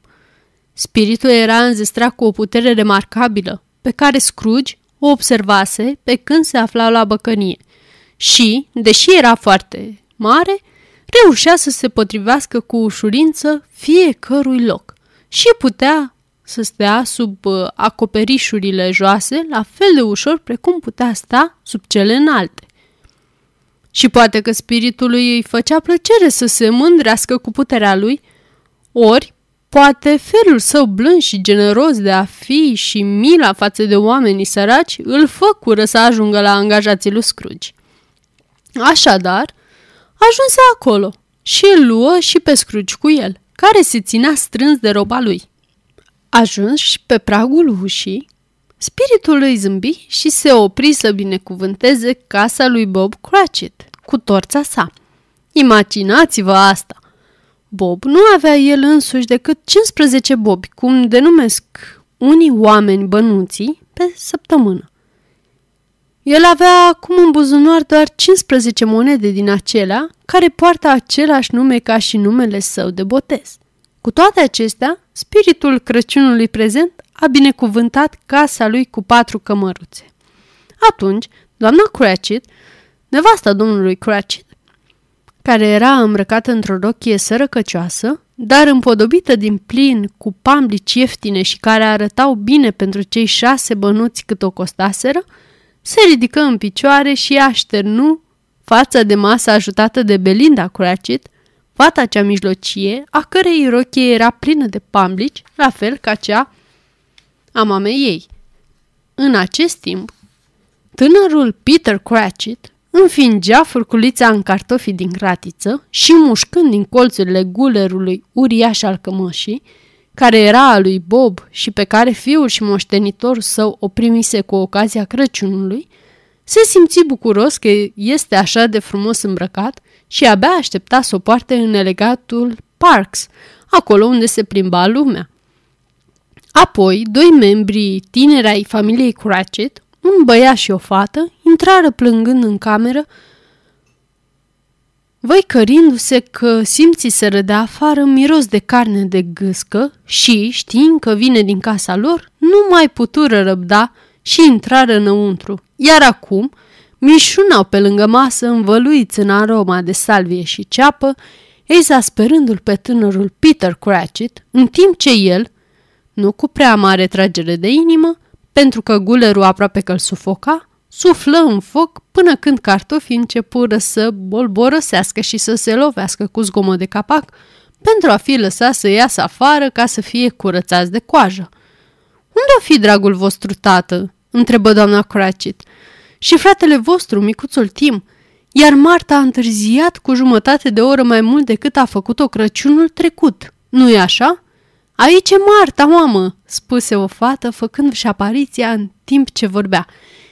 Spiritul era înzestrat cu o putere remarcabilă, pe care Scrooge o observase pe când se afla la băcănie și, deși era foarte mare, reușea să se potrivească cu ușurință fiecărui loc și putea să stea sub uh, acoperișurile joase la fel de ușor precum putea sta sub cele înalte. Și poate că spiritului îi făcea plăcere să se mândrească cu puterea lui, ori poate felul său blând și generos de a fi și mila față de oamenii săraci îl făcură să ajungă la angajații lui Scrooge. Așadar, ajunse acolo și îl luă și pe Scrooge cu el, care se ținea strâns de roba lui. Ajuns pe pragul ușii, Spiritul îi zâmbi și se opri să binecuvânteze casa lui Bob Cratchit cu torța sa. Imaginați-vă asta! Bob nu avea el însuși decât 15 bobi, cum denumesc unii oameni bănuții, pe săptămână. El avea acum în buzunar doar 15 monede din acelea care poartă același nume ca și numele său de botez. Cu toate acestea, spiritul Crăciunului prezent a binecuvântat casa lui cu patru cămăruțe. Atunci, doamna Cratchit, nevasta domnului Cratchit, care era îmbrăcată într-o rochie sărăcăcioasă, dar împodobită din plin cu pamblici ieftine și care arătau bine pentru cei șase bănuți cât o costaseră, se ridică în picioare și așternu fața de masă ajutată de Belinda Cratchit, fata cea mijlocie, a cărei rochie era plină de pamblici, la fel ca cea a mamei ei. În acest timp, tânărul Peter Cratchit înfingea furculița în cartofii din gratiță și mușcând din colțurile gulerului uriaș al cămășii, care era a lui Bob și pe care fiul și moștenitorul său o primise cu ocazia Crăciunului, se simți bucuros că este așa de frumos îmbrăcat și abia aștepta să o poarte în elegatul Parks, acolo unde se plimba lumea. Apoi, doi membri tineri ai familiei Cratchit, un băiat și o fată, intrară plângând în cameră, văicărindu-se că simțiseră de afară miros de carne de gâscă și, știind că vine din casa lor, nu mai putură răbda și intrară înăuntru. Iar acum, mișunau pe lângă masă, învăluiți în aroma de salvie și ceapă, exasperându-l pe tânărul Peter Cratchit, în timp ce el, nu cu prea mare tragere de inimă, pentru că gulerul aproape că îl sufoca, suflă în foc până când cartofii începură să bolborosească și să se lovească cu zgomot de capac pentru a fi lăsat să iasă afară ca să fie curățați de coajă. Unde o fi dragul vostru tată?" întrebă doamna Cratchit. Și fratele vostru, micuțul Tim, iar Marta a întârziat cu jumătate de oră mai mult decât a făcut-o Crăciunul trecut. Nu-i așa?" Aici e Marta, mamă!" spuse o fată, făcându-și apariția în timp ce vorbea.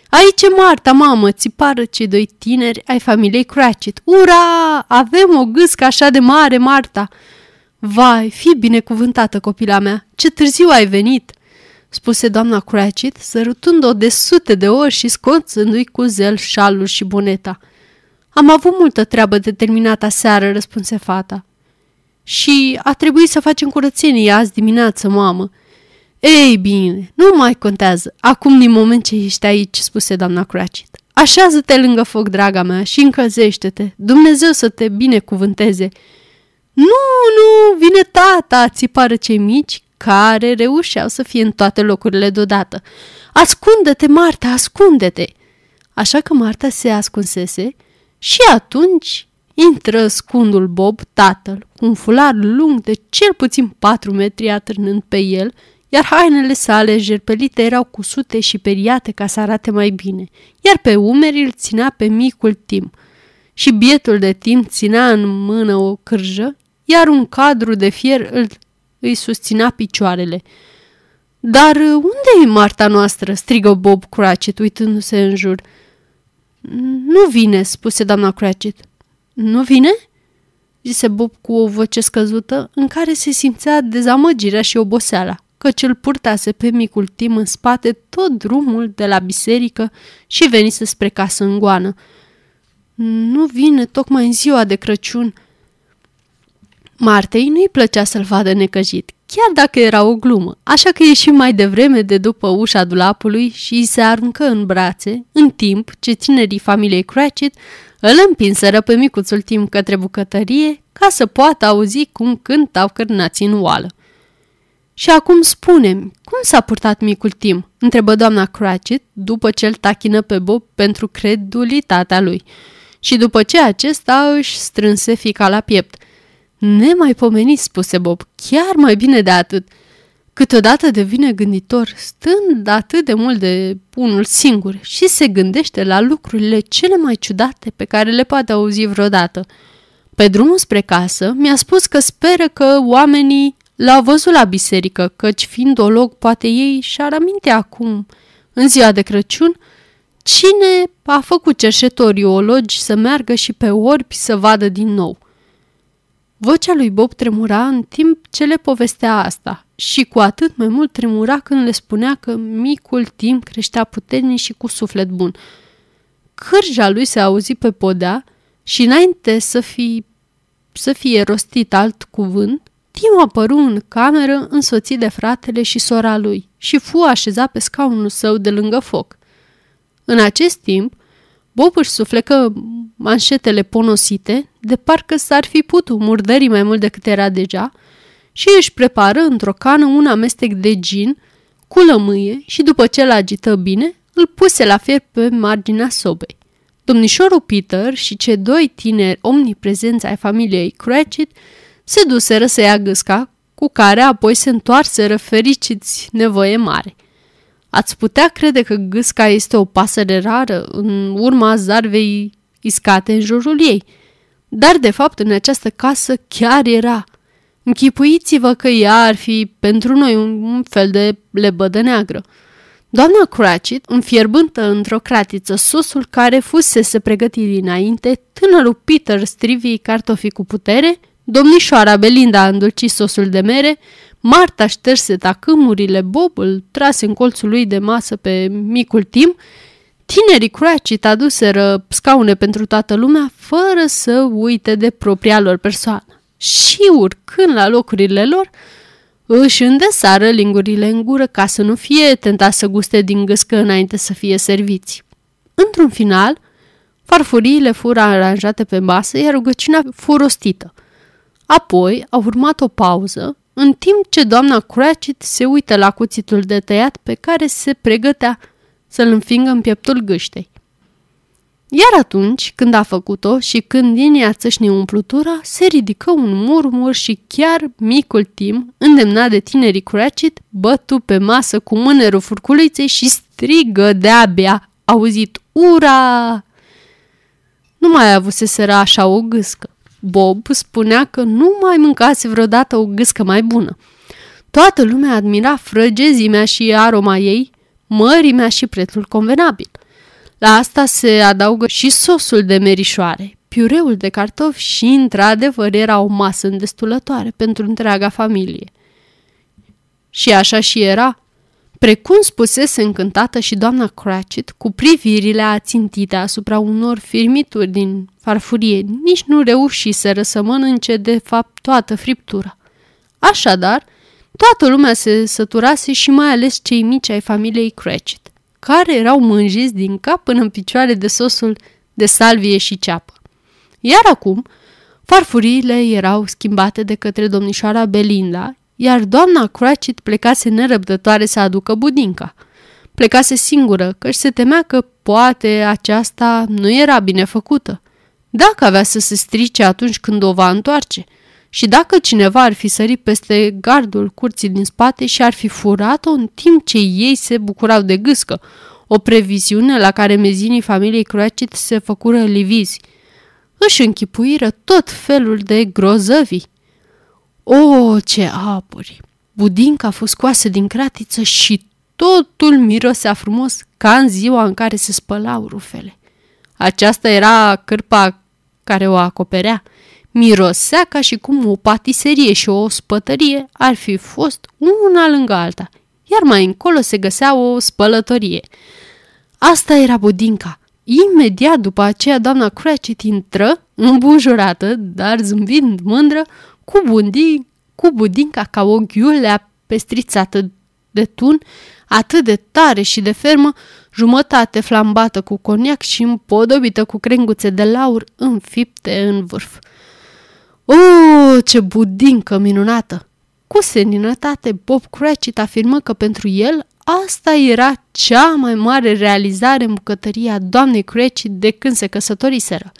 Aici e Marta, mamă!" țipară cei doi tineri ai familiei Cratchit. Ura! Avem o gâscă așa de mare, Marta!" Vai, fi binecuvântată, copila mea! Ce târziu ai venit!" spuse doamna Cratchit, sărutând-o de sute de ori și scoțându-i cu zel șalul și boneta. Am avut multă treabă de terminat aseară, răspunse fata. Și a trebuit să facem curățenie azi dimineață, mamă. Ei bine, nu mai contează. Acum, din moment ce ești aici, spuse doamna Cratchit. Așează-te lângă foc, draga mea, și încălzește-te. Dumnezeu să te binecuvânteze. Nu, nu, vine tata, țipară cei mici, care reușeau să fie în toate locurile deodată. Ascunde-te, Marta, ascunde-te! Așa că Marta se ascunsese și atunci intră scundul Bob, tatăl, cu un fular lung de cel puțin patru metri atârnând pe el, iar hainele sale jerpelite erau cusute și periate ca să arate mai bine, iar pe umeri îl ținea pe micul Tim. Și bietul de Tim ținea în mână o cârjă, iar un cadru de fier îl, îi susținea picioarele. Dar unde e Marta noastră?" strigă Bob Cratchit, uitându-se în jur. Nu vine," spuse doamna Cratchit. Nu vine?" zise Bob cu o voce scăzută, în care se simțea dezamăgirea și oboseala, căci îl purtase pe micul Tim în spate tot drumul de la biserică și venise spre casă în goană. Nu vine tocmai în ziua de Crăciun." Martei nu-i plăcea să-l vadă necăjit, chiar dacă era o glumă, așa că ieși mai devreme de după ușa dulapului și îi se aruncă în brațe, în timp ce tinerii familiei Cratchit îl împinseră pe micuțul timp către bucătărie ca să poată auzi cum cântau cârnații în oală. Și acum spune cum s-a purtat micul Tim?" întrebă doamna Cratchit după ce îl tachină pe Bob pentru credulitatea lui. Și după ce acesta își strânse fica la piept. Nemaipomenit, spuse Bob, chiar mai bine de atât. Câteodată devine gânditor, stând atât de mult de unul singur și se gândește la lucrurile cele mai ciudate pe care le poate auzi vreodată. Pe drumul spre casă, mi-a spus că speră că oamenii l-au văzut la biserică, căci fiind o loc, poate ei și-ar aminte acum În ziua de Crăciun, cine a făcut cerșetorii ologi să meargă și pe orbi să vadă din nou? Vocea lui Bob tremura în timp ce le povestea asta și cu atât mai mult tremura când le spunea că micul timp creștea puternic și cu suflet bun. Cârja lui se auzi pe podea și înainte să, fi, să fie rostit alt cuvânt, Tim apăru în cameră însoțit de fratele și sora lui și fu așezat pe scaunul său de lângă foc. În acest timp, Bob își suflecă manșetele ponosite, de parcă s-ar fi putut murdării mai mult decât era deja, și își prepară într-o cană un amestec de gin cu lămâie și după ce l-agită bine, îl puse la fier pe marginea sobei. Domnișorul Peter și cei doi tineri omniprezenți ai familiei Cratchit se duseră să ia gâsca, cu care apoi se întoarseră fericiți nevoie mare. Ați putea crede că gâsca este o pasăre rară în urma zarvei iscate în jurul ei, dar de fapt în această casă chiar era. Închipuiți-vă că ea ar fi pentru noi un fel de lebădă neagră. Doamna Cratchit, înfierbântă într-o cratiță sosul care fusese pregătit dinainte, tânărul Peter strivii cartofii cu putere, domnișoara Belinda a îndulcit sosul de mere, Marta șterse tacâmurile, Bob îl trase în colțul lui de masă pe micul Tim, tinerii Cratchit aduseră scaune pentru toată lumea, fără să uite de propria lor persoană. Și urcând la locurile lor, își îndesară lingurile în gură ca să nu fie tentat să guste din gâscă înainte să fie serviți. Într-un final, farfuriile fură aranjate pe masă, iar rugăciunea fu rostită. Apoi a urmat o pauză, în timp ce doamna Cratchit se uită la cuțitul de tăiat pe care se pregătea să-l înfingă în pieptul gâștei. Iar atunci, când a făcut-o și când din ea țâșni umplutura, se ridică un murmur și chiar micul Tim, îndemnat de tinerii Cratchit, bătu pe masă cu mânerul furculiței și strigă de-abia, auzit, ura! Nu mai avuseseră așa o gâscă. Bob spunea că nu mai mâncase vreodată o gâscă mai bună. Toată lumea admira frăgezimea și aroma ei, mărimea și prețul convenabil. La asta se adaugă și sosul de merișoare, piureul de cartofi și, într-adevăr, era o masă îndestulătoare pentru întreaga familie. Și așa și era, precum spusese încântată și doamna Cratchit, cu privirile ațintite asupra unor firmituri din farfurie, nici nu reușiseră să mănânce de fapt toată friptura. Așadar, toată lumea se săturase și mai ales cei mici ai familiei Cratchit, care erau mânjiți din cap până în picioare de sosul de salvie și ceapă. Iar acum, farfuriile erau schimbate de către domnișoara Belinda, iar doamna Cratchit plecase nerăbdătoare să aducă budinca. Plecase singură, căci se temea că poate aceasta nu era bine făcută. Dacă avea să se strice atunci când o va întoarce și dacă cineva ar fi sărit peste gardul curții din spate și ar fi furat-o în timp ce ei se bucurau de gâscă, o previziune la care mezinii familiei Cratchit se făcură livizi. Își închipuiră tot felul de grozăvii. O, ce apuri! Budinca a fost scoasă din cratiță și totul mirosea frumos ca în ziua în care se spălau rufele. Aceasta era cârpa care o acoperea. Mirosea ca și cum o patiserie și o spătărie ar fi fost una lângă alta, iar mai încolo se găsea o spălătorie. Asta era budinca. Imediat după aceea, doamna Cratchit intră, îmbujurată, dar zâmbind mândră, cu, bundi, cu budinca ca o ghiulea pestrițată de tun, atât de tare și de fermă, jumătate flambată cu coniac și împodobită cu crenguțe de laur înfipte în vârf. O, ce budincă minunată! Cu seninătate, Bob Cratchit afirmă că pentru el asta era cea mai mare realizare în bucătăria doamnei Cratchit de când se căsătoriseră.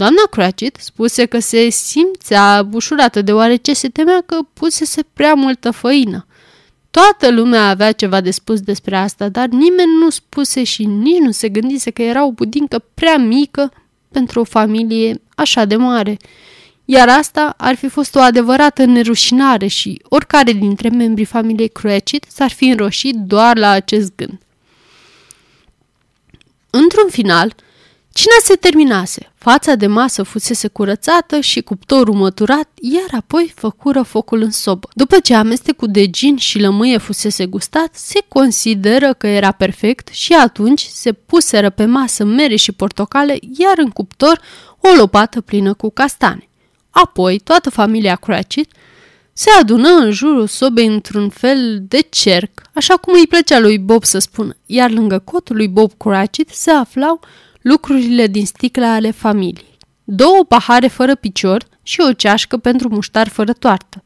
Doamna Cratchit spuse că se simțea bușurată deoarece se temea că pusese prea multă făină. Toată lumea avea ceva de spus despre asta, dar nimeni nu spuse și nici nu se gândise că era o budincă prea mică pentru o familie așa de mare. Iar asta ar fi fost o adevărată nerușinare și oricare dintre membrii familiei Cratchit s-ar fi înroșit doar la acest gând.
Într-un final, cina se terminase, fața de masă fusese curățată și cuptorul măturat, iar apoi făcură focul în sobă. După ce amestecul de gin și lămâie fusese gustat, se consideră că era perfect și atunci se puseră pe masă mere și portocale, iar în cuptor o lopată plină cu castane. Apoi, toată familia Cratchit se adună în jurul sobei într-un fel de cerc, așa cum îi plăcea lui Bob să spună, iar lângă cotul lui Bob Cratchit se aflau lucrurile din sticla ale familiei. Două pahare fără picior și o ceașcă pentru muștar fără toartă.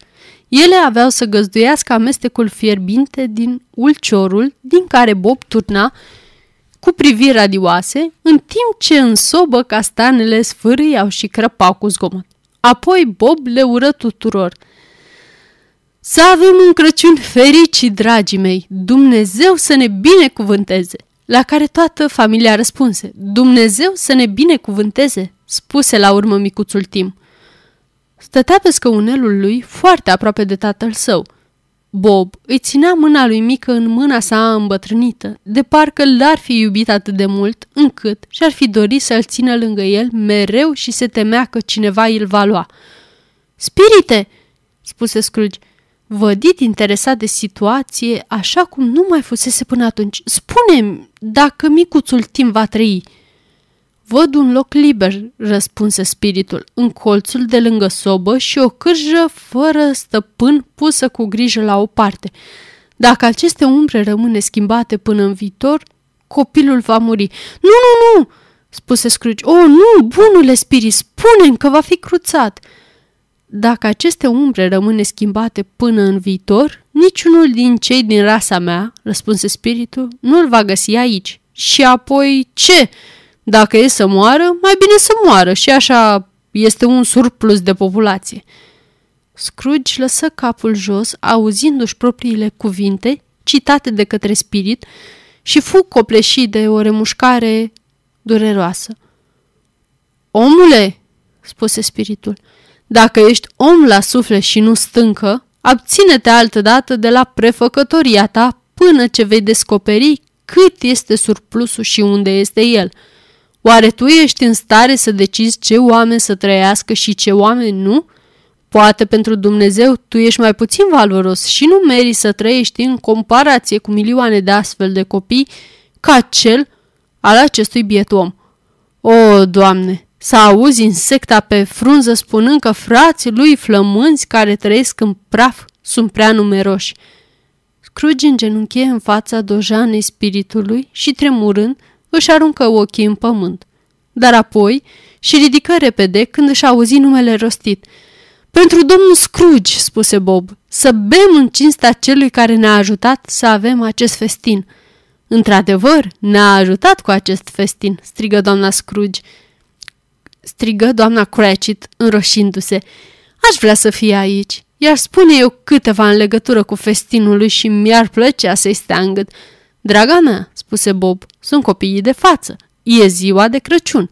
Ele aveau să găzduiască amestecul fierbinte din ulciorul din care Bob turna cu priviri radioase, în timp ce în sobă castanele sfârâiau și crăpau cu zgomot. Apoi Bob le ură tuturor. Să avem un Crăciun fericit, dragii mei! Dumnezeu să ne binecuvânteze! La care toată familia răspunse, Dumnezeu să ne binecuvânteze, spuse la urmă micuțul Tim. Stătea pe scăunelul lui foarte aproape de tatăl său. Bob îi ținea mâna lui mică în mâna sa îmbătrânită, de parcă l-ar fi iubit atât de mult, încât și-ar fi dorit să-l țină lângă el mereu și se temea că cineva îl va lua. Spirite!" spuse Scrooge. Vădit interesat de situație, așa cum nu mai fusese până atunci. spune dacă micuțul timp va trăi. Văd un loc liber, răspunse spiritul, în colțul de lângă sobă și o cârjă fără stăpân pusă cu grijă la o parte. Dacă aceste umbre rămâne schimbate până în viitor, copilul va muri. Nu, nu, nu, spuse Scrooge. Oh, nu, bunule spirit, spune că va fi cruțat. Dacă aceste umbre rămâne schimbate până în viitor, niciunul din cei din rasa mea, răspunse spiritul, nu-l va găsi aici. Și apoi ce? Dacă e să moară, mai bine să moară și așa este un surplus de populație. Scrooge lăsă capul jos, auzindu-și propriile cuvinte, citate de către spirit, și fu copleșit de o remușcare dureroasă. Omule, spuse spiritul, dacă ești om la suflet și nu stâncă, abține-te altădată de la prefăcătoria ta până ce vei descoperi cât este surplusul și unde este el. Oare tu ești în stare să decizi ce oameni să trăiască și ce oameni nu? Poate pentru Dumnezeu tu ești mai puțin valoros și nu meri să trăiești în comparație cu milioane de astfel de copii ca cel al acestui biet om. O, Doamne, să auzi insecta pe frunză spunând că frații lui flămânzi care trăiesc în praf sunt prea numeroși. Scrooge îngenunchie în fața dojanei spiritului și, tremurând, își aruncă ochii în pământ. Dar apoi și ridică repede când își auzi numele rostit. Pentru domnul Scrooge, spuse Bob, să bem în cinstea celui care ne-a ajutat să avem acest festin. Într-adevăr, ne-a ajutat cu acest festin, strigă doamna Scrooge, strigă doamna Cratchit, înroșindu-se. Aș vrea să fie aici. Iar spune eu câteva în legătură cu festinul lui și mi-ar plăcea să-i stea în gât. Draga mea, spuse Bob, sunt copiii de față. E ziua de Crăciun.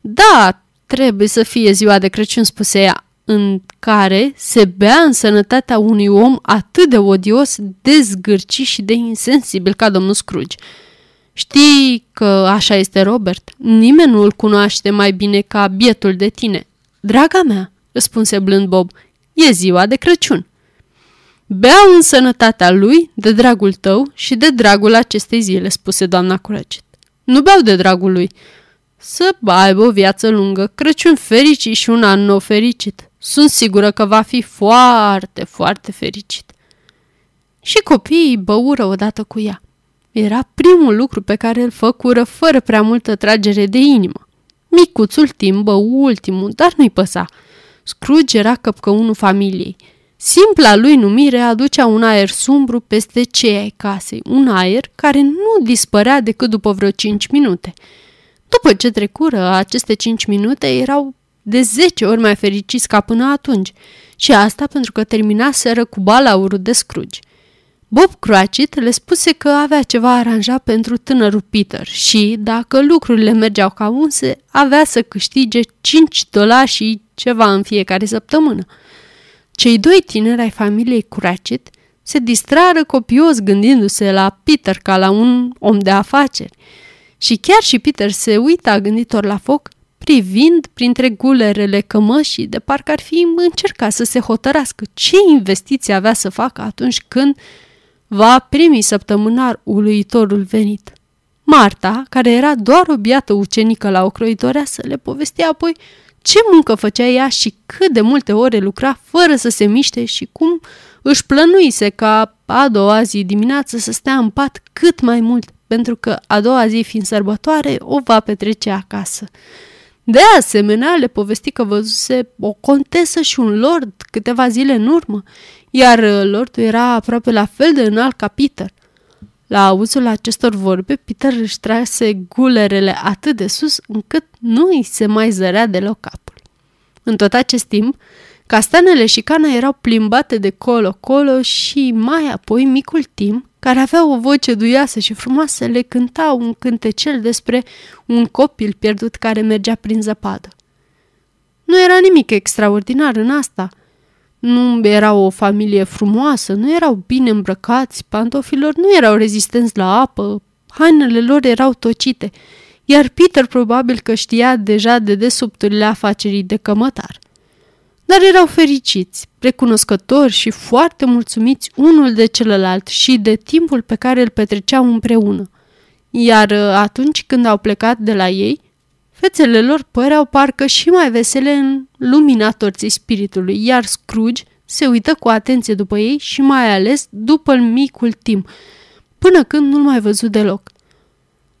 Da, trebuie să fie ziua de Crăciun, spuse ea, în care se bea în sănătatea unui om atât de odios, de zgârci și de insensibil ca domnul Scrooge. Știi că așa este Robert. Nimeni nu îl cunoaște mai bine ca bietul de tine. Draga mea, răspunse blând Bob, e ziua de Crăciun. Beau în sănătatea lui, de dragul tău și de dragul acestei zile, spuse doamna Cratchit. Nu beau de dragul lui. Să aibă o viață lungă, Crăciun fericit și un an nou fericit. Sunt sigură că va fi foarte, foarte fericit. Și copiii băură odată cu ea. Era primul lucru pe care îl făcură fără prea multă tragere de inimă. Micuțul timbă ultimul, dar nu-i păsa. Scrooge era căpcăunul familiei. Simpla lui numire aducea un aer sumbru peste cei ai casei, un aer care nu dispărea decât după vreo cinci minute. După ce trecură aceste cinci minute, erau de zece ori mai fericiți ca până atunci, și asta pentru că terminaseră cu balaurul de Scrooge. Bob Cratchit le spuse că avea ceva aranjat pentru tânărul Peter și, dacă lucrurile mergeau ca unse, avea să câștige 5 dolari și ceva în fiecare săptămână. Cei doi tineri ai familiei Cratchit se distrară copios gândindu-se la Peter ca la un om de afaceri.
Și chiar și Peter se uita gânditor la foc, privind printre gulerele cămășii de parcă ar fi încercat să se hotărască ce investiție avea să facă atunci când va primi săptămânar uluitorul venit. Marta, care era doar o biată ucenică la o să le povestea apoi ce muncă făcea ea și cât de multe ore lucra fără să se miște și cum își plănuise ca a doua zi dimineață să stea în pat cât mai mult, pentru că a doua zi fiind sărbătoare o va petrece acasă. De asemenea, le povesti că văzuse o contesă și un lord câteva zile în urmă, iar lordul era aproape la fel de înalt ca Peter. La auzul acestor vorbe, Peter își trase gulerele atât de sus încât nu îi se mai zărea deloc capul. În tot acest timp, castanele și cana erau plimbate de colo-colo și mai apoi micul Tim, care avea o voce duioasă și frumoasă, le cânta un cântecel despre un copil pierdut care mergea prin zăpadă. Nu era nimic extraordinar în asta. Nu era o familie frumoasă, nu erau bine îmbrăcați, pantofilor nu erau rezistenți la apă, hainele lor erau tocite, iar Peter probabil că știa deja de desubturile afacerii de cămătar. Dar erau fericiți, recunoscători și foarte mulțumiți unul de celălalt și de timpul pe care îl petreceau împreună. Iar uh, atunci când au plecat de la ei, fețele lor păreau parcă și mai vesele în lumina torții spiritului, iar Scrooge se uită cu atenție după ei și mai ales după micul timp, până când nu-l mai văzut deloc.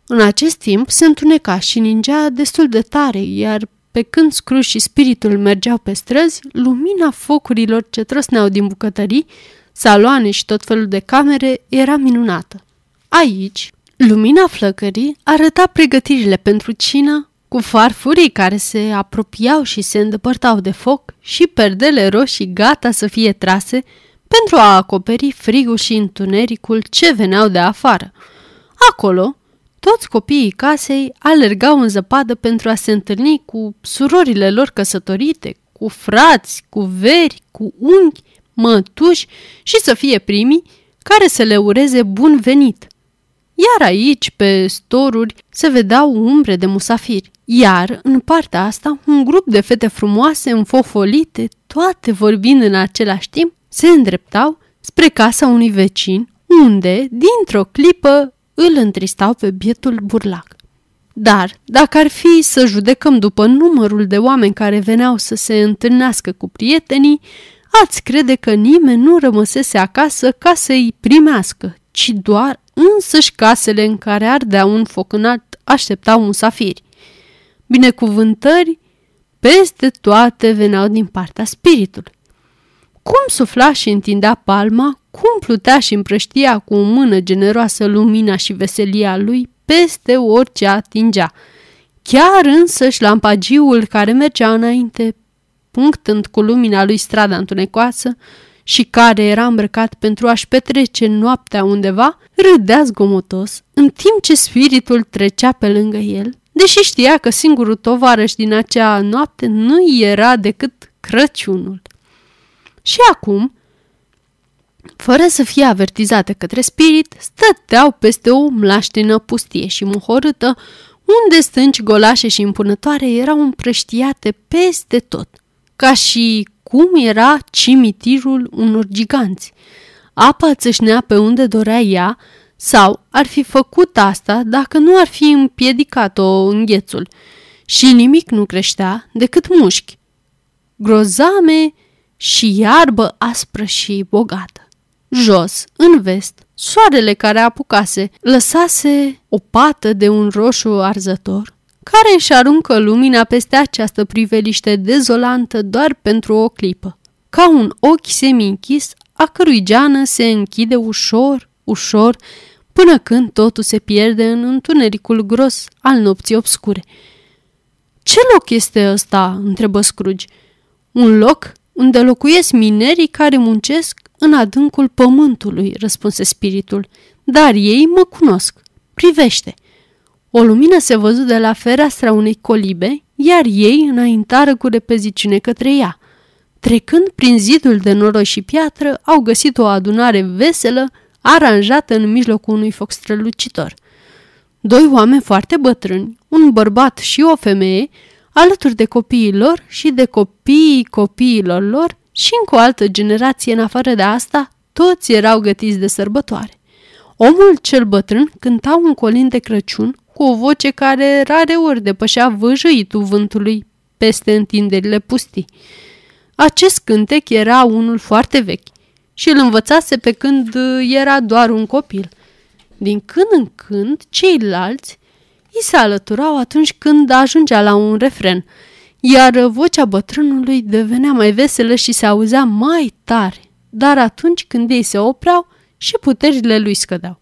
În acest timp se întuneca și ningea destul de tare, iar pe când Scrooge și spiritul mergeau pe străzi, lumina focurilor ce trăsneau din bucătării, saloane și tot felul de camere era minunată. Aici, lumina flăcării arăta pregătirile pentru cină, cu farfurii care se apropiau și se îndepărtau de foc și perdele roșii gata să fie trase pentru a acoperi frigul și întunericul ce veneau de afară. Acolo, toți copiii casei alergau în zăpadă pentru a se întâlni cu surorile lor căsătorite, cu frați, cu veri, cu unchi, mătuși și să fie primii care să le ureze bun venit. Iar aici, pe storuri, se vedeau umbre de musafiri. Iar, în partea asta, un grup de fete frumoase, înfofolite, toate vorbind în același timp, se îndreptau spre casa unui vecin, unde, dintr-o clipă, îl întristau pe bietul burlac. Dar, dacă ar fi să judecăm după numărul de oameni care veneau să se întâlnească cu prietenii, ați crede că nimeni nu rămăsese acasă ca să-i primească, ci doar însăși casele în care ardea un foc înalt așteptau musafiri. Binecuvântări peste toate veneau din partea spiritului. Cum sufla și întindea palma, cum plutea și împrăștia cu o mână generoasă lumina și veselia lui peste orice atingea. Chiar însăși lampagiul care mergea înainte, punctând cu lumina lui strada întunecoasă și care era îmbrăcat pentru a-și petrece noaptea undeva, râdea zgomotos, în timp ce spiritul trecea pe lângă el, deși știa că singurul tovarăș din acea noapte nu era decât Crăciunul. Și acum, fără să fie avertizate către spirit, stăteau peste o mlaștină pustie și muhorâtă, unde stânci golașe și impunătoare erau împrăștiate peste tot, ca și cum era cimitirul unor giganți. Apa țâșnea pe unde dorea ea, sau ar fi făcut asta dacă nu ar fi împiedicat-o înghețul. Și nimic nu creștea decât mușchi. Grozame și iarbă aspră și bogată. Jos, în vest, soarele care apucase lăsase o pată de un roșu arzător care își aruncă lumina peste această priveliște dezolantă doar pentru o clipă, ca un ochi semi-închis a cărui geană se închide ușor, ușor, până când totul se pierde în întunericul gros al nopții obscure. Ce loc este ăsta?" întrebă Scrooge. Un loc unde locuiesc minerii care muncesc în adâncul pământului, răspunse spiritul, dar ei mă cunosc. Privește! O lumină se văzu de la fereastra unei colibe, iar ei înaintară cu repeziciune către ea. Trecând prin zidul de noroi și piatră, au găsit o adunare veselă, aranjată în mijlocul unui foc strălucitor. Doi oameni foarte bătrâni, un bărbat și o femeie, alături de copiii lor și de copiii copiilor lor și încă o altă generație în afară de asta, toți erau gătiți de sărbătoare. Omul cel bătrân cânta un colin de Crăciun cu o voce care rareori depășea văjăitul vântului peste întinderile pustii. Acest cântec era unul foarte vechi și îl învățase pe când era doar un copil. Din când în când, ceilalți îi se alăturau atunci când ajungea la un refren, iar vocea bătrânului devenea mai veselă și se auzea mai tare, dar atunci când ei se opreau și puterile lui scădeau.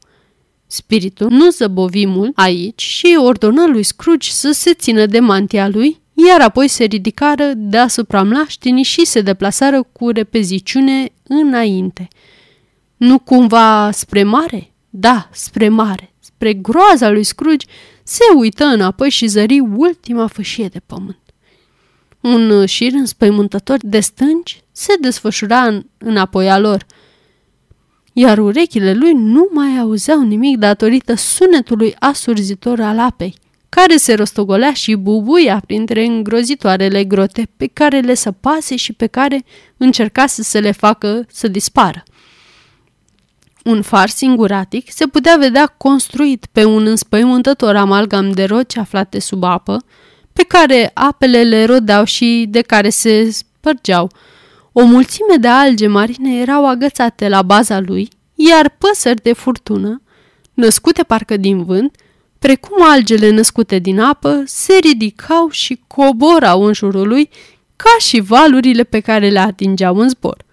Spiritul nu zăbovi mult aici și ordonă lui Scrooge să se țină de mantia lui, iar apoi se ridicară deasupra mlaștinii și se deplasară cu repeziciune înainte. Nu cumva spre mare? Da, spre mare. Spre groaza lui Scrooge se uită înapoi și zări ultima fâșie de pământ. Un șir înspăimântător de stânci se desfășura în, înapoi a lor, iar urechile lui nu mai auzeau nimic datorită sunetului asurzitor al apei, care se rostogolea și bubuia printre îngrozitoarele grote pe care le săpase și pe care încercase să le facă să dispară. Un far singuratic se putea vedea construit pe un înspăimântător amalgam de roci aflate sub apă, pe care apele le rodeau și de care se spărgeau. O mulțime de alge marine erau agățate la baza lui, iar păsări de furtună, născute parcă din vânt, precum algele născute din apă, se ridicau și coborau în jurul lui ca și valurile pe care le atingeau în zbor.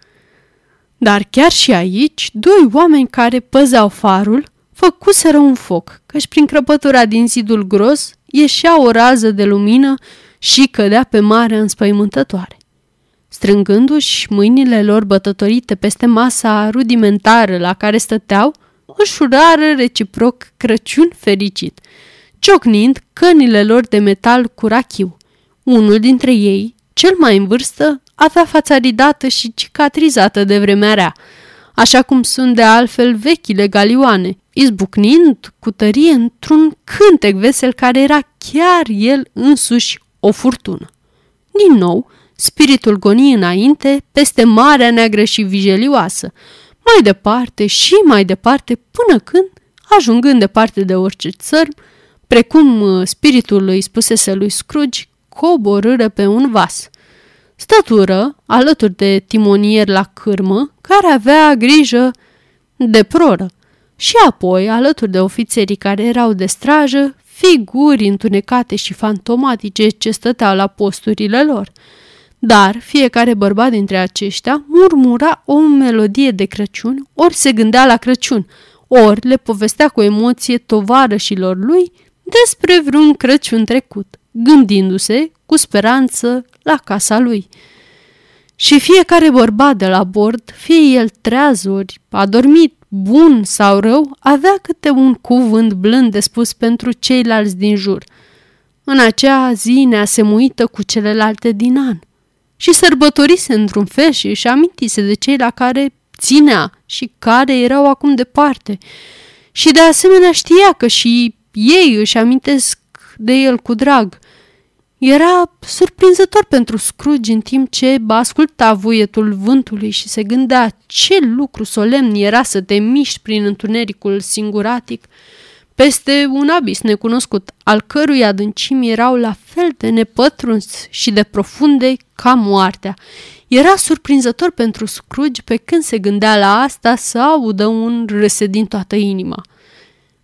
Dar chiar și aici, doi oameni care păzeau farul făcuseră un foc, căci prin crăpătura din zidul gros ieșea o rază de lumină și cădea pe marea înspăimântătoare. Strângându-și mâinile lor bătătorite peste masa rudimentară la care stăteau, își urară reciproc Crăciun fericit, ciocnind cănile lor de metal cu rachiu. Unul dintre ei, cel mai în vârstă, avea fața ridată și cicatrizată de vremea rea, așa cum sunt de altfel vechile galioane, izbucnind cu tărie într-un cântec vesel care era chiar el însuși o furtună. Din nou, spiritul goni înainte, peste marea neagră și vijelioasă, mai departe și mai departe, până când, ajungând departe de orice țărm, precum uh, spiritul îi spusese lui Scrooge, coborâră pe un vas. Stătură, alături de timonier la cârmă, care avea grijă de proră, și apoi, alături de ofițerii care erau de strajă, figuri întunecate și fantomatice ce stăteau la posturile lor. Dar fiecare bărbat dintre aceștia murmura o melodie de Crăciun, ori se gândea la Crăciun, ori le povestea cu emoție tovarășilor lui despre vreun Crăciun trecut, gândindu-se cu speranță la casa lui. Și fiecare bărbat de la bord, fie el treaz ori adormit, bun sau rău, avea câte un cuvânt blând de spus pentru ceilalți din jur. În acea zi neasemuită cu celelalte din an – și sărbătorise într-un fel și își amintise de cei la care ținea și care erau acum departe. Și de asemenea știa că și ei își amintesc de el cu drag. Era surprinzător pentru Scrooge în timp ce asculta vuietul vântului și se gândea ce lucru solemn era să te miști prin întunericul singuratic peste un abis necunoscut, al cărui adâncimi erau la fel de nepătruns și de profunde ca moartea. Era surprinzător pentru Scrooge pe când se gândea la asta să audă un râse din toată inima.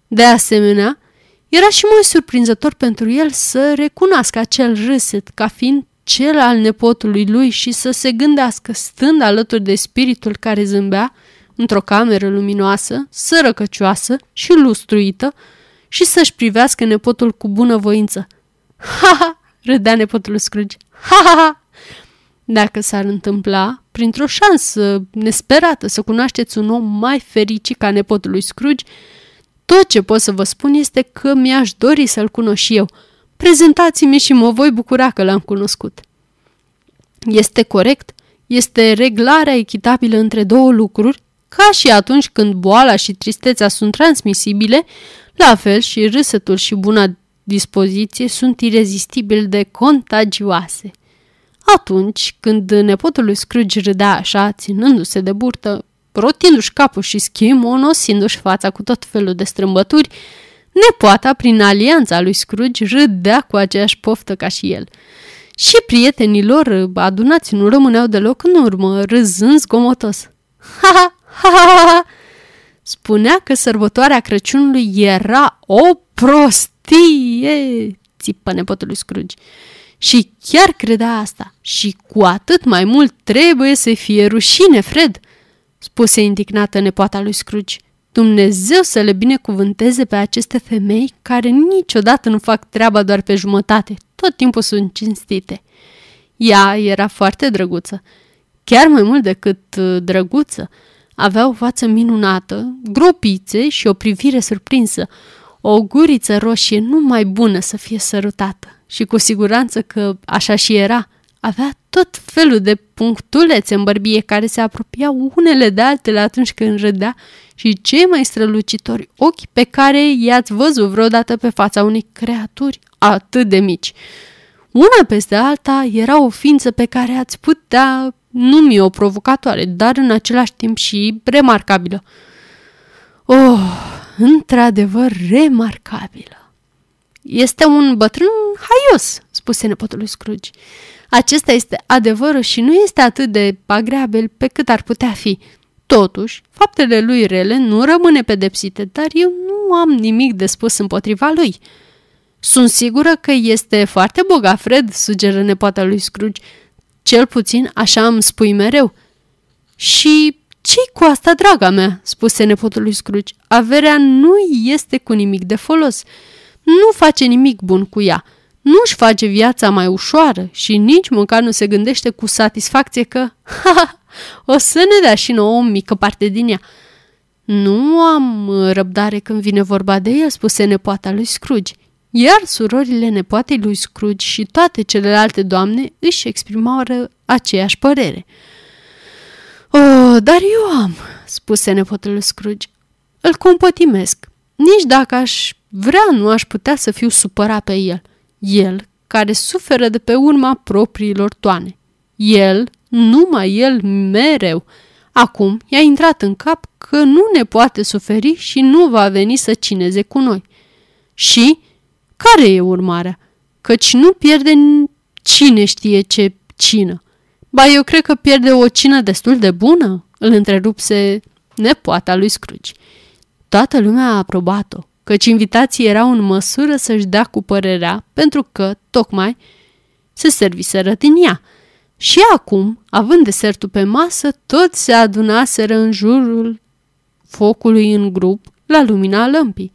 De asemenea, era și mai surprinzător pentru el să recunoască acel râset ca fiind cel al nepotului lui și să se gândească, stând alături de spiritul care zâmbea, într-o cameră luminoasă, sărăcăcioasă și lustruită și să-și privească nepotul cu bunăvoință. Ha, ha, râdea nepotul Scrooge. Ha, ha, ha! Dacă s-ar întâmpla, printr-o șansă nesperată, să cunoașteți un om mai fericit ca nepotul lui Scrooge, tot ce pot să vă spun este că mi-aș dori să-l cunosc și eu. Prezentați-mi și mă voi bucura că l-am cunoscut. Este corect? Este reglarea echitabilă între două lucruri ca și atunci când boala și tristețea sunt transmisibile, La fel și râsetul și buna dispoziție sunt irezistibil de contagioase. Atunci, când nepotul lui Scrooge râdea așa, ținându-se de burtă, rotindu-și capul și schimonosindu-și fața cu tot felul de strâmbături, nepoata, prin alianța lui Scrooge, râdea cu aceeași poftă ca și el. Și prietenii lor adunați nu rămâneau deloc în urmă, râzând zgomotos. [LAUGHS] Ha, ha, ha, ha, ha! Spunea că sărbătoarea Crăciunului era o prostie, țipă nepotul lui Scrooge. Și chiar credea asta. Și cu atât mai mult trebuie să fie rușine, Fred, spuse indignată nepoata lui Scrooge. Dumnezeu să le binecuvânteze pe aceste femei care niciodată nu fac treaba doar pe jumătate, tot timpul sunt cinstite. Ea era foarte drăguță, chiar mai mult decât uh, drăguță. Avea o față minunată, gropițe și o privire surprinsă, o guriță roșie numai bună să fie sărutată. Și cu siguranță că așa și era. Avea tot felul de punctulețe în bărbie care se apropiau unele de altele atunci când râdea și cei mai strălucitori ochi pe care i-ați văzut vreodată pe fața unei creaturi atât de mici. Una peste alta era o ființă pe care ați putea numi o provocatoare, dar în același timp și remarcabilă. Oh, într-adevăr remarcabilă. Este un bătrân haios, spuse nepotul lui Scrooge. Acesta este adevărul și nu este atât de agreabil pe cât ar putea fi. Totuși, faptele lui rele nu rămâne pedepsite, dar eu nu am nimic de spus împotriva lui. Sunt sigură că este foarte bogat, Fred, sugeră nepoata lui Scrooge. Cel puțin așa îmi spui mereu. Și ce cu asta, draga mea?" spuse nepotul lui Scrooge. Averea nu este cu nimic de folos. Nu face nimic bun cu ea. Nu își face viața mai ușoară și nici măcar nu se gândește cu satisfacție că, [LAUGHS] ha, ha o să ne dea și nouă o mică parte din ea. Nu am răbdare când vine vorba de ea, spuse nepoata lui Scrooge. Iar surorile nepoatei lui Scrooge și toate celelalte doamne își exprimau aceeași părere. Oh, dar eu am, spuse nepotul lui Scrooge. Îl compătimesc. Nici dacă aș vrea, nu aș putea să fiu supărat pe el. El, care suferă de pe urma propriilor toane. El, numai el mereu. Acum i-a intrat în cap că nu ne poate suferi și nu va veni să cineze cu noi. Și care e urmarea? Căci nu pierde cine știe ce cină. Ba, eu cred că pierde o cină destul de bună, îl întrerupse nepoata lui Scrooge. Toată lumea a aprobat-o, căci invitații erau în măsură să-și dea cu părerea, pentru că, tocmai, se serviseră din ea. Și acum, având desertul pe masă, toți se adunaseră în jurul focului în grup, la lumina lămpii.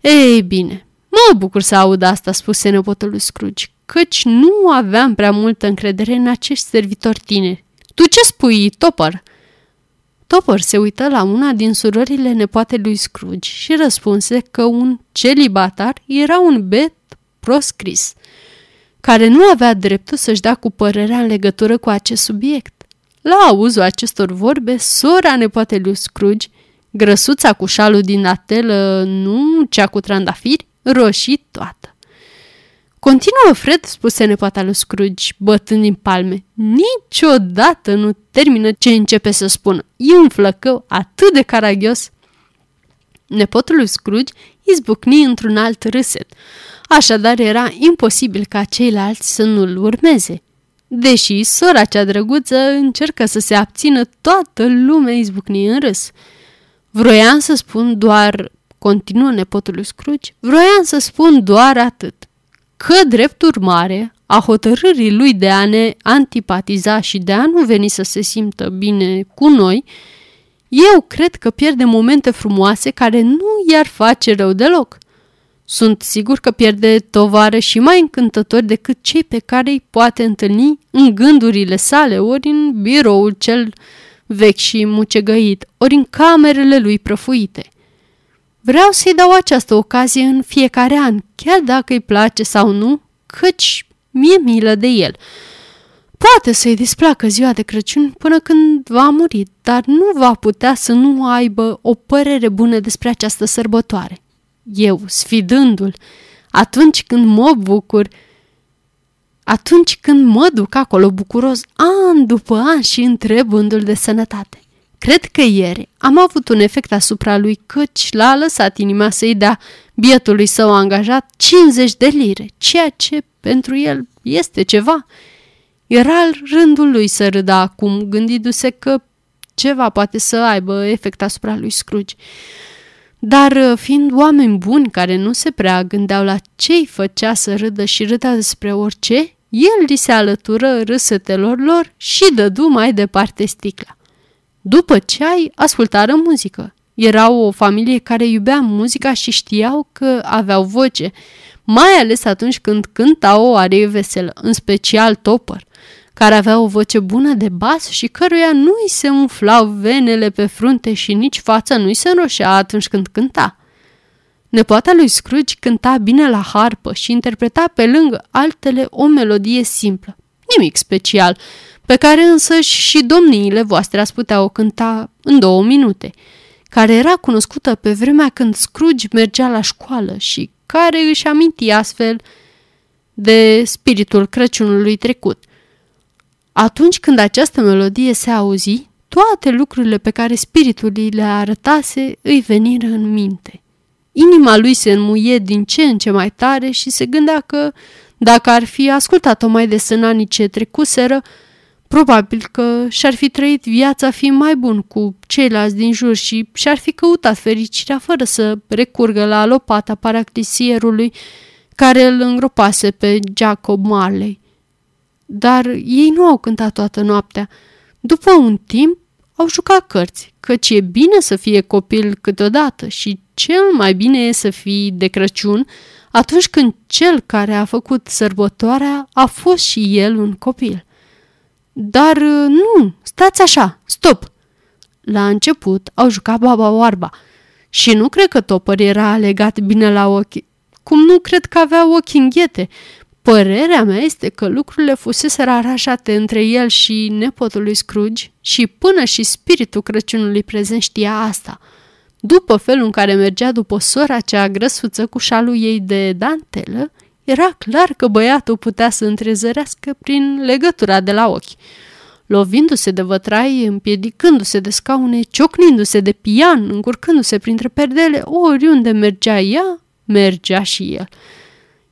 Ei bine, mă bucur să aud asta, spuse nepotul lui Scrooge, căci nu aveam prea multă încredere în acești servitori tineri. Tu ce spui, Topper?" Topper se uită la una din surorile nepoate lui Scrooge și răspunse că un celibatar era un bet proscris, care nu avea dreptul să-și dea cu părerea în legătură cu acest subiect. La auzul acestor vorbe, sora nepoate lui Scrooge, grăsuța cu șalul din natelă, nu cea cu trandafiri, roșii toată. Continuă, Fred, spuse nepoata lui Scrooge, bătând din palme. Niciodată nu termină ce începe să spună. E un flăcău atât de caragios. Nepotul lui Scrooge izbucni într-un alt râset. Așadar era imposibil ca ceilalți să nu-l urmeze. Deși sora cea drăguță încercă să se abțină, toată lumea izbucni în râs. Vroiam să spun doar, continuă nepotul lui Scrooge, vroiam să spun doar atât că, drept urmare, a hotărârii lui de a ne antipatiza și de a nu veni să se simtă bine cu noi, eu cred că pierde momente frumoase care nu i-ar face rău deloc. Sunt sigur că pierde tovară și mai încântători decât cei pe care îi poate întâlni în gândurile sale, ori în biroul cel vechi și mucegăit, ori în camerele lui prăfuite. Vreau să-i dau această ocazie în fiecare an, chiar dacă îi place sau nu, căci mi-e milă de el. Poate să-i displacă ziua de Crăciun până când va muri, dar nu va putea să nu aibă o părere bună despre această sărbătoare.
eu, sfidându-l, atunci când mă bucur, atunci când mă duc acolo bucuros an după an și întrebându-l de sănătate. Cred că ieri am avut un efect asupra lui căci l-a lăsat inima să-i dea bietului său angajat 50 de lire, ceea ce pentru el este ceva. Era al rândul lui să râdă acum, gândindu-se că ceva poate să aibă efect asupra lui Scrooge. Dar fiind oameni buni care nu se prea gândeau la ce îi făcea să râdă și râdea despre orice, el li se alătură râsetelor lor și dădu mai departe sticla. După ceai, ascultară muzică. Erau o familie care iubea muzica și știau că aveau voce, mai ales atunci când cântau o arie veselă, în special Topper, care avea o voce bună de bas și căruia nu îi se umflau venele pe frunte și nici fața nu îi se înroșea atunci când cânta. Nepoata lui Scrooge cânta bine la harpă și interpreta pe lângă altele o melodie simplă, nimic special, pe care însă și domniile voastre ați putea o cânta în două minute, care era cunoscută pe vremea când Scrooge mergea la școală și care își aminti astfel de spiritul Crăciunului trecut. Atunci când această melodie se auzi, toate lucrurile pe care spiritul îi le arătase îi veniră în minte. Inima lui se înmuie din ce în ce mai tare și se gândea că, dacă ar fi ascultat-o mai des în anii ce trecuseră, Probabil că și-ar fi trăit viața fi mai bun cu ceilalți din jur și și-ar fi căutat fericirea fără să recurgă la lopata paraclisierului care îl îngropase pe Jacob Marley. Dar ei nu au cântat toată noaptea. După un timp, au jucat cărți, căci e bine să fie copil câteodată și cel mai bine e să fii de Crăciun atunci când cel care a făcut sărbătoarea a fost și el un copil. Dar uh, nu, stați așa, stop! La început au jucat baba oarba și nu cred că Topăr era legat bine la ochi, cum nu cred că avea ochi înghete. Părerea mea este că lucrurile fusese aranjate între el și nepotul lui Scrooge și până și spiritul Crăciunului prezent știa asta. După felul în care mergea după sora cea grăsuță cu șalul ei de dantelă, era clar că băiatul putea să întrezărească prin legătura de la ochi. Lovindu-se de vătrai, împiedicându-se de scaune, ciocnindu-se de pian, încurcându-se printre perdele, oriunde mergea ea, mergea și el.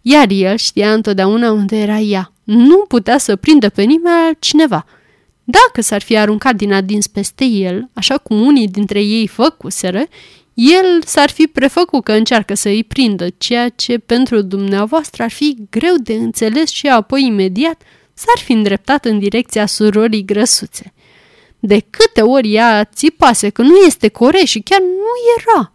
Iar el știa întotdeauna unde era ea. Nu putea să prindă pe nimeni altcineva. Dacă s-ar fi aruncat din adins peste el, așa cum unii dintre ei făcuseră, el s-ar fi prefăcut că încearcă să îi prindă, ceea ce pentru dumneavoastră ar fi greu de înțeles și apoi imediat s-ar fi îndreptat în direcția surorii grăsuțe. De câte ori ea țipase că nu este core și chiar nu era.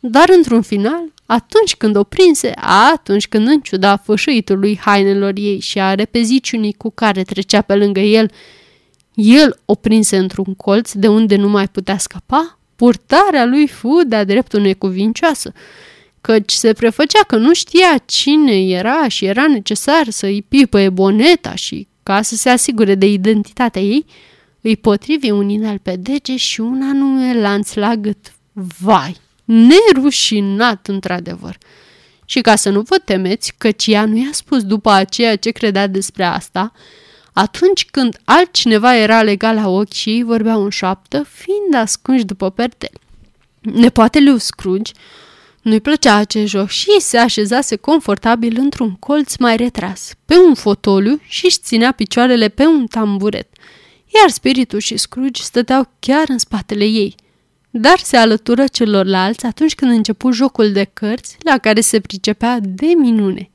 Dar într-un final, atunci când o prinse, atunci când în ciuda fășăitului hainelor ei și a repeziciunii cu care trecea pe lângă el, el o prinse într-un colț de unde nu mai putea scăpa, Purtarea lui fu de-a dreptul necuvincioasă, căci se prefăcea că nu știa cine era și era necesar să-i pipăie boneta și, ca să se asigure de identitatea ei, îi potrivi un inel pe dege și un anume lanț la gât. Vai! Nerușinat, într-adevăr! Și ca să nu vă temeți, căci ea nu i-a spus după aceea ce credea despre asta, atunci când altcineva era legat la ochi și ei vorbeau în șoaptă, fiind ascunși după pertel. Nepoate lui Scrooge nu-i plăcea acest joc și se așezase confortabil într-un colț mai retras, pe un fotoliu și își ținea picioarele pe un tamburet, iar spiritul și Scrooge stăteau chiar în spatele ei. Dar se alătură celorlalți atunci când început jocul de cărți la care se pricepea de minune.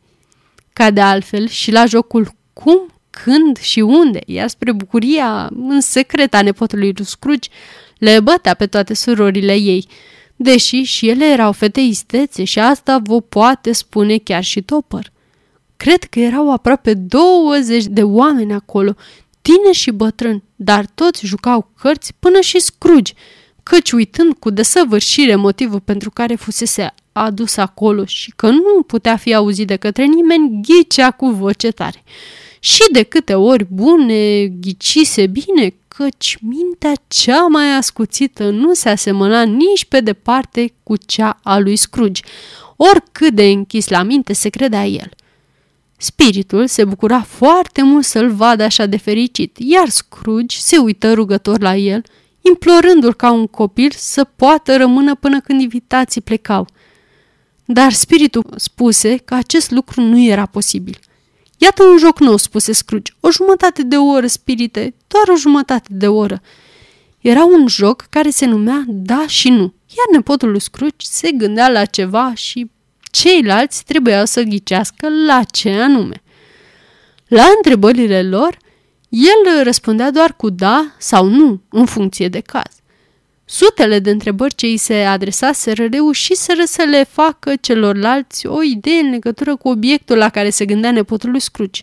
Ca de altfel și la jocul cum când și unde, iar spre bucuria în secret a nepotului lui Scrooge, le bătea pe toate surorile ei, deși și ele erau fete istețe și asta vă poate spune chiar și Topper. Cred că erau aproape 20 de oameni acolo, tineri și bătrâni, dar toți jucau cărți până și Scrooge, căci uitând cu desăvârșire motivul pentru care fusese adus acolo și că nu putea fi auzit de către nimeni, ghicea cu voce tare – și de câte ori bune ghicise bine, căci mintea cea mai ascuțită nu se asemăna nici pe departe cu cea a lui Scrooge. oricât de închis la minte se credea el. Spiritul se bucura foarte mult să-l vadă așa de fericit, iar Scrooge se uită rugător la el, implorându-l ca un copil să poată rămână până când invitații plecau. Dar spiritul spuse că acest lucru nu era posibil. Iată un joc nou, spuse Scrooge. O jumătate de oră, spirite, doar o jumătate de oră. Era un joc care se numea Da și Nu, iar nepotul lui Scrooge se gândea la ceva și ceilalți trebuiau să ghicească la ce anume. La întrebările lor, el răspundea doar cu da sau nu, în funcție de caz. Sutele de întrebări ce îi se adresaseră reușiseră să le facă celorlalți o idee în legătură cu obiectul la care se gândea nepotul lui Scrooge.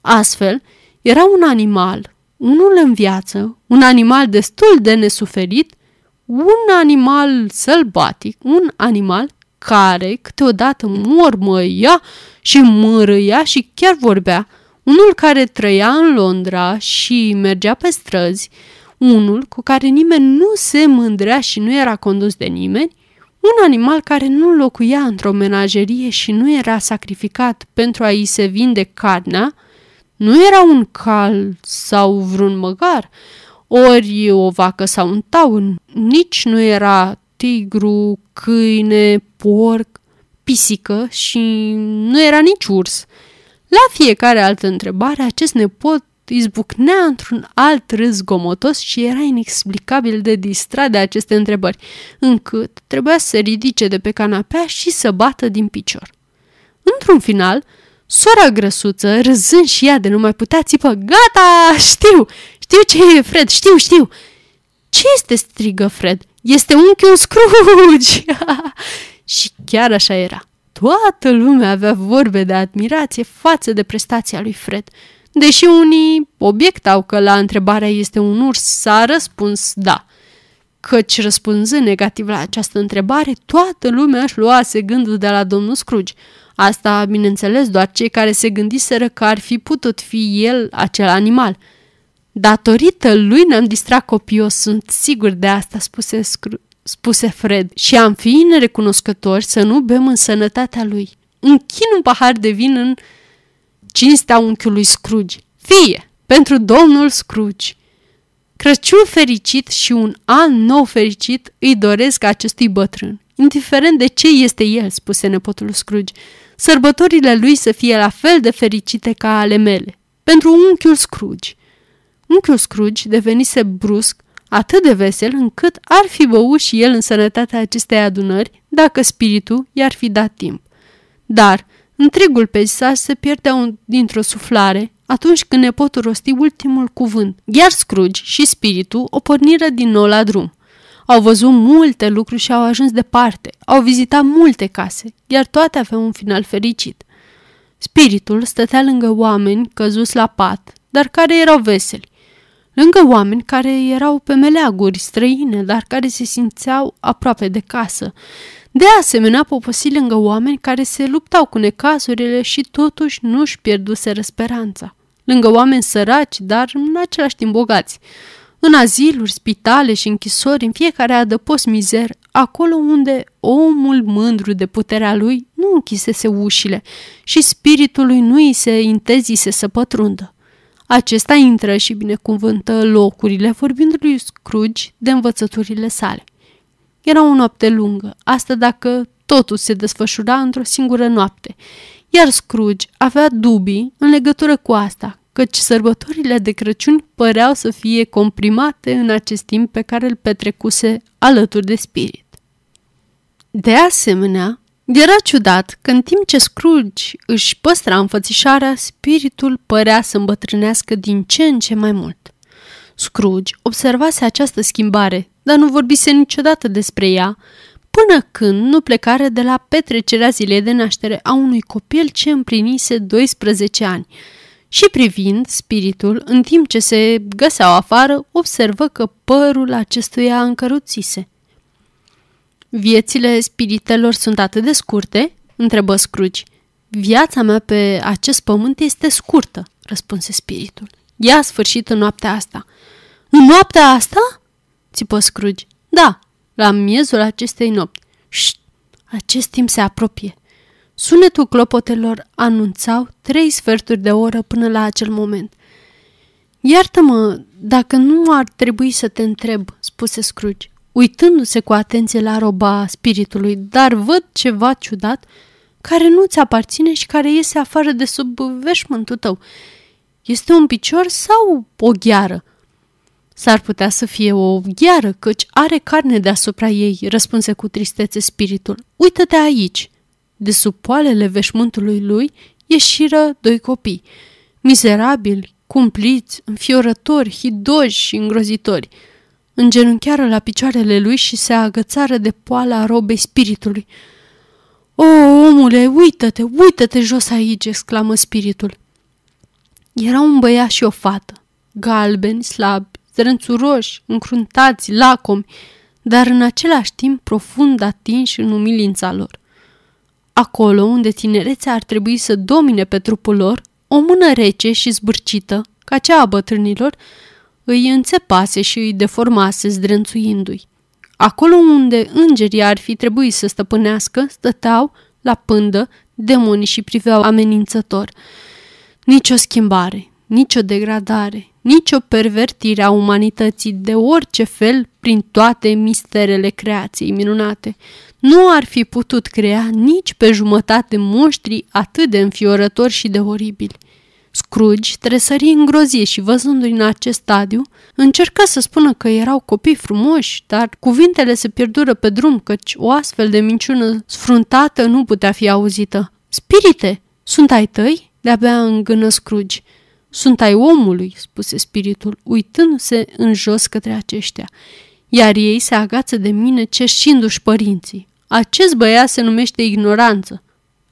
Astfel, era un animal, unul în viață, un animal destul de nesuferit, un animal sălbatic, un animal care câteodată mormăia și mărâia și chiar vorbea, unul care trăia în Londra și mergea pe străzi, unul cu care nimeni nu se mândrea și nu era condus de nimeni, un animal care nu locuia într-o menagerie și nu era sacrificat pentru a-i se vinde carnea, nu era un calț sau vreun măgar, ori o vacă sau un taun, nici nu era tigru, câine, porc, pisică și nu era nici urs. La fiecare altă întrebare, acest nepot izbucnea într-un alt râs gomotos și era inexplicabil de distrat de aceste întrebări, încât trebuia să se ridice de pe canapea și să bată din picior. Într-un final, sora grăsuță, râzând și ea de nu mai putea, țipă, Gata, știu, știu ce e, Fred, știu, știu. Ce este, strigă Fred. Este unchiul Scrooge! [LAUGHS] și chiar așa era. Toată lumea avea vorbe de admirație față de prestația lui Fred. Deși unii obiectau că la întrebarea este un urs, s-a răspuns da. Căci răspunzând negativ la această întrebare, toată lumea își luase gândul de la domnul Scrooge. Asta, bineînțeles, doar cei care se gândiseră că ar fi putut fi el acel animal. Datorită lui ne-am distrat copios, sunt sigur de asta, spuse, Scrooge spuse Fred, și am fi nerecunoscători să nu bem în sănătatea lui. Închin un pahar de vin în cinstea unchiului Scrooge. Fie, pentru domnul Scrooge. Crăciun fericit și un an nou fericit îi doresc acestui bătrân, indiferent de ce este el, spuse nepotul Scrooge. Sărbătorile lui să fie la fel de fericite ca ale mele. Pentru unchiul Scrooge. Unchiul Scrooge devenise brusc atât de vesel încât ar fi băut și el în sănătatea acestei adunări dacă spiritul i-ar fi dat timp. Dar întregul peisaj se pierdea dintr-o suflare atunci când nepotul rosti ultimul cuvânt, iar Scrooge și spiritul o porniră din nou la drum. Au văzut multe lucruri și au ajuns departe, au vizitat multe case, iar toate aveau un final fericit. Spiritul stătea lângă oameni căzuți la pat, dar care erau veseli lângă oameni care erau pe meleaguri străine, dar care se simțeau aproape de casă. De asemenea, poposi lângă oameni care se luptau cu necazurile și totuși nu-și pierduseră speranța. Lângă oameni săraci, dar în același timp bogați. În aziluri, spitale și închisori, în fiecare adăpost mizer, acolo unde omul mândru de puterea lui nu închisese ușile și spiritul lui nu îi se intezise să pătrundă. Acesta intră și binecuvântă locurile, vorbind lui Scrooge de învățăturile sale. Era o noapte lungă, asta dacă totul se desfășura într-o singură noapte, iar Scrooge avea dubii în legătură cu asta, căci sărbătorile de Crăciun păreau să fie comprimate în acest timp pe care îl petrecuse alături de spirit. De asemenea, era ciudat că în timp ce Scrooge își păstra înfățișarea, spiritul părea să îmbătrânească din ce în ce mai mult. Scrooge observase această schimbare, dar nu vorbise niciodată despre ea, până când nu plecare de la petrecerea zilei de naștere a unui copil ce împlinise 12 ani. Și privind spiritul, în timp ce se găseau afară, observă că părul acestuia încăruțise. Viețile spiritelor sunt atât de scurte? întrebă Scrooge. Viața mea pe acest pământ este scurtă, răspunse spiritul. Ea a sfârșit în noaptea asta. În noaptea asta? Țipă Scrooge. Da, la miezul acestei nopți. Șt! Acest timp se apropie. Sunetul clopotelor anunțau trei sferturi de oră până la acel moment. Iartă-mă dacă nu ar trebui să te întreb, spuse Scrooge, uitându-se cu atenție la roba spiritului, dar văd ceva ciudat care nu ți aparține și care iese afară de sub veșmântul tău. Este un picior sau o gheară? S-ar putea să fie o gheară, căci are carne deasupra ei, răspunse cu tristețe spiritul. Uită-te aici! De sub poalele veșmântului lui ieșiră doi copii, mizerabili, cumpliți, înfiorători, hidoși și îngrozitori. Îngenunchiară la picioarele lui și se agățară de poala robei spiritului. O, omule, uită-te, uită-te jos aici!" exclamă spiritul. Era un băiat și o fată, galbeni, slabi, strânțuroși, încruntați, lacomi, dar în același timp profund atinși în umilința lor. Acolo unde tinerețea ar trebui să domine pe trupul lor, o mână rece și zbârcită, ca cea a bătrânilor, îi înțepase și îi deformase zdrențuindu-i. Acolo unde îngerii ar fi trebuit să stăpânească, stăteau la pândă demonii și priveau amenințător. Nici o schimbare, nici o degradare, nici o pervertire a umanității de orice fel prin toate misterele creației minunate. Nu ar fi putut crea nici pe jumătate monștri atât de înfiorători și de oribili. Scrooge tresări îngrozit și văzându-i în acest stadiu, încercă să spună că erau copii frumoși, dar cuvintele se pierdură pe drum, căci o astfel de minciună sfruntată nu putea fi auzită. Spirite, sunt ai tăi? De-abia îngână Scrooge. Sunt ai omului, spuse spiritul, uitându-se în jos către aceștia, iar ei se agață de mine cerșindu-și părinții. Acest băiat se numește ignoranță,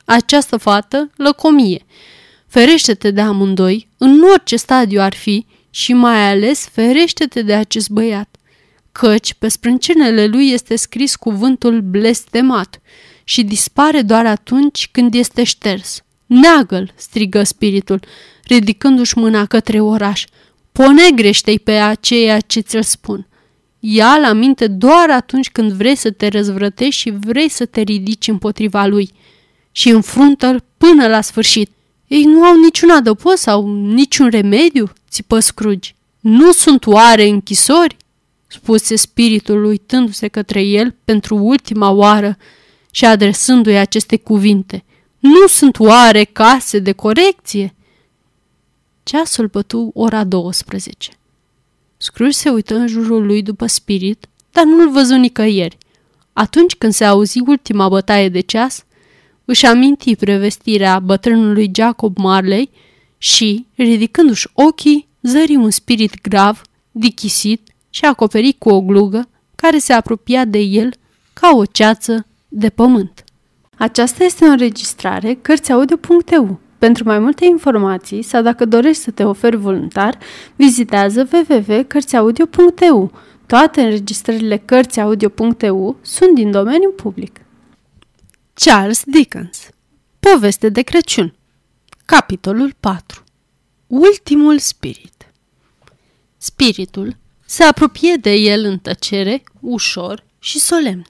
această fată lăcomie. Ferește-te de amândoi, în orice stadiu ar fi, și mai ales ferește-te de acest băiat, căci pe sprâncenele lui este scris cuvântul blestemat și dispare doar atunci când este șters. Neagă-l, strigă spiritul, ridicându-și mâna către oraș. Ponegrește-i pe aceea ce ți-l spun. Ia la minte doar atunci când vrei să te răzvrătești și vrei să te ridici împotriva lui. Și înfruntă-l până la sfârșit. Ei nu au niciun adăpost sau niciun remediu, țipă Scrooge. Nu sunt oare închisori? spuse spiritul uitându-se către el pentru ultima oară și adresându-i aceste cuvinte. Nu sunt oare case de corecție? Ceasul bătu ora 12. Scrooge se uită în jurul lui după spirit, dar nu-l văzu nicăieri. Atunci când se auzi ultima bătaie de ceas, își aminti prevestirea bătrânului Jacob Marley și, ridicându-și ochii, zări un spirit grav, dichisit și acoperit cu o glugă care se apropia de el ca o ceață de pământ.
Aceasta este o înregistrare Cărțiaudio.eu. Pentru mai multe informații sau dacă dorești să te oferi voluntar, vizitează www.cărțiaudio.eu. Toate înregistrările Cărțiaudio.eu sunt din domeniu public.
Charles Dickens Poveste de Crăciun Capitolul 4 Ultimul spirit Spiritul se apropie de el în tăcere, ușor și solemn.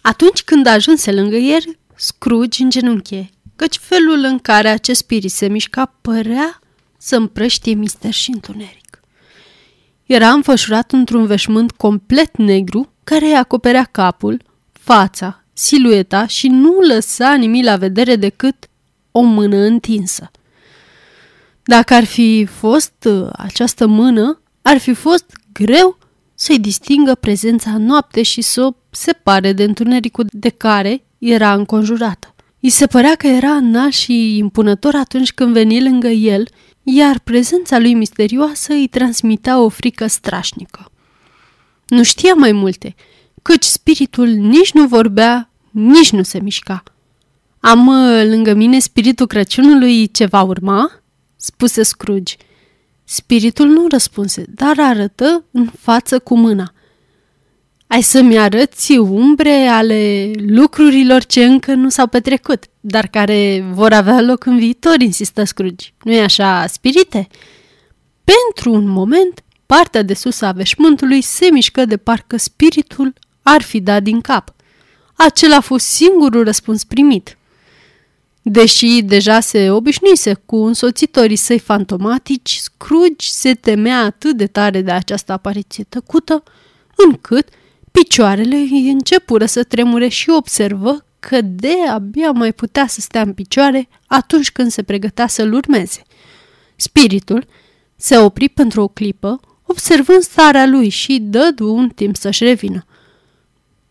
Atunci când ajunse lângă el, Scrooge îngenunche, căci felul în care acest spirit se mișca părea să împrăștie mister și întuneric. Era înfășurat într-un veșmânt complet negru care îi acoperea capul, fața, silueta și nu lăsa nimic la vedere decât o mână întinsă. Dacă ar fi fost uh, această mână, ar fi fost greu să-i distingă prezența în noapte și să o separe de întunericul de care era înconjurată. I se părea că era înalt și impunător atunci când veni lângă el, iar prezența lui misterioasă îi transmitea o frică strașnică. Nu știa mai multe, căci spiritul nici nu vorbea, nici nu se mișca. Am uh, lângă mine spiritul Crăciunului ce va urma?" spuse Scrooge. Spiritul nu răspunse, dar arătă în față cu mâna. Ai să-mi arăți umbre ale lucrurilor ce încă nu s-au petrecut, dar care vor avea loc în viitor, insistă Scrooge. Nu-i așa, spirite? Pentru un moment, partea de sus a veșmântului se mișcă de parcă spiritul ar fi dat din cap. Acela a fost singurul răspuns primit. Deși deja se obișnuise cu însoțitorii săi fantomatici, Scrooge se temea atât de tare de această apariție tăcută, încât picioarele îi începură să tremure și observă că de abia mai putea să stea în picioare atunci când se pregătea să-l urmeze. Spiritul se opri pentru o clipă, observând starea lui și dădu un timp să-și revină.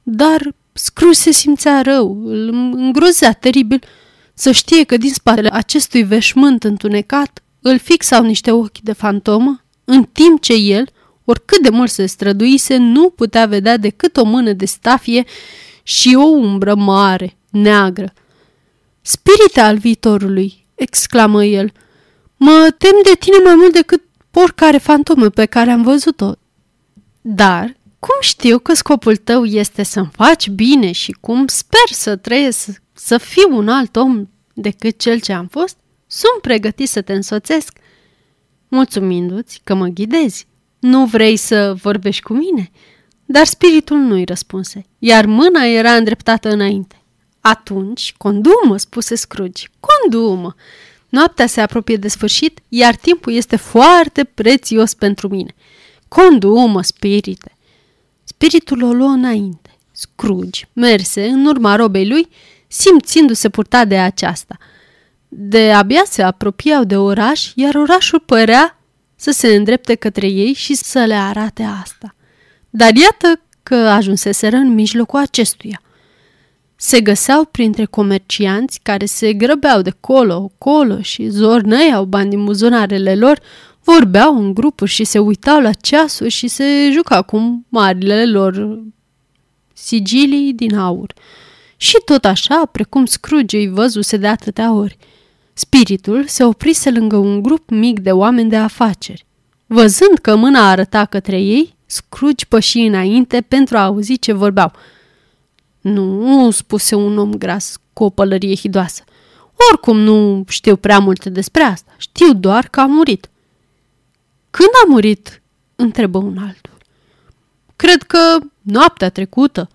Dar Scrooge se simțea rău, îl îngrozea teribil să știe că din spatele acestui veșmânt întunecat îl fixau niște ochi de fantomă, în timp ce el, oricât de mult se străduise, nu putea vedea decât o mână de stafie și o umbră mare, neagră. Spirite al viitorului, exclamă el, mă tem de tine mai mult decât oricare fantomă pe care am văzut-o. Dar cum știu că scopul tău este să-mi faci bine și cum sper să trăiesc, să fiu un alt om decât cel ce am fost, sunt pregătit să te însoțesc, mulțumindu-ți că mă ghidezi. Nu vrei să vorbești cu mine?" Dar spiritul nu-i răspunse, iar mâna era îndreptată înainte. Atunci, condumă, spuse Scrooge, condumă. Noaptea se apropie de sfârșit, iar timpul este foarte prețios pentru mine. Condumă, spirite. Spiritul o luă înainte. Scrooge merse în urma robei lui, simțindu-se purtat de aceasta. De abia se apropiau de oraș, iar orașul părea să se îndrepte către ei și să le arate asta. Dar iată că ajunseseră în mijlocul acestuia. Se găseau printre comercianți care se grăbeau de colo-colo și zornăiau bani din buzunarele lor, vorbeau în grupuri și se uitau la ceasuri și se jucau cu marile lor sigilii din aur. Și tot așa, precum Scrooge îi văzuse de atâtea ori. Spiritul se oprise lângă un grup mic de oameni de afaceri. Văzând că mâna arăta către ei, Scrooge păși înainte pentru a auzi ce vorbeau. Nu, spuse un om gras cu o pălărie hidoasă. Oricum nu știu prea multe despre asta. Știu doar că a murit. Când a murit? întrebă un altul. Cred că noaptea trecută.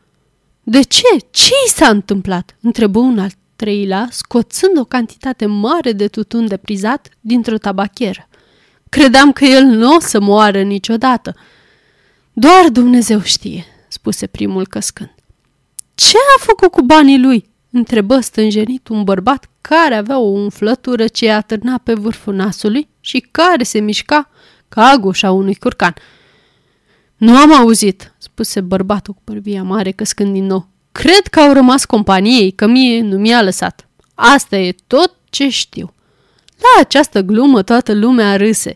De ce? Ce i s-a întâmplat? întrebă un alt treilea, scoțând o cantitate mare de tutun deprizat dintr-o tabachieră. Credeam că el nu o să moară niciodată. Doar Dumnezeu știe, spuse primul căscând. Ce a făcut cu banii lui? întrebă stânjenit un bărbat care avea o umflătură ce atârna pe vârful nasului și care se mișca ca gușa unui curcan. Nu am auzit, spuse bărbatul cu bărbia mare căscând din nou. Cred că au rămas companiei, că mie nu mi-a lăsat. Asta e tot ce știu. La această glumă toată lumea râse.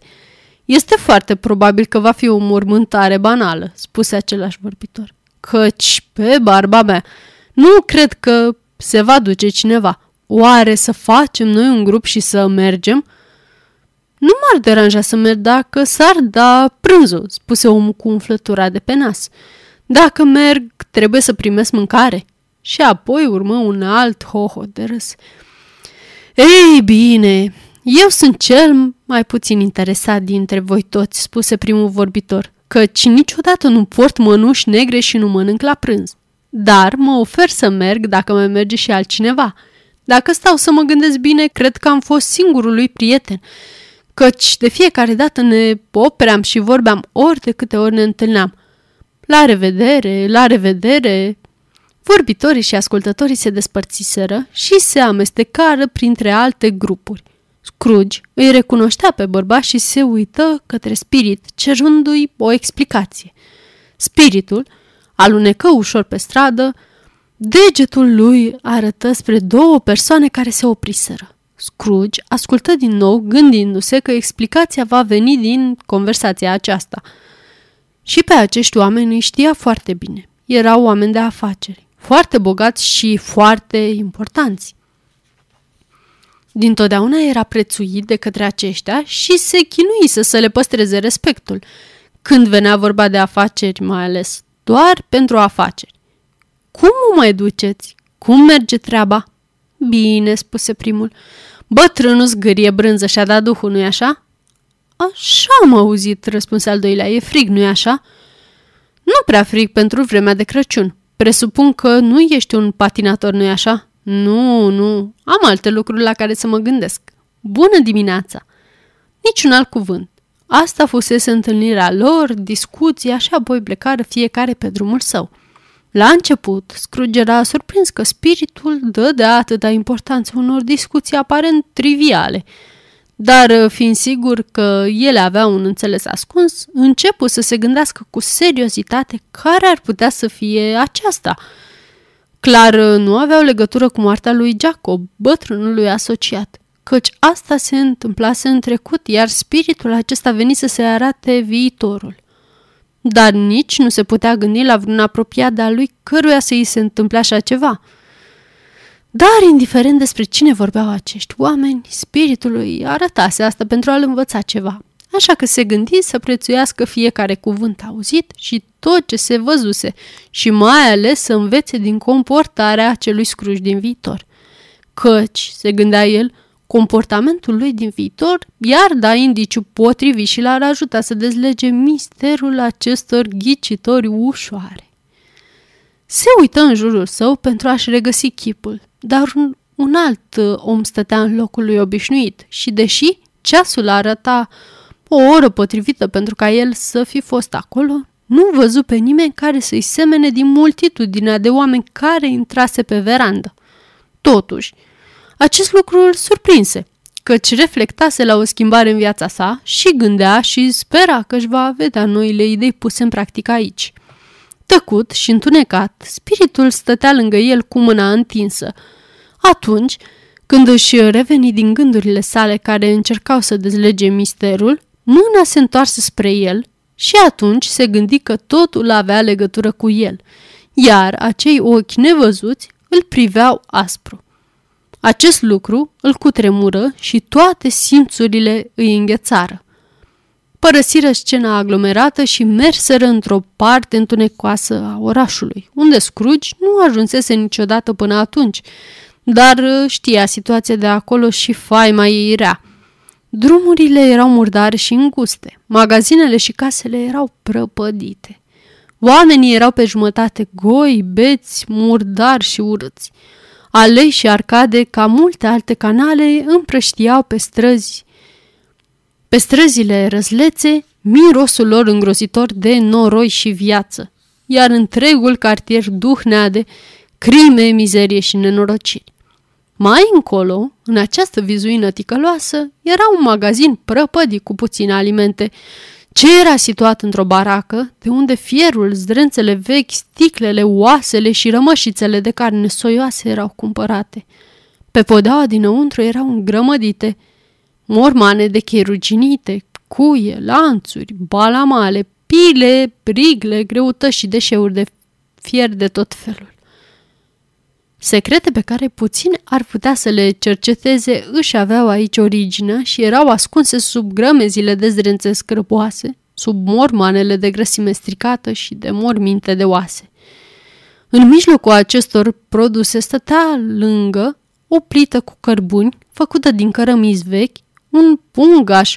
Este foarte probabil că va fi o mormântare banală, spuse același vorbitor. Căci, pe barba mea, nu cred că se va duce cineva. Oare să facem noi un grup și să mergem? Nu m-ar deranja să merg dacă s-ar da prânzul, spuse omul cu umflătura de pe nas. Dacă merg, trebuie să primesc mâncare. Și apoi urmă un alt hoho de râs. Ei bine, eu sunt cel mai puțin interesat dintre voi toți, spuse primul vorbitor, căci niciodată nu port mănuși negre și nu mănânc la prânz. Dar mă ofer să merg dacă mai merge și altcineva. Dacă stau să mă gândesc bine, cred că am fost singurul lui prieten, căci de fiecare dată ne opeream și vorbeam ori de câte ori ne întâlneam. La revedere, la revedere! Vorbitorii și ascultătorii se despărțiseră și se amestecară printre alte grupuri. Scrooge îi recunoștea pe bărbat și se uită către spirit, cerându-i o explicație. Spiritul alunecă ușor pe stradă, degetul lui arătă spre două persoane care se opriseră. Scrooge ascultă din nou, gândindu-se că explicația va veni din conversația aceasta. Și pe acești oameni îi știa foarte bine. Erau oameni de afaceri, foarte bogați și foarte importanți. Dintotdeauna era prețuit de către aceștia și se chinuise să le păstreze respectul, când venea vorba de afaceri mai ales, doar pentru afaceri. Cum o mai duceți? Cum merge treaba? Bine, spuse primul. Bătrânul zgârie brânză și-a dat duhul, nu-i așa? Așa am auzit, răspunse al doilea. E frig, nu-i așa? Nu prea frig pentru vremea de Crăciun. Presupun că nu ești un patinator, nu-i așa? Nu, nu. Am alte lucruri la care să mă gândesc. Bună dimineața! Niciun alt cuvânt. Asta fusese întâlnirea lor, discuția și apoi plecară fiecare pe drumul său. La început, Scrooge era surprins că spiritul dă de atâta importanță unor discuții aparent triviale, dar fiind sigur că ele aveau un înțeles ascuns, începu să se gândească cu seriozitate care ar putea să fie aceasta. Clar, nu aveau legătură cu moartea lui Jacob, bătrânului asociat căci asta se întâmplase în trecut, iar spiritul acesta venit să se arate viitorul. Dar nici nu se putea gândi la vreun apropiat de-a lui căruia să îi se întâmple așa ceva. Dar, indiferent despre cine vorbeau acești oameni, spiritul lui arătase asta pentru a-l învăța ceva. Așa că se gândi să prețuiască fiecare cuvânt auzit și tot ce se văzuse și mai ales să învețe din comportarea acelui scruj din viitor. Căci, se gândea el, comportamentul lui din viitor iar da indiciu potrivit și l-ar ajuta să dezlege misterul acestor ghicitori ușoare. Se uită în jurul său pentru a-și regăsi chipul, dar un, un alt uh, om stătea în locul lui obișnuit și deși ceasul arăta o oră potrivită pentru ca el să fi fost acolo, nu văzu pe nimeni care să-i semene din multitudinea de oameni care intrase pe verandă. Totuși, acest lucru îl surprinse, căci reflectase la o schimbare în viața sa și gândea și spera că își va vedea noile idei puse în practică aici. Tăcut și întunecat, spiritul stătea lângă el cu mâna întinsă. Atunci, când își reveni din gândurile sale care încercau să dezlege misterul, mâna se întoarse spre el și atunci se gândi că totul avea legătură cu el, iar acei ochi nevăzuți îl priveau aspru. Acest lucru îl cutremură și toate simțurile îi înghețară. Părăsiră scena aglomerată și merseră într-o parte întunecoasă a orașului, unde Scrooge nu ajunsese niciodată până atunci, dar știa situația de acolo și faima ei rea. Drumurile erau murdare și înguste, magazinele și casele erau prăpădite. Oamenii erau pe jumătate goi, beți, murdari și urâți. Aleși și arcade, ca multe alte canale, împrăștiau pe străzi. Pe străzile răzlețe, mirosul lor îngrozitor de noroi și viață, iar întregul cartier duhnea de crime, mizerie și nenorociri. Mai încolo, în această vizuină ticăloasă, era un magazin prăpădit cu puține alimente ce era situat într-o baracă, de unde fierul, zdrențele vechi, sticlele, oasele și rămășițele de carne soioase erau cumpărate. Pe podeaua dinăuntru erau îngrămădite mormane de chei ruginite, cuie, lanțuri, balamale, pile, brigle, greutăți și deșeuri de fier de tot felul. Secrete pe care puțin ar putea să le cerceteze își aveau aici originea și erau ascunse sub grămezile de zdrențe scrăboase, sub mormanele de grăsime stricată și de morminte de oase. În mijlocul acestor produse stătea lângă o plită cu cărbuni făcută din cărămizi vechi, un pungaș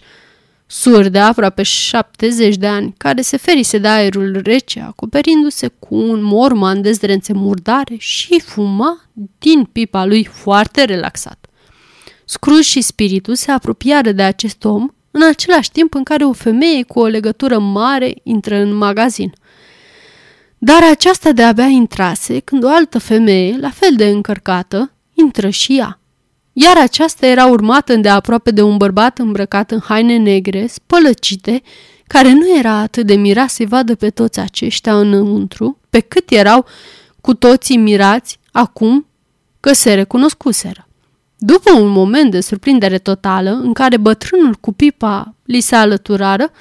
sur de aproape 70 de ani, care se ferise de aerul rece, acoperindu-se cu un morman de zdrențe murdare și fuma din pipa lui foarte relaxat. Scrooge și spiritul se apropiară de acest om în același timp în care o femeie cu o legătură mare intră în magazin. Dar aceasta de-abia intrase când o altă femeie, la fel de încărcată, intră și ea iar aceasta era urmată îndeaproape de un bărbat îmbrăcat în haine negre, spălăcite, care nu era atât de mirat să-i vadă pe toți aceștia înăuntru, pe cât erau cu toții mirați acum că se recunoscuseră. După un moment de surprindere totală, în care bătrânul cu pipa li se alăturară,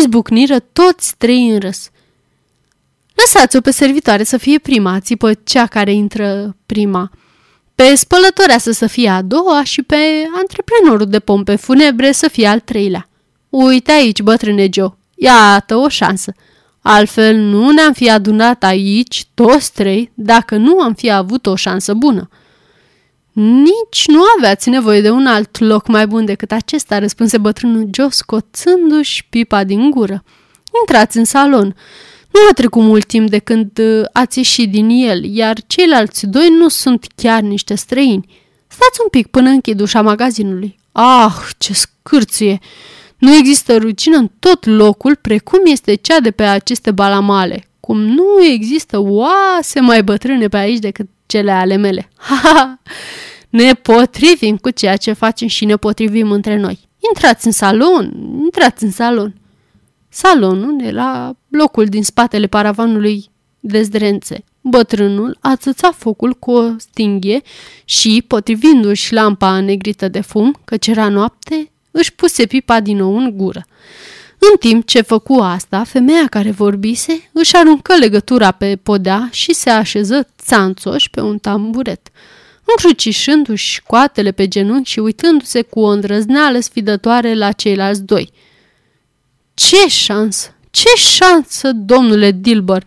izbucniră toți trei în râs. Lăsați-o pe servitoare să fie prima, țipă cea care intră prima – pe spălătoreasă să fie a doua și pe antreprenorul de pompe funebre să fie al treilea. Uite aici, bătrâne Joe, iată o șansă. Altfel nu ne-am fi adunat aici toți trei dacă nu am fi avut o șansă bună. Nici nu aveați nevoie de un alt loc mai bun decât acesta, răspunse bătrânul Joe, scoțându-și pipa din gură. Intrați în salon.
Nu a trecut mult timp de când uh, ați ieșit din el, iar ceilalți doi nu sunt chiar niște străini. Stați un pic până închid ușa magazinului. Ah, ce scârție! Nu există rugină în tot locul, precum este cea de pe aceste balamale. Cum nu există oase mai bătrâne pe aici decât cele ale mele. [LAUGHS] Ha, ha! Ne potrivim cu ceea ce facem și ne potrivim între noi. Intrați în salon, intrați în salon. Salonul era locul din spatele paravanului de zdrențe. Bătrânul țățat focul cu o stinghie și, potrivindu-și lampa negrită de fum, căci era noapte, își puse pipa din nou în gură. În timp ce făcu asta, femeia care vorbise își aruncă legătura pe podea și se așeză țanțoș pe un tamburet, încrucișându-și coatele pe genunchi și uitându-se cu o îndrăzneală sfidătoare la ceilalți doi. Ce șansă! Ce șansă, domnule Dilber!"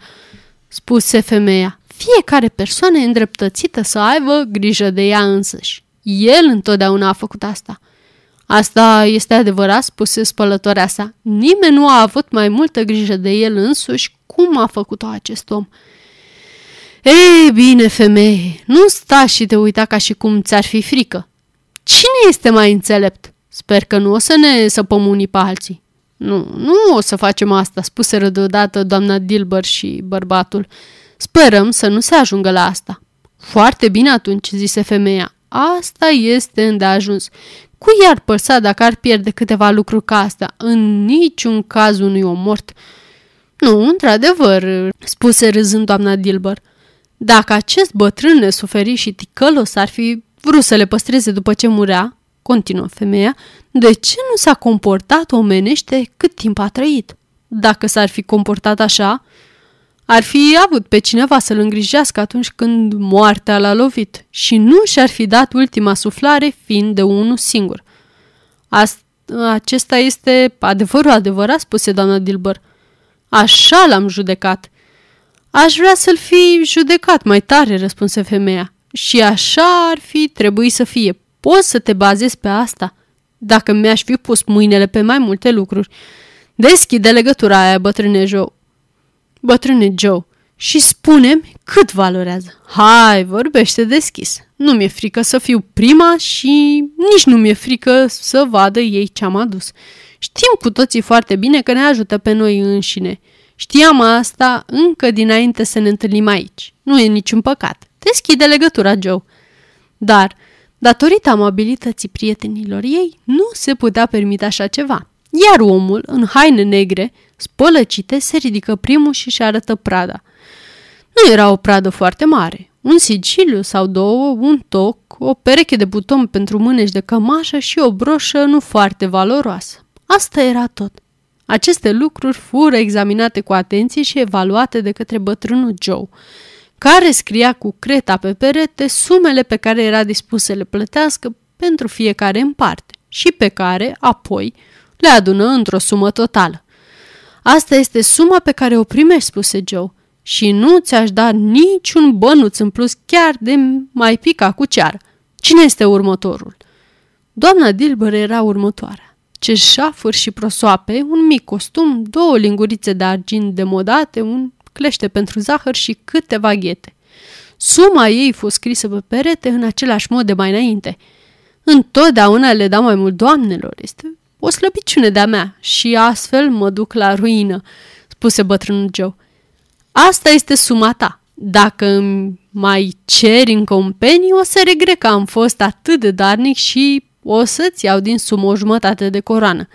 spuse femeia. Fiecare persoană e îndreptățită să aibă grijă de ea însăși. El întotdeauna a făcut asta. Asta este adevărat, spuse spălătoarea sa. Nimeni nu a avut mai multă grijă de el însuși cum a făcut-o acest om. Ei, bine, femeie, nu sta și te uita ca și cum ți-ar fi frică. Cine este mai înțelept? Sper că nu o să ne săpăm unii pe alții. Nu, nu o să facem asta, spuse deodată doamna Dilber și bărbatul. Sperăm să nu se ajungă la asta. Foarte bine atunci, zise femeia. Asta este îndeajuns. Cu i-ar păsa dacă ar pierde câteva lucruri ca asta? În niciun caz unui om mort. Nu, într-adevăr, spuse râzând doamna Dilber. Dacă acest bătrân nesuferi și ticălos ar fi vrut să le păstreze după ce murea, continuă femeia, de ce nu s-a comportat omenește cât timp a trăit? Dacă s-ar fi comportat așa, ar fi avut pe cineva să-l îngrijească atunci când moartea l-a lovit și nu și-ar fi dat ultima suflare fiind de unul singur. Asta, acesta este adevărul adevărat, spuse doamna Dilber. Așa l-am judecat. Aș vrea să-l fi judecat mai tare, răspunse femeia. Și așa ar fi trebuit să fie. Poți să te bazezi pe asta? Dacă mi-aș fi pus mâinile pe mai multe lucruri. Deschide legătura aia, bătrâne Joe. Bătrâne Joe, și spune cât valorează. Hai, vorbește deschis. Nu mi-e frică să fiu prima și nici nu mi-e frică să vadă ei ce-am adus. Știm cu toții foarte bine că ne ajută pe noi înșine. Știam asta încă dinainte să ne întâlnim aici. Nu e niciun păcat. Deschide legătura, Joe. Dar Datorită amabilității prietenilor ei, nu se putea permite așa ceva. Iar omul, în haine negre, spălăcite, se ridică primul și își arătă prada. Nu era o pradă foarte mare. Un sigiliu sau două, un toc, o pereche de buton pentru mânești de cămașă și o broșă nu foarte valoroasă. Asta era tot. Aceste lucruri fură examinate cu atenție și evaluate de către bătrânul Joe care scria cu creta pe perete sumele pe care era dispus să le plătească pentru fiecare în parte și pe care, apoi, le adună într-o sumă totală. Asta este suma pe care o primești, spuse Joe, și nu ți-aș da niciun bănuț în plus chiar de mai pica cu ceară. Cine este următorul? Doamna Dilber era următoarea. Ce șafuri și prosoape, un mic costum, două lingurițe de argint demodate, un clește pentru zahăr și câteva ghete. Suma ei fost scrisă pe perete în același mod de mai înainte. Întotdeauna le dau mai mult doamnelor. Este o slăbiciune de-a mea și astfel mă duc la ruină, spuse bătrânul Joe. Asta este suma ta. Dacă îmi mai ceri încă un penny, o să regret că am fost atât de darnic și o să-ți iau din sumă o jumătate de coroană.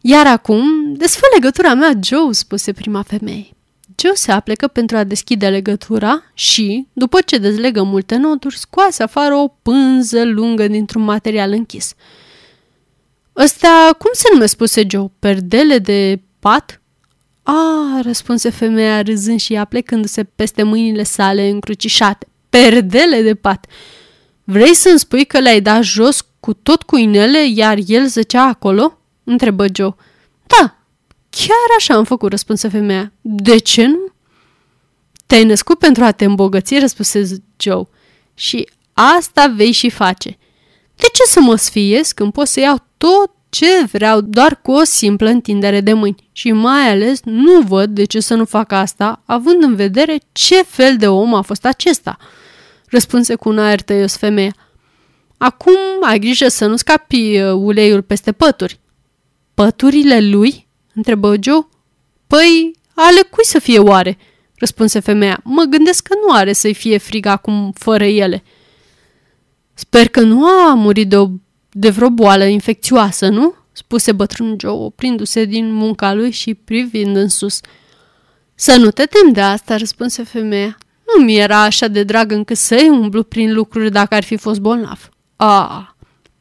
Iar acum, desfă legătura mea, Joe, spuse prima femeie. Joe se aplecă pentru a deschide legătura și, după ce dezlegă multe noturi, scoase afară o pânză lungă dintr-un material închis. Ăstea, cum se numesc, spuse Joe, perdele de pat? A, răspunse femeia râzând și aplecându-se peste mâinile sale încrucișate. Perdele de pat! Vrei să-mi spui că le-ai dat jos cu tot cu inele, iar el zăcea acolo? întrebă Joe. Da, Chiar așa am făcut, răspunse femeia. De ce nu? Te-ai născut pentru a te îmbogăți, răspunse Joe. Și asta vei și face. De ce să mă sfiez când pot să iau tot ce vreau doar cu o simplă întindere de mâini și mai ales nu văd de ce să nu fac asta, având în vedere ce fel de om a fost acesta. Răspunse cu un aer tăios femeia. Acum ai grijă să nu scapi uh, uleiul peste pături. Păturile lui? Întrebă Joe. Păi, ale cui să fie oare? răspunse femeia. Mă gândesc că nu are să-i fie frig acum fără ele. Sper că nu a murit de, o, de vreo boală infecțioasă, nu? spuse bătrânul Joe, oprindu-se din munca lui și privind în sus. Să nu te tem de asta, răspunse femeia. Nu mi era așa de drag încât să-i umblu prin lucruri dacă ar fi fost bolnav. A,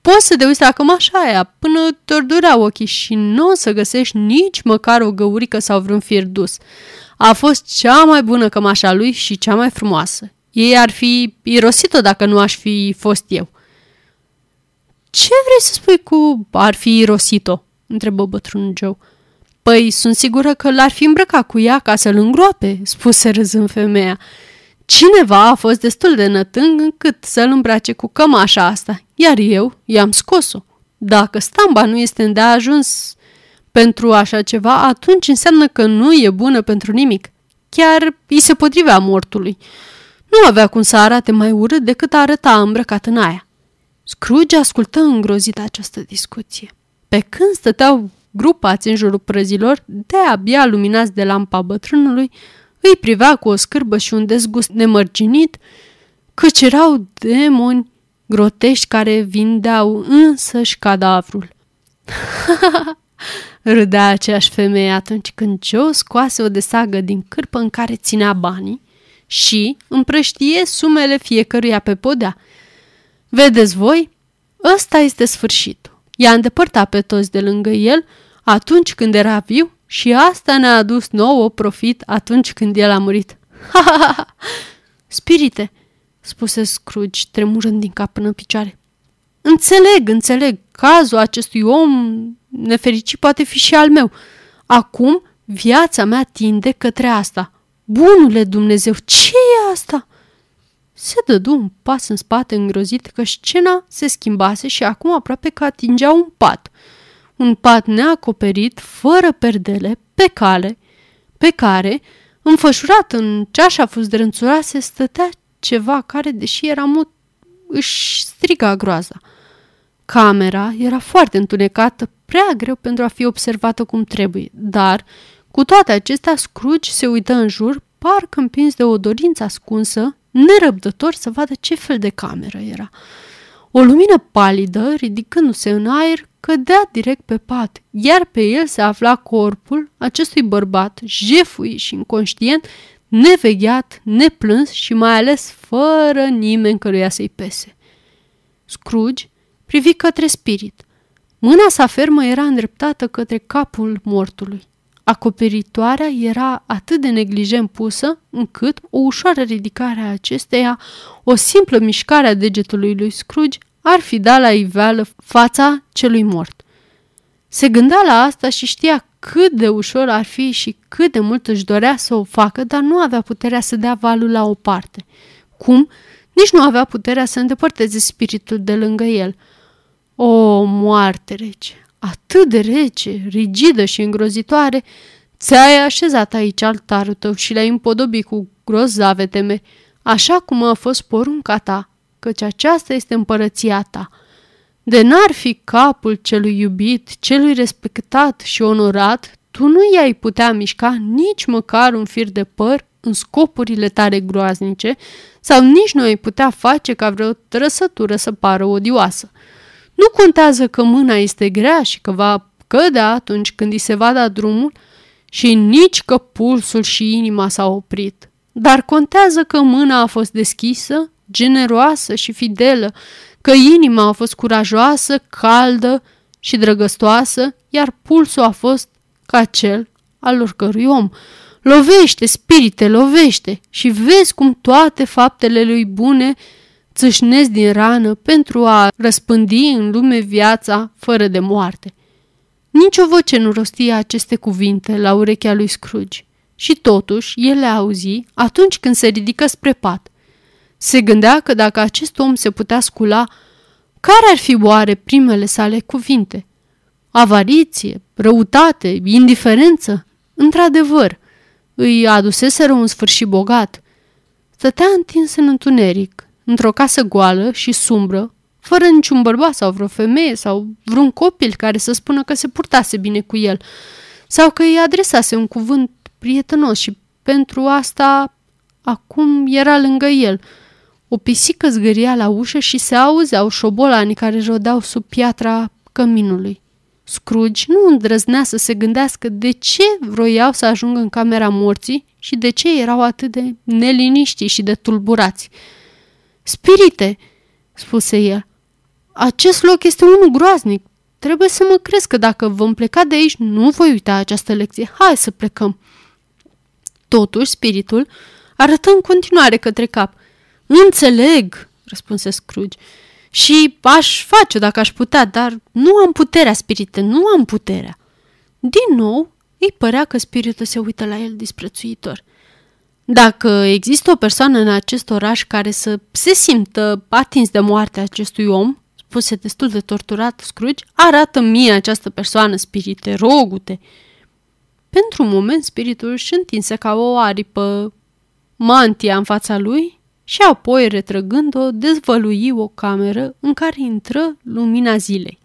poți să te uiți la cămașa aia până te durea ochii și nu o să găsești nici măcar o găurică sau vreun fir dus. A fost cea mai bună cămașa lui și cea mai frumoasă. Ei ar fi irosit-o dacă nu aș fi fost eu. Ce vrei să spui cu ar fi irosit-o? întrebă bătrânul Joe. Păi, sunt sigură că l-ar fi îmbrăcat cu ea ca să-l îngroape, spuse râzând femeia. Cineva a fost destul de nătâng încât să-l îmbrace cu cămașa asta, iar eu i-am scos-o. Dacă stamba nu este îndeajuns pentru așa ceva, atunci înseamnă că nu e bună pentru nimic. Chiar îi se potrivea mortului. Nu avea cum să arate mai urât decât arăta îmbrăcat în aia. Scrooge ascultă îngrozit această discuție. Pe când stăteau grupați în jurul prăzilor, de-abia luminați de lampa bătrânului, îi privea cu o scârbă și un dezgust nemărginit, căci erau demoni grotești care vindeau însăși cadavrul. [LAUGHS] Râdea aceeași femeie atunci când Joe scoase o desagă din cârpă în care ținea banii și împrăștie sumele fiecăruia pe podea. Vedeți voi? Ăsta este sfârșitul. I-a îndepărtat pe toți de lângă el atunci când era viu și asta ne-a adus nouă profit atunci când el a murit. Ha, ha, ha! Spirite, spuse Scrooge, tremurând din cap până în picioare. Înțeleg, înțeleg, cazul acestui om nefericit poate fi și al meu. Acum viața mea tinde către asta. Bunule Dumnezeu, ce e asta? Se dădu un pas în spate îngrozit că scena se schimbase și acum aproape că atingea un pat. Un pat neacoperit, fără perdele, pe cale, pe care, înfășurat în ceașa fusdrânțuroase, stătea ceva care, deși era mut, își striga groaza. Camera era foarte întunecată, prea greu pentru a fi observată cum trebuie, dar, cu toate acestea, Scrooge se uită în jur, parcă împins de o dorință ascunsă, nerăbdător să vadă ce fel de cameră era. O lumină palidă, ridicându-se în aer, cădea direct pe pat, iar pe el se afla corpul acestui bărbat, jefui și inconștient, nevegheat, neplâns și mai ales fără nimeni căruia să-i pese. Scrooge privi către spirit. Mâna sa fermă era îndreptată către capul mortului. Acoperitoarea era atât de neglijent pusă, încât o ușoară ridicare a acesteia, o simplă mișcare a degetului lui Scrooge, ar fi dat la iveală fața celui mort. Se gândea la asta și știa cât de ușor ar fi și cât de mult își dorea să o facă, dar nu avea puterea să dea valul la o parte. Cum? Nici nu avea puterea să îndepărteze spiritul de lângă el. O, moarte rece, atât de rece, rigidă și îngrozitoare, ți-ai așezat aici altarul tău și l-ai împodobit cu grozave teme, așa cum a fost porunca ta, căci aceasta este împărăția ta. De n-ar fi capul celui iubit, celui respectat și onorat, tu nu i-ai putea mișca nici măcar un fir de păr în scopurile tale groaznice sau nici nu ai putea face ca vreo trăsătură să pară odioasă. Nu contează că mâna este grea și că va cădea atunci când îi se va da drumul și nici că pulsul și inima s-au oprit. Dar contează că mâna a fost deschisă, generoasă și fidelă, că inima a fost curajoasă, caldă și drăgăstoasă, iar pulsul a fost ca cel al oricărui om. Lovește, spirite, lovește și vezi cum toate faptele lui bune țâșnesc din rană pentru a răspândi în lume viața fără de moarte. Nici o voce nu rostia aceste cuvinte la urechea lui Scrooge și totuși el le auzi atunci când se ridică spre pat. Se gândea că dacă acest om se putea scula, care ar fi oare primele sale cuvinte? avariție, răutate, indiferență. Într-adevăr, îi aduseseră un sfârșit bogat. Stătea întins în întuneric, într-o casă goală și sumbră, fără niciun bărbat sau vreo femeie sau vreun copil care să spună că se purtase bine cu el sau că îi adresase un cuvânt prietenos și pentru asta acum era lângă el. O pisică zgâria la ușă și se auzeau șobolanii care rodeau sub piatra căminului. Scrooge nu îndrăznea să se gândească de ce vroiau să ajungă în camera morții și de ce erau atât de neliniști și de tulburați. Spirite, spuse el, acest loc este unul groaznic. Trebuie să mă crezi că dacă vom pleca de aici, nu voi uita această lecție. Hai să plecăm. Totuși, spiritul arătă în continuare către cap. Înțeleg, răspunse Scrooge. Și aș face dacă aș putea, dar nu am puterea, spirite, nu am puterea. Din nou, îi părea că spiritul se uită la el disprețuitor. Dacă există o persoană în acest oraș care să se simtă atins de moartea acestui om, spuse destul de torturat Scrooge, arată mie această persoană, spirite, rogute. Pentru un moment, spiritul își întinse ca o aripă mantia în fața lui și apoi, retrăgând-o, dezvălui o cameră în care intră lumina zilei,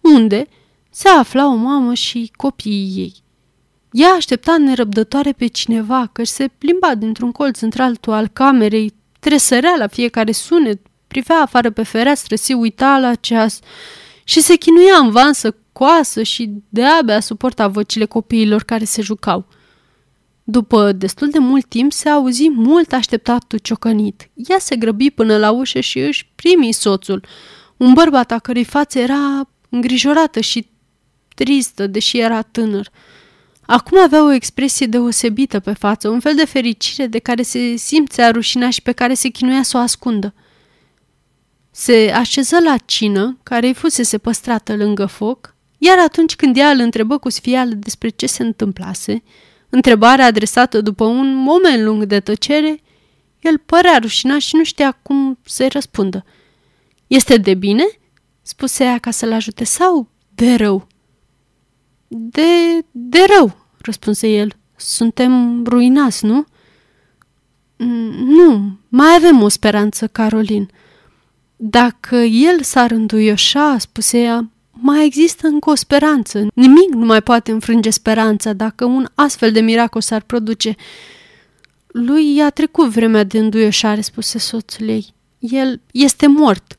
unde se afla o mamă și copiii ei. Ea aștepta nerăbdătoare pe cineva, că se plimba dintr-un colț într-altul al camerei, tresărea la fiecare sunet, privea afară pe fereastră, se uita la ceas și se chinuia în van să coasă și de-abia suporta vocile copiilor care se jucau. După destul de mult timp se auzi mult așteptatul ciocănit. Ea se grăbi până la ușă și își primi soțul, un bărbat a cărei față era îngrijorată și tristă, deși era tânăr. Acum avea o expresie deosebită pe față, un fel de fericire de care se simțea rușina și pe care se chinuia să o ascundă. Se așeză la cină, care îi fusese păstrată lângă foc, iar atunci când ea îl întrebă cu sfială despre ce se întâmplase, întrebarea adresată după un moment lung de tăcere, el părea rușinat și nu știa cum să-i răspundă. Este de bine?" spuse ea ca să-l ajute, sau de rău?" De, de rău," răspunse el. Suntem ruinați, nu?" Nu, mai avem o speranță, Carolin. Dacă el s-ar înduioșa, spuse ea, mai există încă o speranță. Nimic nu mai poate înfrânge speranța dacă un astfel de miracol s-ar produce. Lui i-a trecut vremea de înduioșare, spuse soțul ei. El este mort.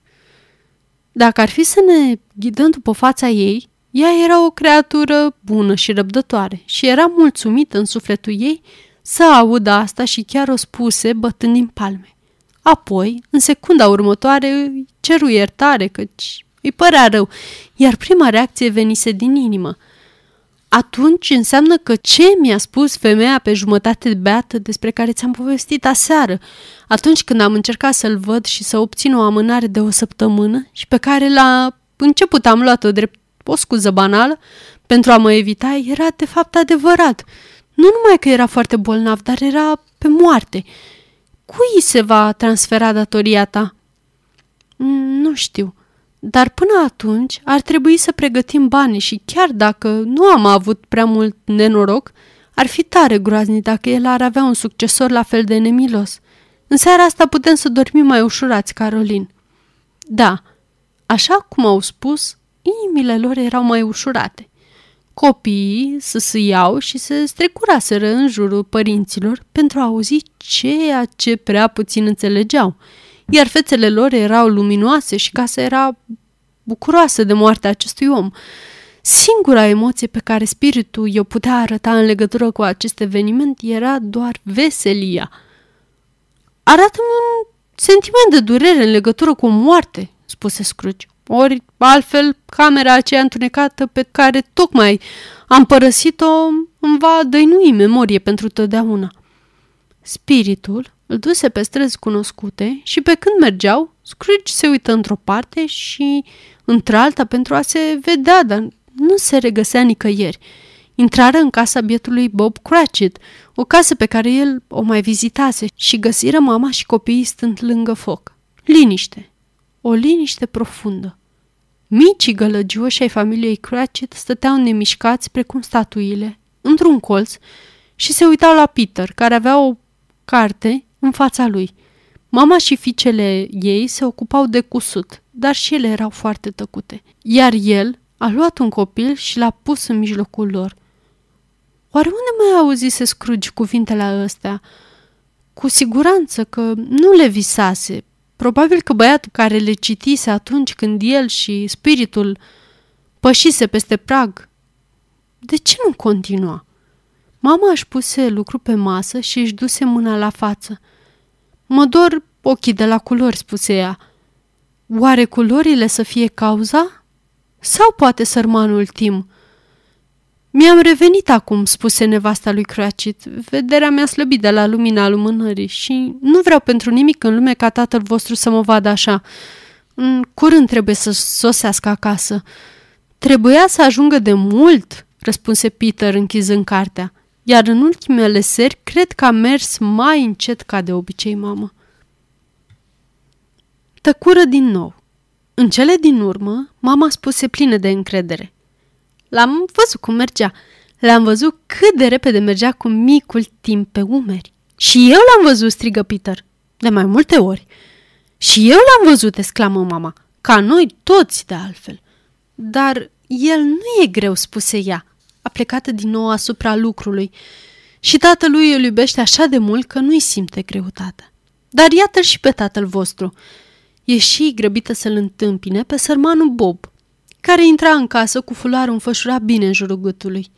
Dacă ar fi să ne ghidăm după fața ei, ea era o creatură bună și răbdătoare și era mulțumită în sufletul ei să audă asta și chiar o spuse bătând din palme. Apoi, în secunda următoare, îi ceru iertare, căci îi părea rău, iar prima reacție venise din inimă. Atunci înseamnă că ce mi-a spus femeia pe jumătate de beată despre care ți-am povestit aseară, atunci când am încercat să-l văd și să obțin o amânare de o săptămână și pe care la început am luat-o drept o scuză banală, pentru a mă evita, era de fapt adevărat. Nu numai că era foarte bolnav, dar era pe moarte. Cui se va transfera datoria ta? Mm, nu știu, dar până atunci ar trebui să pregătim bani și chiar dacă nu am avut prea mult nenoroc, ar fi tare groaznic dacă el ar avea un succesor la fel de nemilos. În seara asta putem să dormim mai ușurați, Carolin. Da, așa cum au spus, inimile lor erau mai ușurate. Copiii să iau și se strecuraseră în jurul părinților pentru a auzi ceea ce prea puțin înțelegeau, iar fețele lor erau luminoase și casa era bucuroasă de moartea acestui om. Singura emoție pe care spiritul i-o putea arăta în legătură cu acest eveniment era doar veselia. Arată-mi un sentiment de durere în legătură cu o moarte, spuse Scrooge. Ori, altfel, camera aceea întunecată pe care tocmai am părăsit-o îmi va dăinui memorie pentru totdeauna. Spiritul îl duse pe străzi cunoscute și pe când mergeau, Scrooge se uită într-o parte și într-alta pentru a se vedea, dar nu se regăsea nicăieri. Intrară în casa bietului Bob Cratchit, o casă pe care el o mai vizitase și găsiră mama și copiii stând lângă foc. Liniște, o liniște profundă. Micii gălăgioși ai familiei Cratchit stăteau nemișcați precum statuile, într-un colț, și se uitau la Peter, care avea o carte în fața lui. Mama și fiicele ei se ocupau de cusut, dar și ele erau foarte tăcute. Iar el a luat un copil și l-a pus în mijlocul lor. Oare unde mai auzise Scrooge cuvintele astea? Cu siguranță că nu le visase. Probabil că băiatul care le citise atunci când el și spiritul pășise peste prag. De ce nu continua? Mama își puse lucru pe masă și își duse mâna la față. Mă dor ochii de la culori, spuse ea. Oare culorile să fie cauza? Sau poate sărmanul Tim? Mi-am revenit acum, spuse nevasta lui Cratchit. Vederea mea slăbit de la lumina lumânării și nu vreau pentru nimic în lume ca tatăl vostru să mă vadă așa. În curând trebuie să sosească acasă. Trebuia să ajungă de mult, răspunse Peter închizând cartea. Iar în ultimele seri cred că a mers mai încet ca de obicei, mamă. Tăcură din nou. În cele din urmă, mama spuse plină de încredere. L-am văzut cum mergea. L-am văzut cât de repede mergea cu micul timp pe umeri. Și eu l-am văzut, strigă Peter, de mai multe ori. Și eu l-am văzut, exclamă mama, ca noi toți de altfel. Dar el nu e greu, spuse ea, a plecat din nou asupra lucrului. Și tatălui îl iubește așa de mult că nu-i simte greutatea. Dar iată-l și pe tatăl vostru. Ieși grăbită să-l întâmpine pe sărmanul Bob, care intra în casă cu fularul înfășurat bine în jurul gâtului.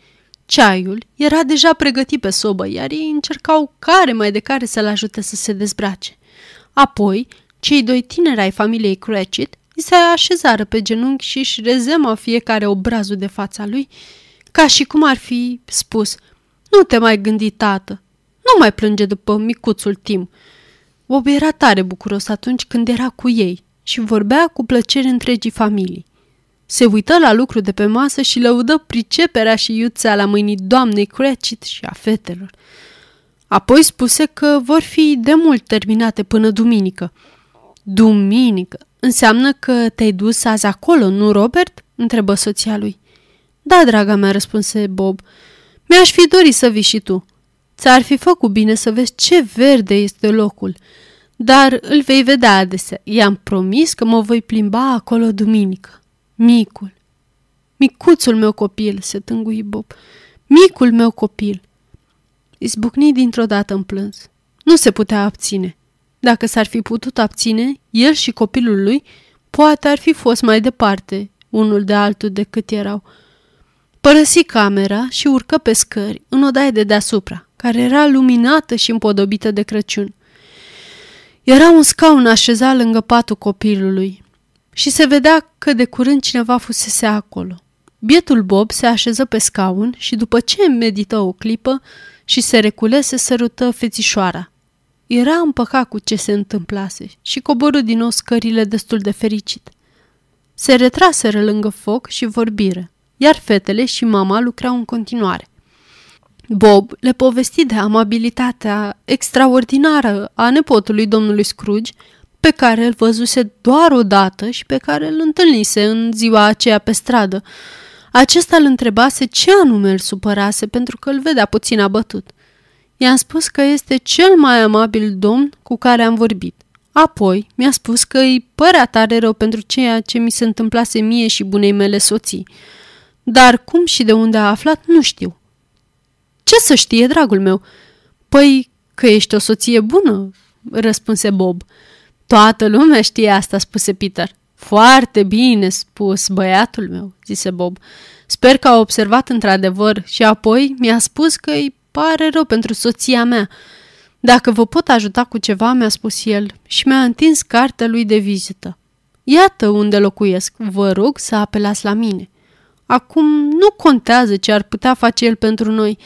Ceaiul era deja pregătit pe sobă, iar ei încercau care mai de care să-l ajute să se dezbrace. Apoi, cei doi tineri ai familiei Cratchit îi se așezară pe genunchi și își rezema fiecare obrazul de fața lui, ca și cum ar fi spus, nu te mai gândi, tată, nu mai plânge după micuțul Tim. Bob era tare bucuros atunci când era cu ei și vorbea cu plăcere întregii familii. Se uită la lucru de pe masă și lăudă priceperea și iuțea la mâinii doamnei Cratchit și a fetelor. Apoi spuse că vor fi de mult terminate până duminică. Duminică? Înseamnă că te-ai dus azi acolo, nu, Robert? întrebă soția lui. Da, draga mea, răspunse Bob. Mi-aș fi dorit să vii și tu. Ți-ar fi făcut bine să vezi ce verde este locul. Dar îl vei vedea adesea. I-am promis că mă voi plimba acolo duminică. Micul, micuțul meu copil, se tângui Bob. Micul meu copil. Izbucni dintr-o dată în plâns. Nu se putea abține. Dacă s-ar fi putut abține, el și copilul lui, poate ar fi fost mai departe, unul de altul decât erau. Părăsi camera și urcă pe scări în odaie de deasupra, care era luminată și împodobită de Crăciun. Era un scaun așezat lângă patul copilului și se vedea că de curând cineva fusese acolo. Bietul Bob se așeză pe scaun și după ce medită o clipă și se reculese, sărută fețișoara. Era împăcat cu ce se întâmplase și coborâ din nou scările destul de fericit. Se retraseră lângă foc și vorbiră iar fetele și mama lucrau în continuare. Bob le povesti de amabilitatea extraordinară a nepotului domnului Scrooge, pe care îl văzuse doar o dată și pe care îl întâlnise în ziua aceea pe stradă. Acesta îl întrebase ce anume îl supărase pentru că îl vedea puțin abătut. I-am spus că este cel mai amabil domn cu care am vorbit. Apoi mi-a spus că îi părea tare rău pentru ceea ce mi se întâmplase mie și bunei mele soții. Dar cum și de unde a aflat, nu știu. Ce să știe, dragul meu? Păi că ești o soție bună, răspunse Bob. Toată lumea știe asta, spuse Peter. Foarte bine spus, băiatul meu, zise Bob. Sper că a observat într-adevăr și apoi mi-a spus că îi pare rău pentru soția mea. Dacă vă pot ajuta cu ceva, mi-a spus el și mi-a întins cartea lui de vizită. Iată unde locuiesc, vă rog să apelați la mine. Acum nu contează ce ar putea face el pentru noi,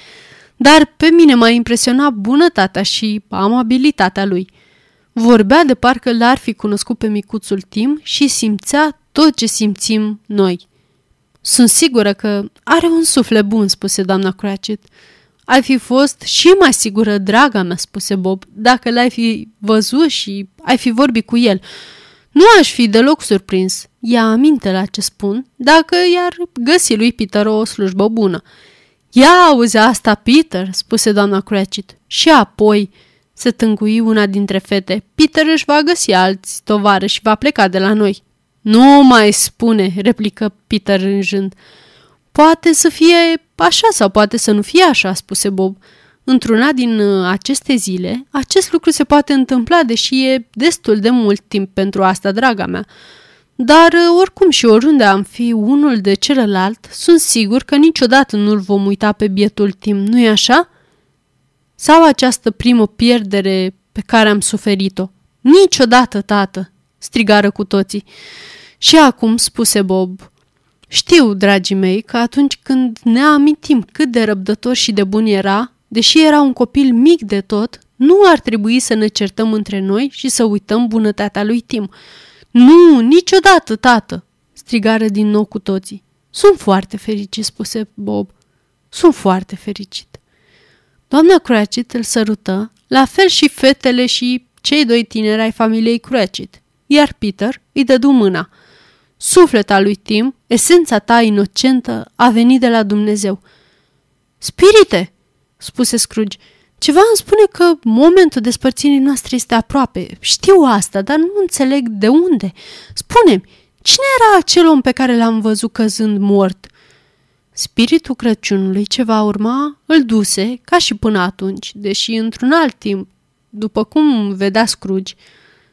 dar pe mine m-a impresionat bunătatea și amabilitatea lui. Vorbea de parcă l-ar fi cunoscut pe micuțul Tim și simțea tot ce simțim noi. Sunt sigură că are un suflet bun, spuse doamna Cratchit. Ai fi fost și mai sigură, draga mea, spuse Bob, dacă l-ai fi văzut și ai fi vorbit cu el.
Nu aș fi deloc surprins, ia aminte la ce spun, dacă i-ar găsi lui Peter o slujbă bună. Ia auzi asta, Peter, spuse doamna Cratchit. Și apoi, se tângui una dintre fete, Peter își va găsi alți tovară și va pleca de la noi. Nu mai spune, replică Peter rânjând. Poate să fie așa sau poate să nu fie așa, spuse Bob. Într-una din uh, aceste zile, acest lucru se poate întâmpla, deși e destul de mult timp pentru asta, draga mea. Dar uh, oricum și oriunde am fi unul de celălalt, sunt sigur că niciodată nu-l vom uita pe bietul timp, nu-i așa? Sau această primă pierdere pe care am suferit-o? Niciodată, tată, strigară cu toții. Și acum, spuse Bob, știu, dragii mei, că atunci când ne amintim cât de răbdător și de bun era, deși era un copil mic de tot, nu ar trebui să ne certăm între noi și să uităm bunătatea lui Tim. Nu, niciodată, tată!" strigară din nou cu toții. Sunt foarte fericit, spuse Bob. Sunt foarte fericit. Doamna Cratchit îl sărută, la fel și fetele și cei doi tineri ai familiei Cratchit, iar Peter îi dădu mâna. Sufleta lui Tim, esența ta inocentă, a venit de la Dumnezeu. Spirite, spuse Scrooge, ceva îmi spune că momentul despărțirii noastre este aproape. Știu asta, dar nu înțeleg de unde. spune cine era acel om pe care l-am văzut căzând mort? Spiritul Crăciunului ce va urma îl duse, ca și până atunci, deși într-un alt timp, după cum vedea Scrooge.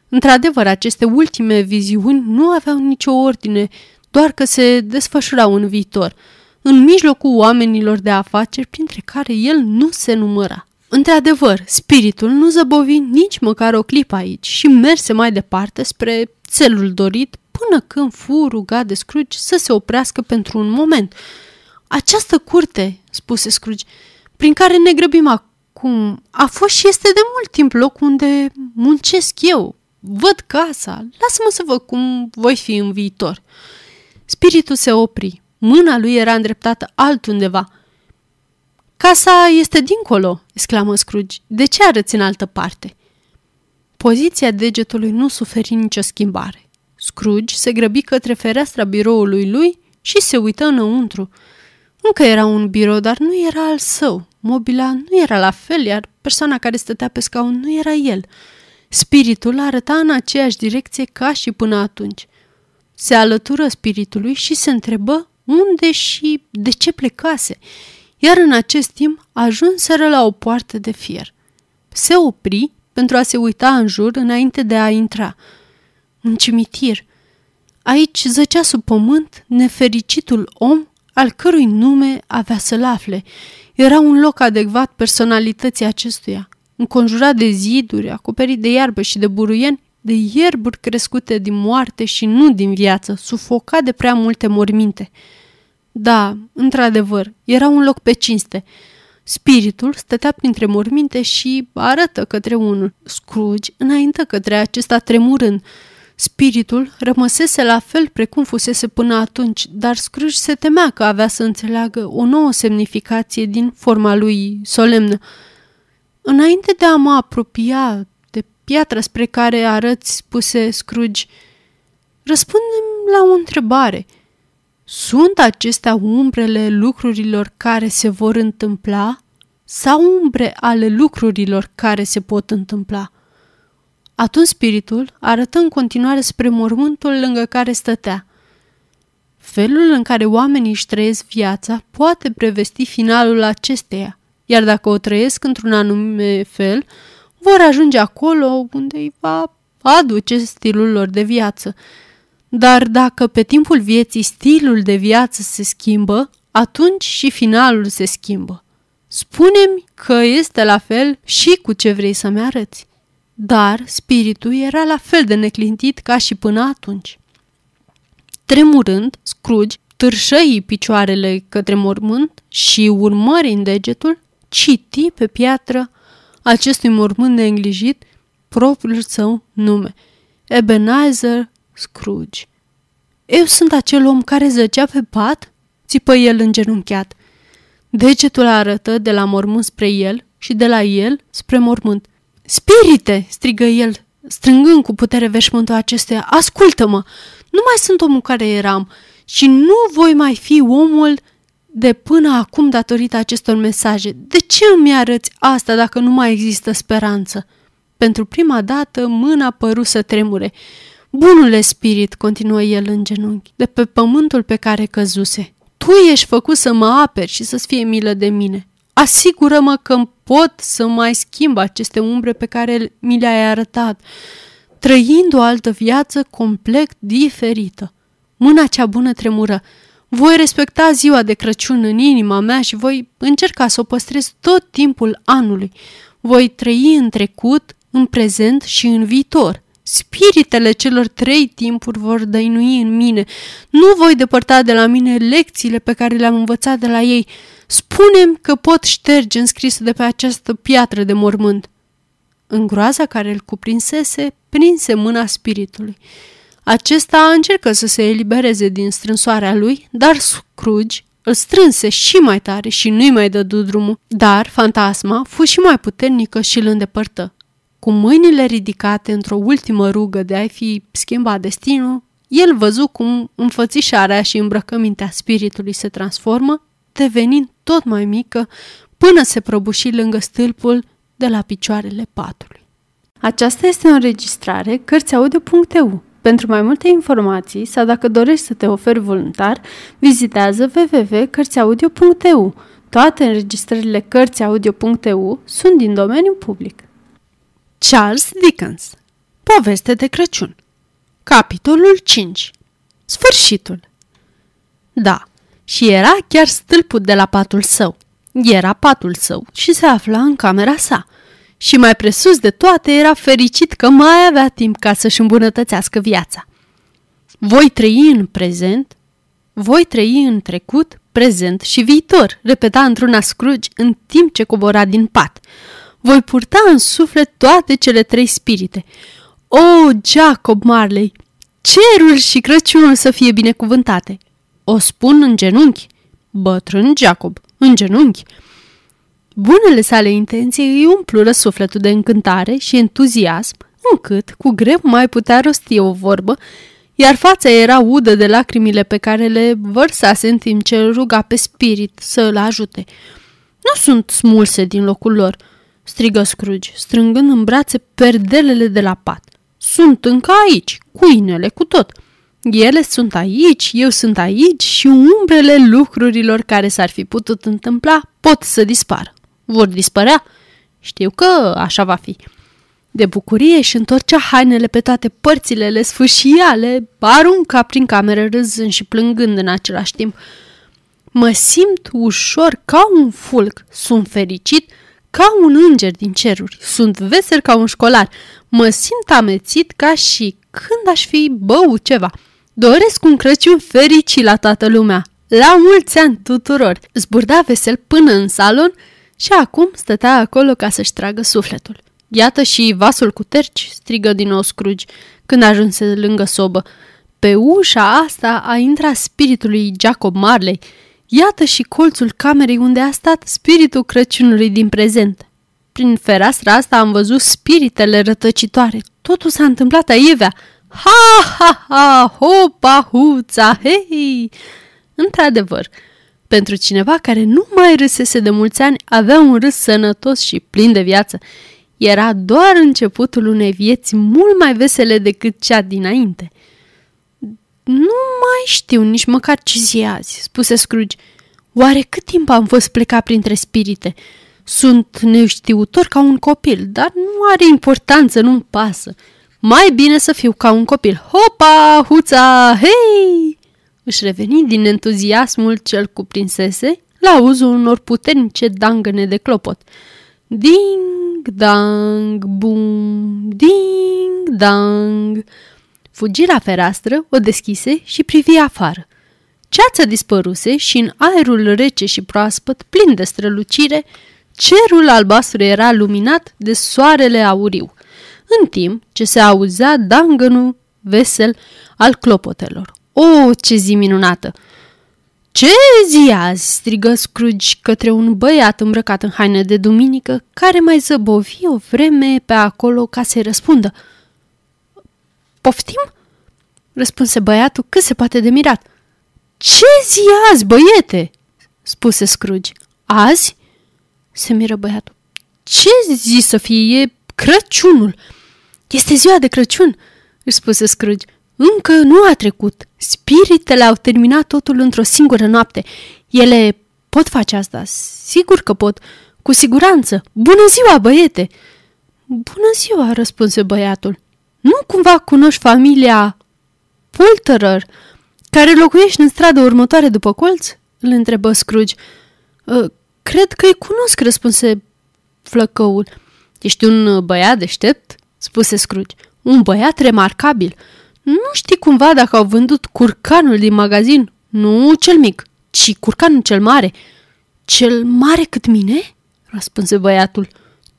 Într-adevăr, aceste ultime viziuni nu aveau nicio ordine, doar că se desfășurau în viitor, în mijlocul oamenilor de afaceri, printre care el nu se număra. Într-adevăr, spiritul nu zăbovi nici măcar o clipă aici și merse mai departe spre țelul dorit până când fu rugat de Scrooge să se oprească pentru un moment. Această curte, spuse Scrooge, prin care ne grăbim acum, a fost și este de mult timp loc unde muncesc eu. Văd casa, lasă-mă să văd cum voi fi în viitor. Spiritul se opri. Mâna lui era îndreptată altundeva – Casa este dincolo, exclamă Scrooge. De ce arăți în altă parte? Poziția degetului nu suferi nicio schimbare. Scrooge se grăbi către fereastra biroului lui și se uită înăuntru. Încă era un birou, dar nu era al său. Mobila nu era la fel, iar persoana care stătea pe scaun nu era el. Spiritul arăta în aceeași direcție ca și până atunci. Se alătură spiritului și se întrebă unde și de ce plecase iar în acest timp ajunseră la o poartă de fier. Se opri pentru a se uita în jur înainte de a intra. Un cimitir. Aici zăcea sub pământ nefericitul om al cărui nume avea să-l afle. Era un loc adecvat personalității acestuia, înconjurat de ziduri, acoperit de iarbă și de buruieni, de ierburi crescute din moarte și nu din viață, sufocat de prea multe morminte. Da, într-adevăr, era un loc pe cinste. Spiritul stătea printre morminte și arătă către unul. Scrooge înainte către acesta tremurând. Spiritul rămăsese la fel precum fusese până atunci, dar Scrooge se temea că avea să înțeleagă o nouă semnificație din forma lui solemnă. Înainte de a mă apropia de piatra spre care arăți, spuse Scrooge, răspundem la o întrebare – sunt acestea umbrele lucrurilor care se vor întâmpla sau umbre ale lucrurilor care se pot întâmpla? Atunci spiritul arătă în continuare spre mormântul lângă care stătea. Felul în care oamenii își trăiesc viața poate prevesti finalul acesteia, iar dacă o trăiesc într-un anume fel, vor ajunge acolo unde îi va aduce stilul lor de viață – dar dacă pe timpul vieții stilul de viață se schimbă, atunci și finalul se schimbă. Spune-mi că este la fel și cu ce vrei să-mi arăți. Dar spiritul era la fel de neclintit ca și până atunci. Tremurând, Scrooge târșăi picioarele către mormânt și, urmărind degetul, citi pe piatră acestui mormânt neînglijit propriul său nume, Ebenezer Scrooge. Eu sunt acel om care zăcea pe pat? Țipă el îngenunchiat. Degetul arătă de la mormânt spre el și de la el spre mormânt. Spirite! strigă el, strângând cu putere veșmântul acestuia. Ascultă-mă! Nu mai sunt omul care eram și nu voi mai fi omul de până acum datorită acestor mesaje. De ce îmi arăți asta dacă nu mai există speranță? Pentru prima dată, mâna păru să tremure. Bunule spirit, continuă el în genunchi, de pe pământul pe care căzuse. Tu ești făcut să mă aperi și să-ți fie milă de mine. Asigură-mă că pot să mai schimb aceste umbre pe care mi le-ai arătat, trăind o altă viață complet diferită. Mâna cea bună tremură. Voi respecta ziua de Crăciun în inima mea și voi încerca să o păstrez tot timpul anului. Voi trăi în trecut, în prezent și în viitor. Spiritele celor trei timpuri vor dăinui în mine. Nu voi depărta de la mine lecțiile pe care le-am învățat de la ei. Spunem că pot șterge înscris de pe această piatră de mormânt. În groaza care îl cuprinsese, prinse mâna spiritului. Acesta încercă să se elibereze din strânsoarea lui, dar Scrooge îl strânse și mai tare și nu-i mai dădu drumul. Dar fantasma fu și mai puternică și îl îndepărtă. Cu mâinile ridicate într-o ultimă rugă de a-i fi schimbat destinul, el văzu cum înfățișarea și îmbrăcămintea spiritului se transformă, devenind tot mai mică, până se prăbuși lângă stâlpul de la picioarele patului.
Aceasta este o înregistrare Cărțiaudio.eu. Pentru mai multe informații sau dacă dorești să te oferi voluntar, vizitează www.cărțiaudio.eu. Toate înregistrările Cărțiaudio.eu sunt din domeniu public.
Charles Dickens Poveste de Crăciun Capitolul 5 Sfârșitul Da, și era chiar stâlpul de la patul său. Era patul său și se afla în camera sa. Și mai presus de toate era fericit că mai avea timp ca să-și îmbunătățească viața. Voi trăi în prezent, voi trăi în trecut, prezent și viitor, repeta într-una Scrooge în timp ce cobora din pat. Voi purta în suflet toate cele trei spirite. O, Jacob Marley, cerul și Crăciunul să fie binecuvântate. O spun în genunchi. Bătrân Jacob, în genunchi. Bunele sale intenții îi umplură sufletul de încântare și entuziasm, încât, cu greu, mai putea rosti o vorbă, iar fața era udă de lacrimile pe care le vărsase în timp ce îl ruga pe spirit să îl ajute. Nu sunt smulse din locul lor, strigă Scrooge, strângând în brațe perdelele de la pat. Sunt încă aici, cu inele, cu tot. Ele sunt aici, eu sunt aici și umbrele lucrurilor care s-ar fi putut întâmpla pot să dispară. Vor dispărea? Știu că așa va fi. De bucurie și întorcea hainele pe toate părțile, le sfâșia, le arunca prin cameră râzând și plângând în același timp. Mă simt ușor ca un fulg, sunt fericit ca un înger din ceruri, sunt vesel ca un școlar, mă simt amețit ca și când aș fi băut ceva. Doresc un Crăciun fericit la toată lumea, la mulți ani tuturor. Zburda vesel până în salon și acum stătea acolo ca să-și tragă sufletul. Iată și vasul cu terci, strigă din nou Scrooge, când ajunse lângă sobă. Pe ușa asta a intrat spiritul lui Jacob Marley. Iată și colțul camerei unde a stat spiritul Crăciunului din prezent. Prin fereastra asta am văzut spiritele rătăcitoare. Totul s-a întâmplat aievea. Ha, ha, ha, hopa, huța, hei! Într-adevăr, pentru cineva care nu mai râsese de mulți ani, avea un râs sănătos și plin de viață. Era doar începutul unei vieți mult mai vesele decât cea dinainte. Nu mai știu nici măcar ce zi azi, spuse Scrooge. Oare cât timp am fost plecat printre spirite? Sunt neștiutor ca un copil, dar nu are importanță, nu-mi pasă. Mai bine să fiu ca un copil. Hopa, huța, hei! Își reveni din entuziasmul cel cuprinsese la uzul unor puternice dangăne de clopot. Ding, dang, bum, ding, dang. Fugi la fereastră, o deschise și privi afară. Ceața dispăruse și în aerul rece și proaspăt, plin de strălucire, cerul albastru era luminat de soarele auriu, în timp ce se auzea dangănul vesel al clopotelor. O, ce zi minunată! Ce zi azi?" strigă Scrooge către un băiat îmbrăcat în haine de duminică, care mai zăbovi o vreme pe acolo ca să-i răspundă.
Poftim? Răspunse băiatul cât se poate de mirat. Ce zi azi, băiete? spuse Scrooge. Azi? Se miră băiatul. Ce zi să fie? E Crăciunul. Este ziua de Crăciun, își spuse Scrooge. Încă nu a trecut. Spiritele au terminat totul într-o singură noapte. Ele pot face asta. Sigur că pot. Cu siguranță. Bună ziua, băiete! Bună ziua, răspunse băiatul. Nu cumva cunoști familia Polterer, care locuiești în strada următoare după colț? Îl întrebă Scrooge. Ă, cred că îi cunosc, răspunse flăcăul. Ești un băiat deștept? spuse Scrooge. Un băiat remarcabil. Nu știi cumva dacă au vândut curcanul din magazin? Nu cel mic, ci curcanul cel mare. Cel mare cât mine? răspunse băiatul.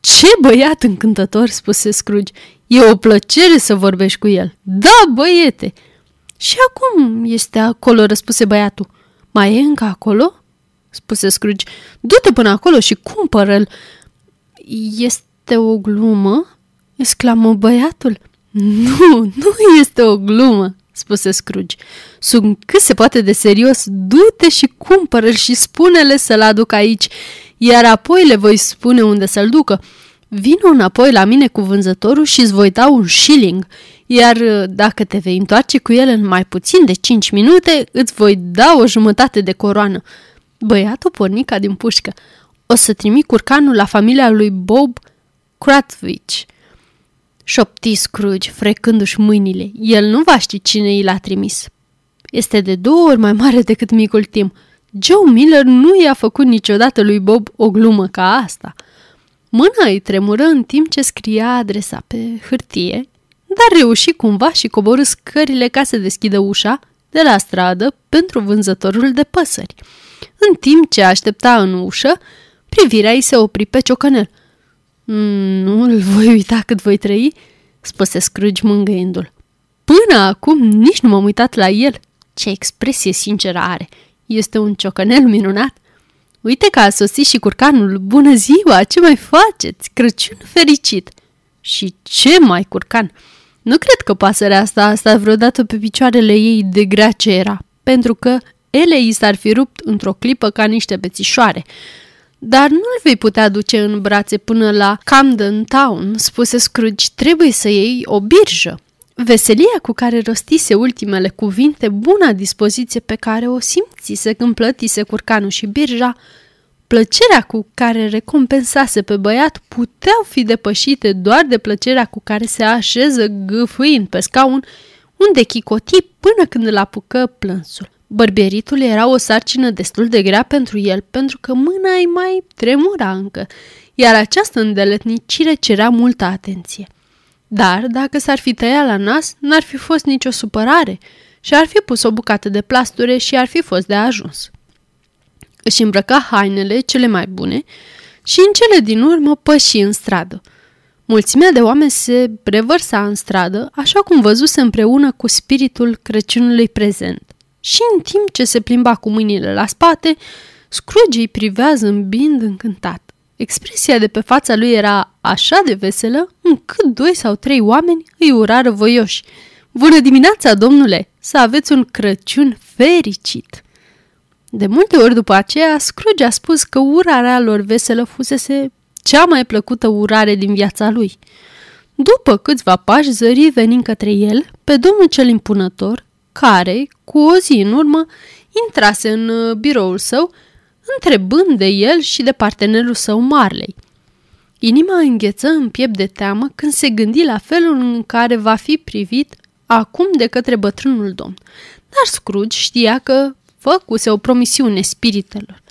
Ce băiat încântător, spuse Scrooge. E o plăcere să vorbești cu el. Da, băiete! Și acum este acolo, răspuse băiatul. Mai e încă acolo? spuse Scrooge. Du-te până acolo și cumpără-l. Este o glumă? exclamă băiatul. Nu, nu este o glumă, spuse Scrooge. Sunt cât se poate de serios. Du-te și cumpără-l și spune-le să-l aduc aici, iar apoi le voi spune unde să-l ducă. Vino înapoi la mine cu vânzătorul și îți voi da un shilling, iar uh, dacă te vei întoarce cu el în mai puțin de cinci minute, îți voi da o jumătate de coroană. Băiatul porni ca din pușcă. O să trimit curcanul la familia lui Bob Cratwich. Șopti Scrooge, frecându-și mâinile. El nu va ști cine i l-a trimis. Este de două ori mai mare decât micul Tim. Joe Miller nu i-a făcut niciodată lui Bob o glumă ca asta. Mâna îi tremură în timp ce scria adresa pe hârtie, dar reuși cumva și coborâ scările ca să deschidă ușa de la stradă pentru vânzătorul de păsări. În timp ce aștepta în ușă, privirea îi se opri pe ciocănel. Mm, nu îl voi uita cât voi trăi, spuse Scrooge mângâindu-l. Până acum nici nu m-am uitat la el. Ce expresie sinceră are! Este un ciocănel minunat. Uite că a sosit și curcanul. Bună ziua, ce mai faceți? Crăciun fericit! Și ce mai curcan! Nu cred că pasărea asta a stat vreodată pe picioarele ei de grea ce era, pentru că ele i s-ar fi rupt într-o clipă ca niște bețișoare. Dar nu-l vei putea duce în brațe până la Camden Town, spuse Scrooge, trebuie să iei o birjă. Veselia cu care rostise ultimele cuvinte, buna dispoziție pe care o simțise când plătise curcanul și birja, plăcerea cu care recompensase pe băiat puteau fi depășite doar de plăcerea cu care se așeză gâfâind pe scaun, unde chicoti până când îl apucă plânsul. Bărbieritul era o sarcină destul de grea pentru el, pentru că mâna îi mai tremura încă, iar această îndeletnicire cerea multă atenție. Dar, dacă s-ar fi tăiat la nas, n-ar fi fost nicio supărare și ar fi pus o bucată de plasture și ar fi fost de ajuns. Își îmbrăca hainele cele mai bune și în cele din urmă păși în stradă. Mulțimea de oameni se revărsa în stradă, așa cum văzuse împreună cu spiritul Crăciunului prezent. Și în timp ce se plimba cu mâinile la spate, Scrooge îi privea zâmbind încântat. Expresia de pe fața lui era așa de veselă, încât doi sau trei oameni îi urară voioși. Bună dimineața, domnule! Să aveți un Crăciun fericit! De multe ori după aceea, Scrooge a spus că urarea lor veselă fusese cea mai plăcută urare din viața lui. După câțiva pași zări venind către el pe domnul cel impunător, care, cu o zi în urmă, intrase în uh, biroul său, întrebând de el și de partenerul său Marley. Inima îngheță în piept de teamă când se gândi la felul în care va fi privit acum de către bătrânul domn. Dar Scrooge știa că făcuse o promisiune spiritelor.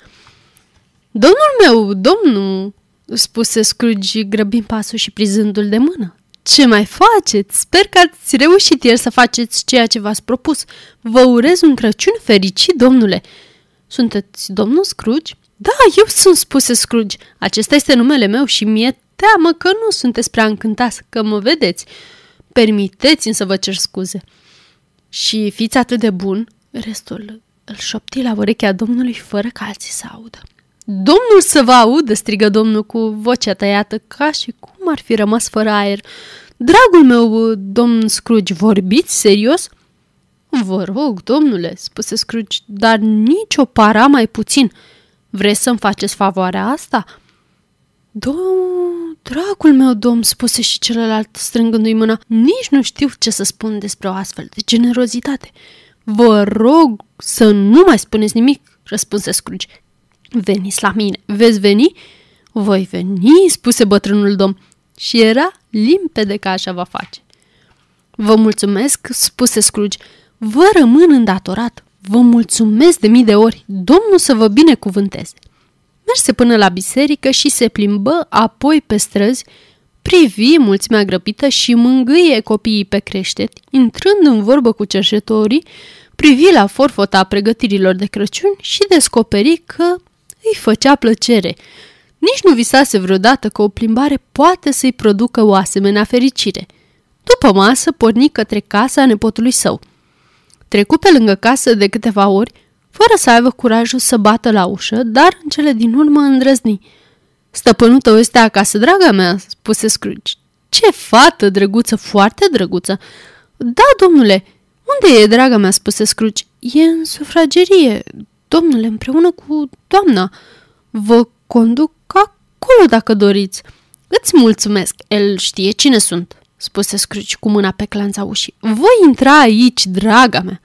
Domnul meu, domnul, spuse Scrooge grăbind pasul și prizându-l de mână. Ce mai faceți? Sper că ați reușit ieri să faceți ceea ce v-ați propus. Vă urez un Crăciun fericit, domnule. Sunteți domnul Scrooge? Da, eu sunt, spuse Scrooge. Acesta este numele meu și mie teamă că nu sunteți prea încântați că mă vedeți. Permiteți-mi să vă cer scuze. Și fiți atât de bun, restul îl șopti la urechea domnului fără ca alții să audă. Domnul să vă audă, strigă domnul cu vocea tăiată, ca și cum ar fi rămas fără aer.
Dragul meu, domn Scrooge, vorbiți serios?" Vă rog, domnule," spuse Scrooge, dar nici o para mai puțin. Vreți să-mi faceți favoarea asta?" Domn, dragul meu domn, spuse și celălalt strângându-i mâna, nici nu știu ce să spun despre o astfel de generozitate. Vă rog să nu mai spuneți nimic, răspunse Scrooge. Veniți la mine, veți veni? Voi veni, spuse bătrânul domn. Și era limpede că așa va face. Vă mulțumesc, spuse Scrooge. Vă rămân îndatorat. Vă mulțumesc de mii de ori. Domnul să vă binecuvânteze. Merse până la biserică și se plimbă apoi pe străzi, privi mulțimea grăbită și mângâie copiii pe creșteti, intrând în vorbă cu cerșetorii, privi la forfota pregătirilor de Crăciun și descoperi că îi făcea plăcere. Nici nu visase vreodată că o plimbare poate să-i producă o asemenea fericire. După masă, porni către casa nepotului său. Trecu pe lângă casă de câteva ori, fără să aibă curajul să bată la ușă, dar în cele din urmă îndrăzni. Stăpânul tău este acasă, draga mea, spuse Scrooge. Ce fată drăguță, foarte drăguță. Da, domnule, unde e, draga mea, spuse Scrooge. E în sufragerie, domnule, împreună cu doamna. Vă conduc acolo dacă doriți. Îți mulțumesc, el știe cine sunt, spuse Scrooge cu mâna pe clanța ușii. Voi intra aici, draga mea.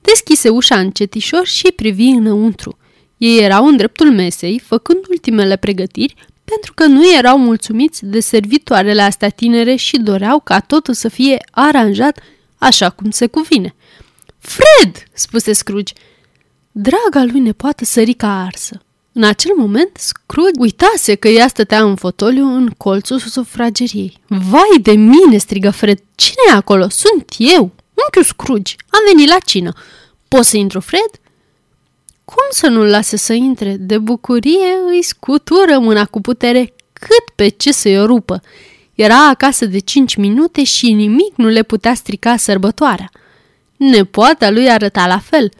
Deschise ușa încetișor și privi înăuntru. Ei erau în dreptul mesei, făcând ultimele pregătiri, pentru că nu erau mulțumiți de servitoarele astea tinere și doreau ca totul să fie aranjat așa cum se cuvine. Fred!" spuse Scrooge. Draga lui nepoată sări ca arsă. În acel moment, Scrooge uitase că ea stătea în fotoliu în colțul sufrageriei. Vai de mine!" strigă Fred. Cine e acolo? Sunt eu, unchiul Scrooge. Am venit la cină. Pot să intru, Fred?" Cum să nu-l lase să intre? De bucurie îi scutură mâna cu putere cât pe ce să-i o rupă. Era acasă de cinci minute și nimic nu le putea strica sărbătoarea. Nepoata lui arăta la fel,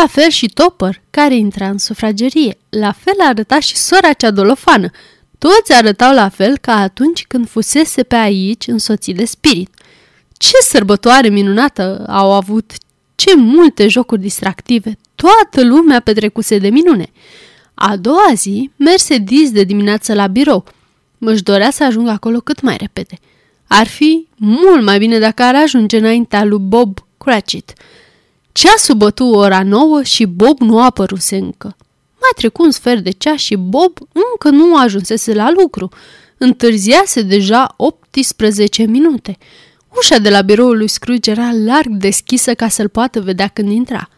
la fel și Topper, care intra în sufragerie, la fel arăta și sora cea dolofană. Toți arătau la fel ca atunci când fusese pe aici însoțit de spirit. Ce sărbătoare minunată au avut, ce multe jocuri distractive, toată lumea petrecuse de minune. A doua zi merse dis de dimineață la birou. Își dorea să ajungă acolo cât mai repede. Ar fi mult mai bine dacă ar ajunge înaintea lui Bob Cratchit. Ceasul bătu ora nouă și Bob nu a apăruse încă. Mai trecu un sfert de ceas și Bob încă nu ajunsese la lucru. Întârziase deja 18 minute. Ușa de la biroul lui Scrooge era larg deschisă ca să-l poată vedea când intra.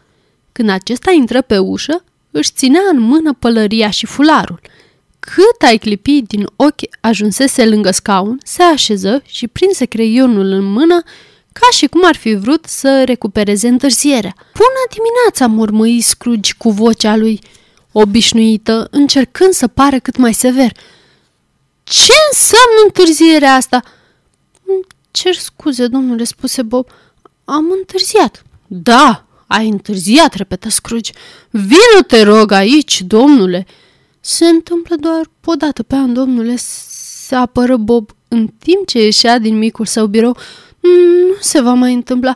Când acesta intră pe ușă, își ținea în mână pălăria și fularul. Cât ai clipi din ochi ajunsese lângă scaun, se așeză și prinse creionul în mână ca și cum ar fi vrut să recupereze întârzierea. Bună dimineața, mormăi Scrooge cu vocea lui obișnuită, încercând să pară cât mai sever. Ce înseamnă întârzierea asta?" Cer scuze, domnule, spuse Bob. Am întârziat. Da, ai întârziat, repetă Scrooge. Vino, te rog, aici, domnule. Se întâmplă doar o dată pe an, domnule, se apără Bob în timp ce ieșea din micul său birou. Nu se va mai întâmpla.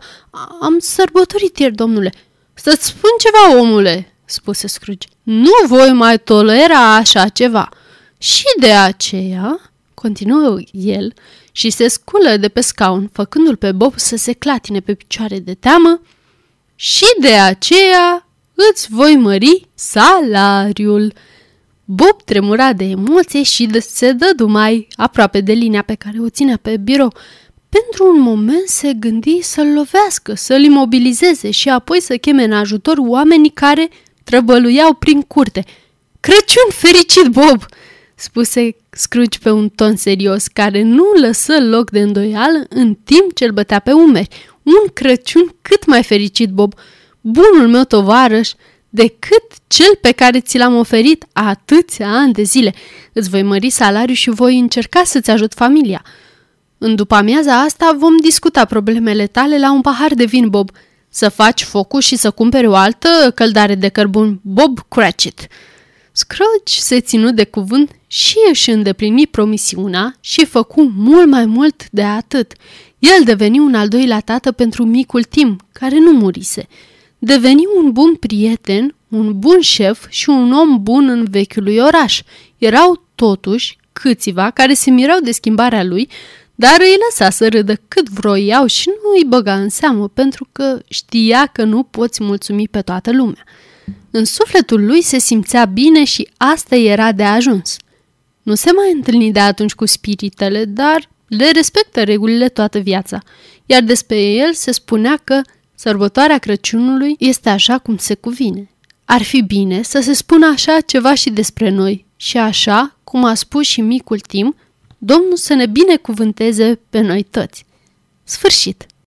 Am sărbătorit ieri, domnule. Să-ți spun ceva, omule, spuse Scrooge. Nu voi mai tolera așa ceva. Și de aceea, continuă el, și se sculă de pe scaun, făcându-l pe Bob să se clatine pe picioare de teamă, și de aceea îți voi mări salariul. Bob tremura de emoție și se dădu mai aproape de linia pe care o ținea pe birou. Pentru un moment se gândi să-l lovească, să-l imobilizeze și apoi să cheme în ajutor oamenii care trăbăluiau prin curte. Crăciun fericit, Bob!" spuse Scrooge pe un ton serios, care nu lăsă loc de îndoială în timp ce îl bătea pe umeri. Un Crăciun cât mai fericit, Bob, bunul meu tovarăș, decât cel pe care ți l-am oferit atâția ani de zile. Îți voi mări salariul și voi încerca să-ți ajut familia. În după amiaza asta vom discuta problemele tale la un pahar de vin, Bob. Să faci focul și să cumperi o altă căldare de cărbun, Bob Cratchit. Scrooge se ținu de cuvânt și își îndeplini promisiunea și făcu mult mai mult de atât. El deveni un al doilea tată pentru micul Tim, care nu murise. Deveni un bun prieten, un bun șef și un om bun în vechiului oraș. Erau, totuși, câțiva care se mirau de schimbarea lui, dar îi lăsa să râdă cât vroiau și nu îi băga în seamă, pentru că știa că nu poți mulțumi pe toată lumea. În sufletul lui se simțea bine și asta era de ajuns. Nu se mai întâlni de atunci cu spiritele, dar le respectă regulile toată viața, iar despre el se spunea că sărbătoarea Crăciunului este așa cum se cuvine. Ar fi bine să se spună așa ceva și despre noi și așa, cum a spus și micul Tim, Domnul să ne binecuvânteze pe noi toți. Sfârșit!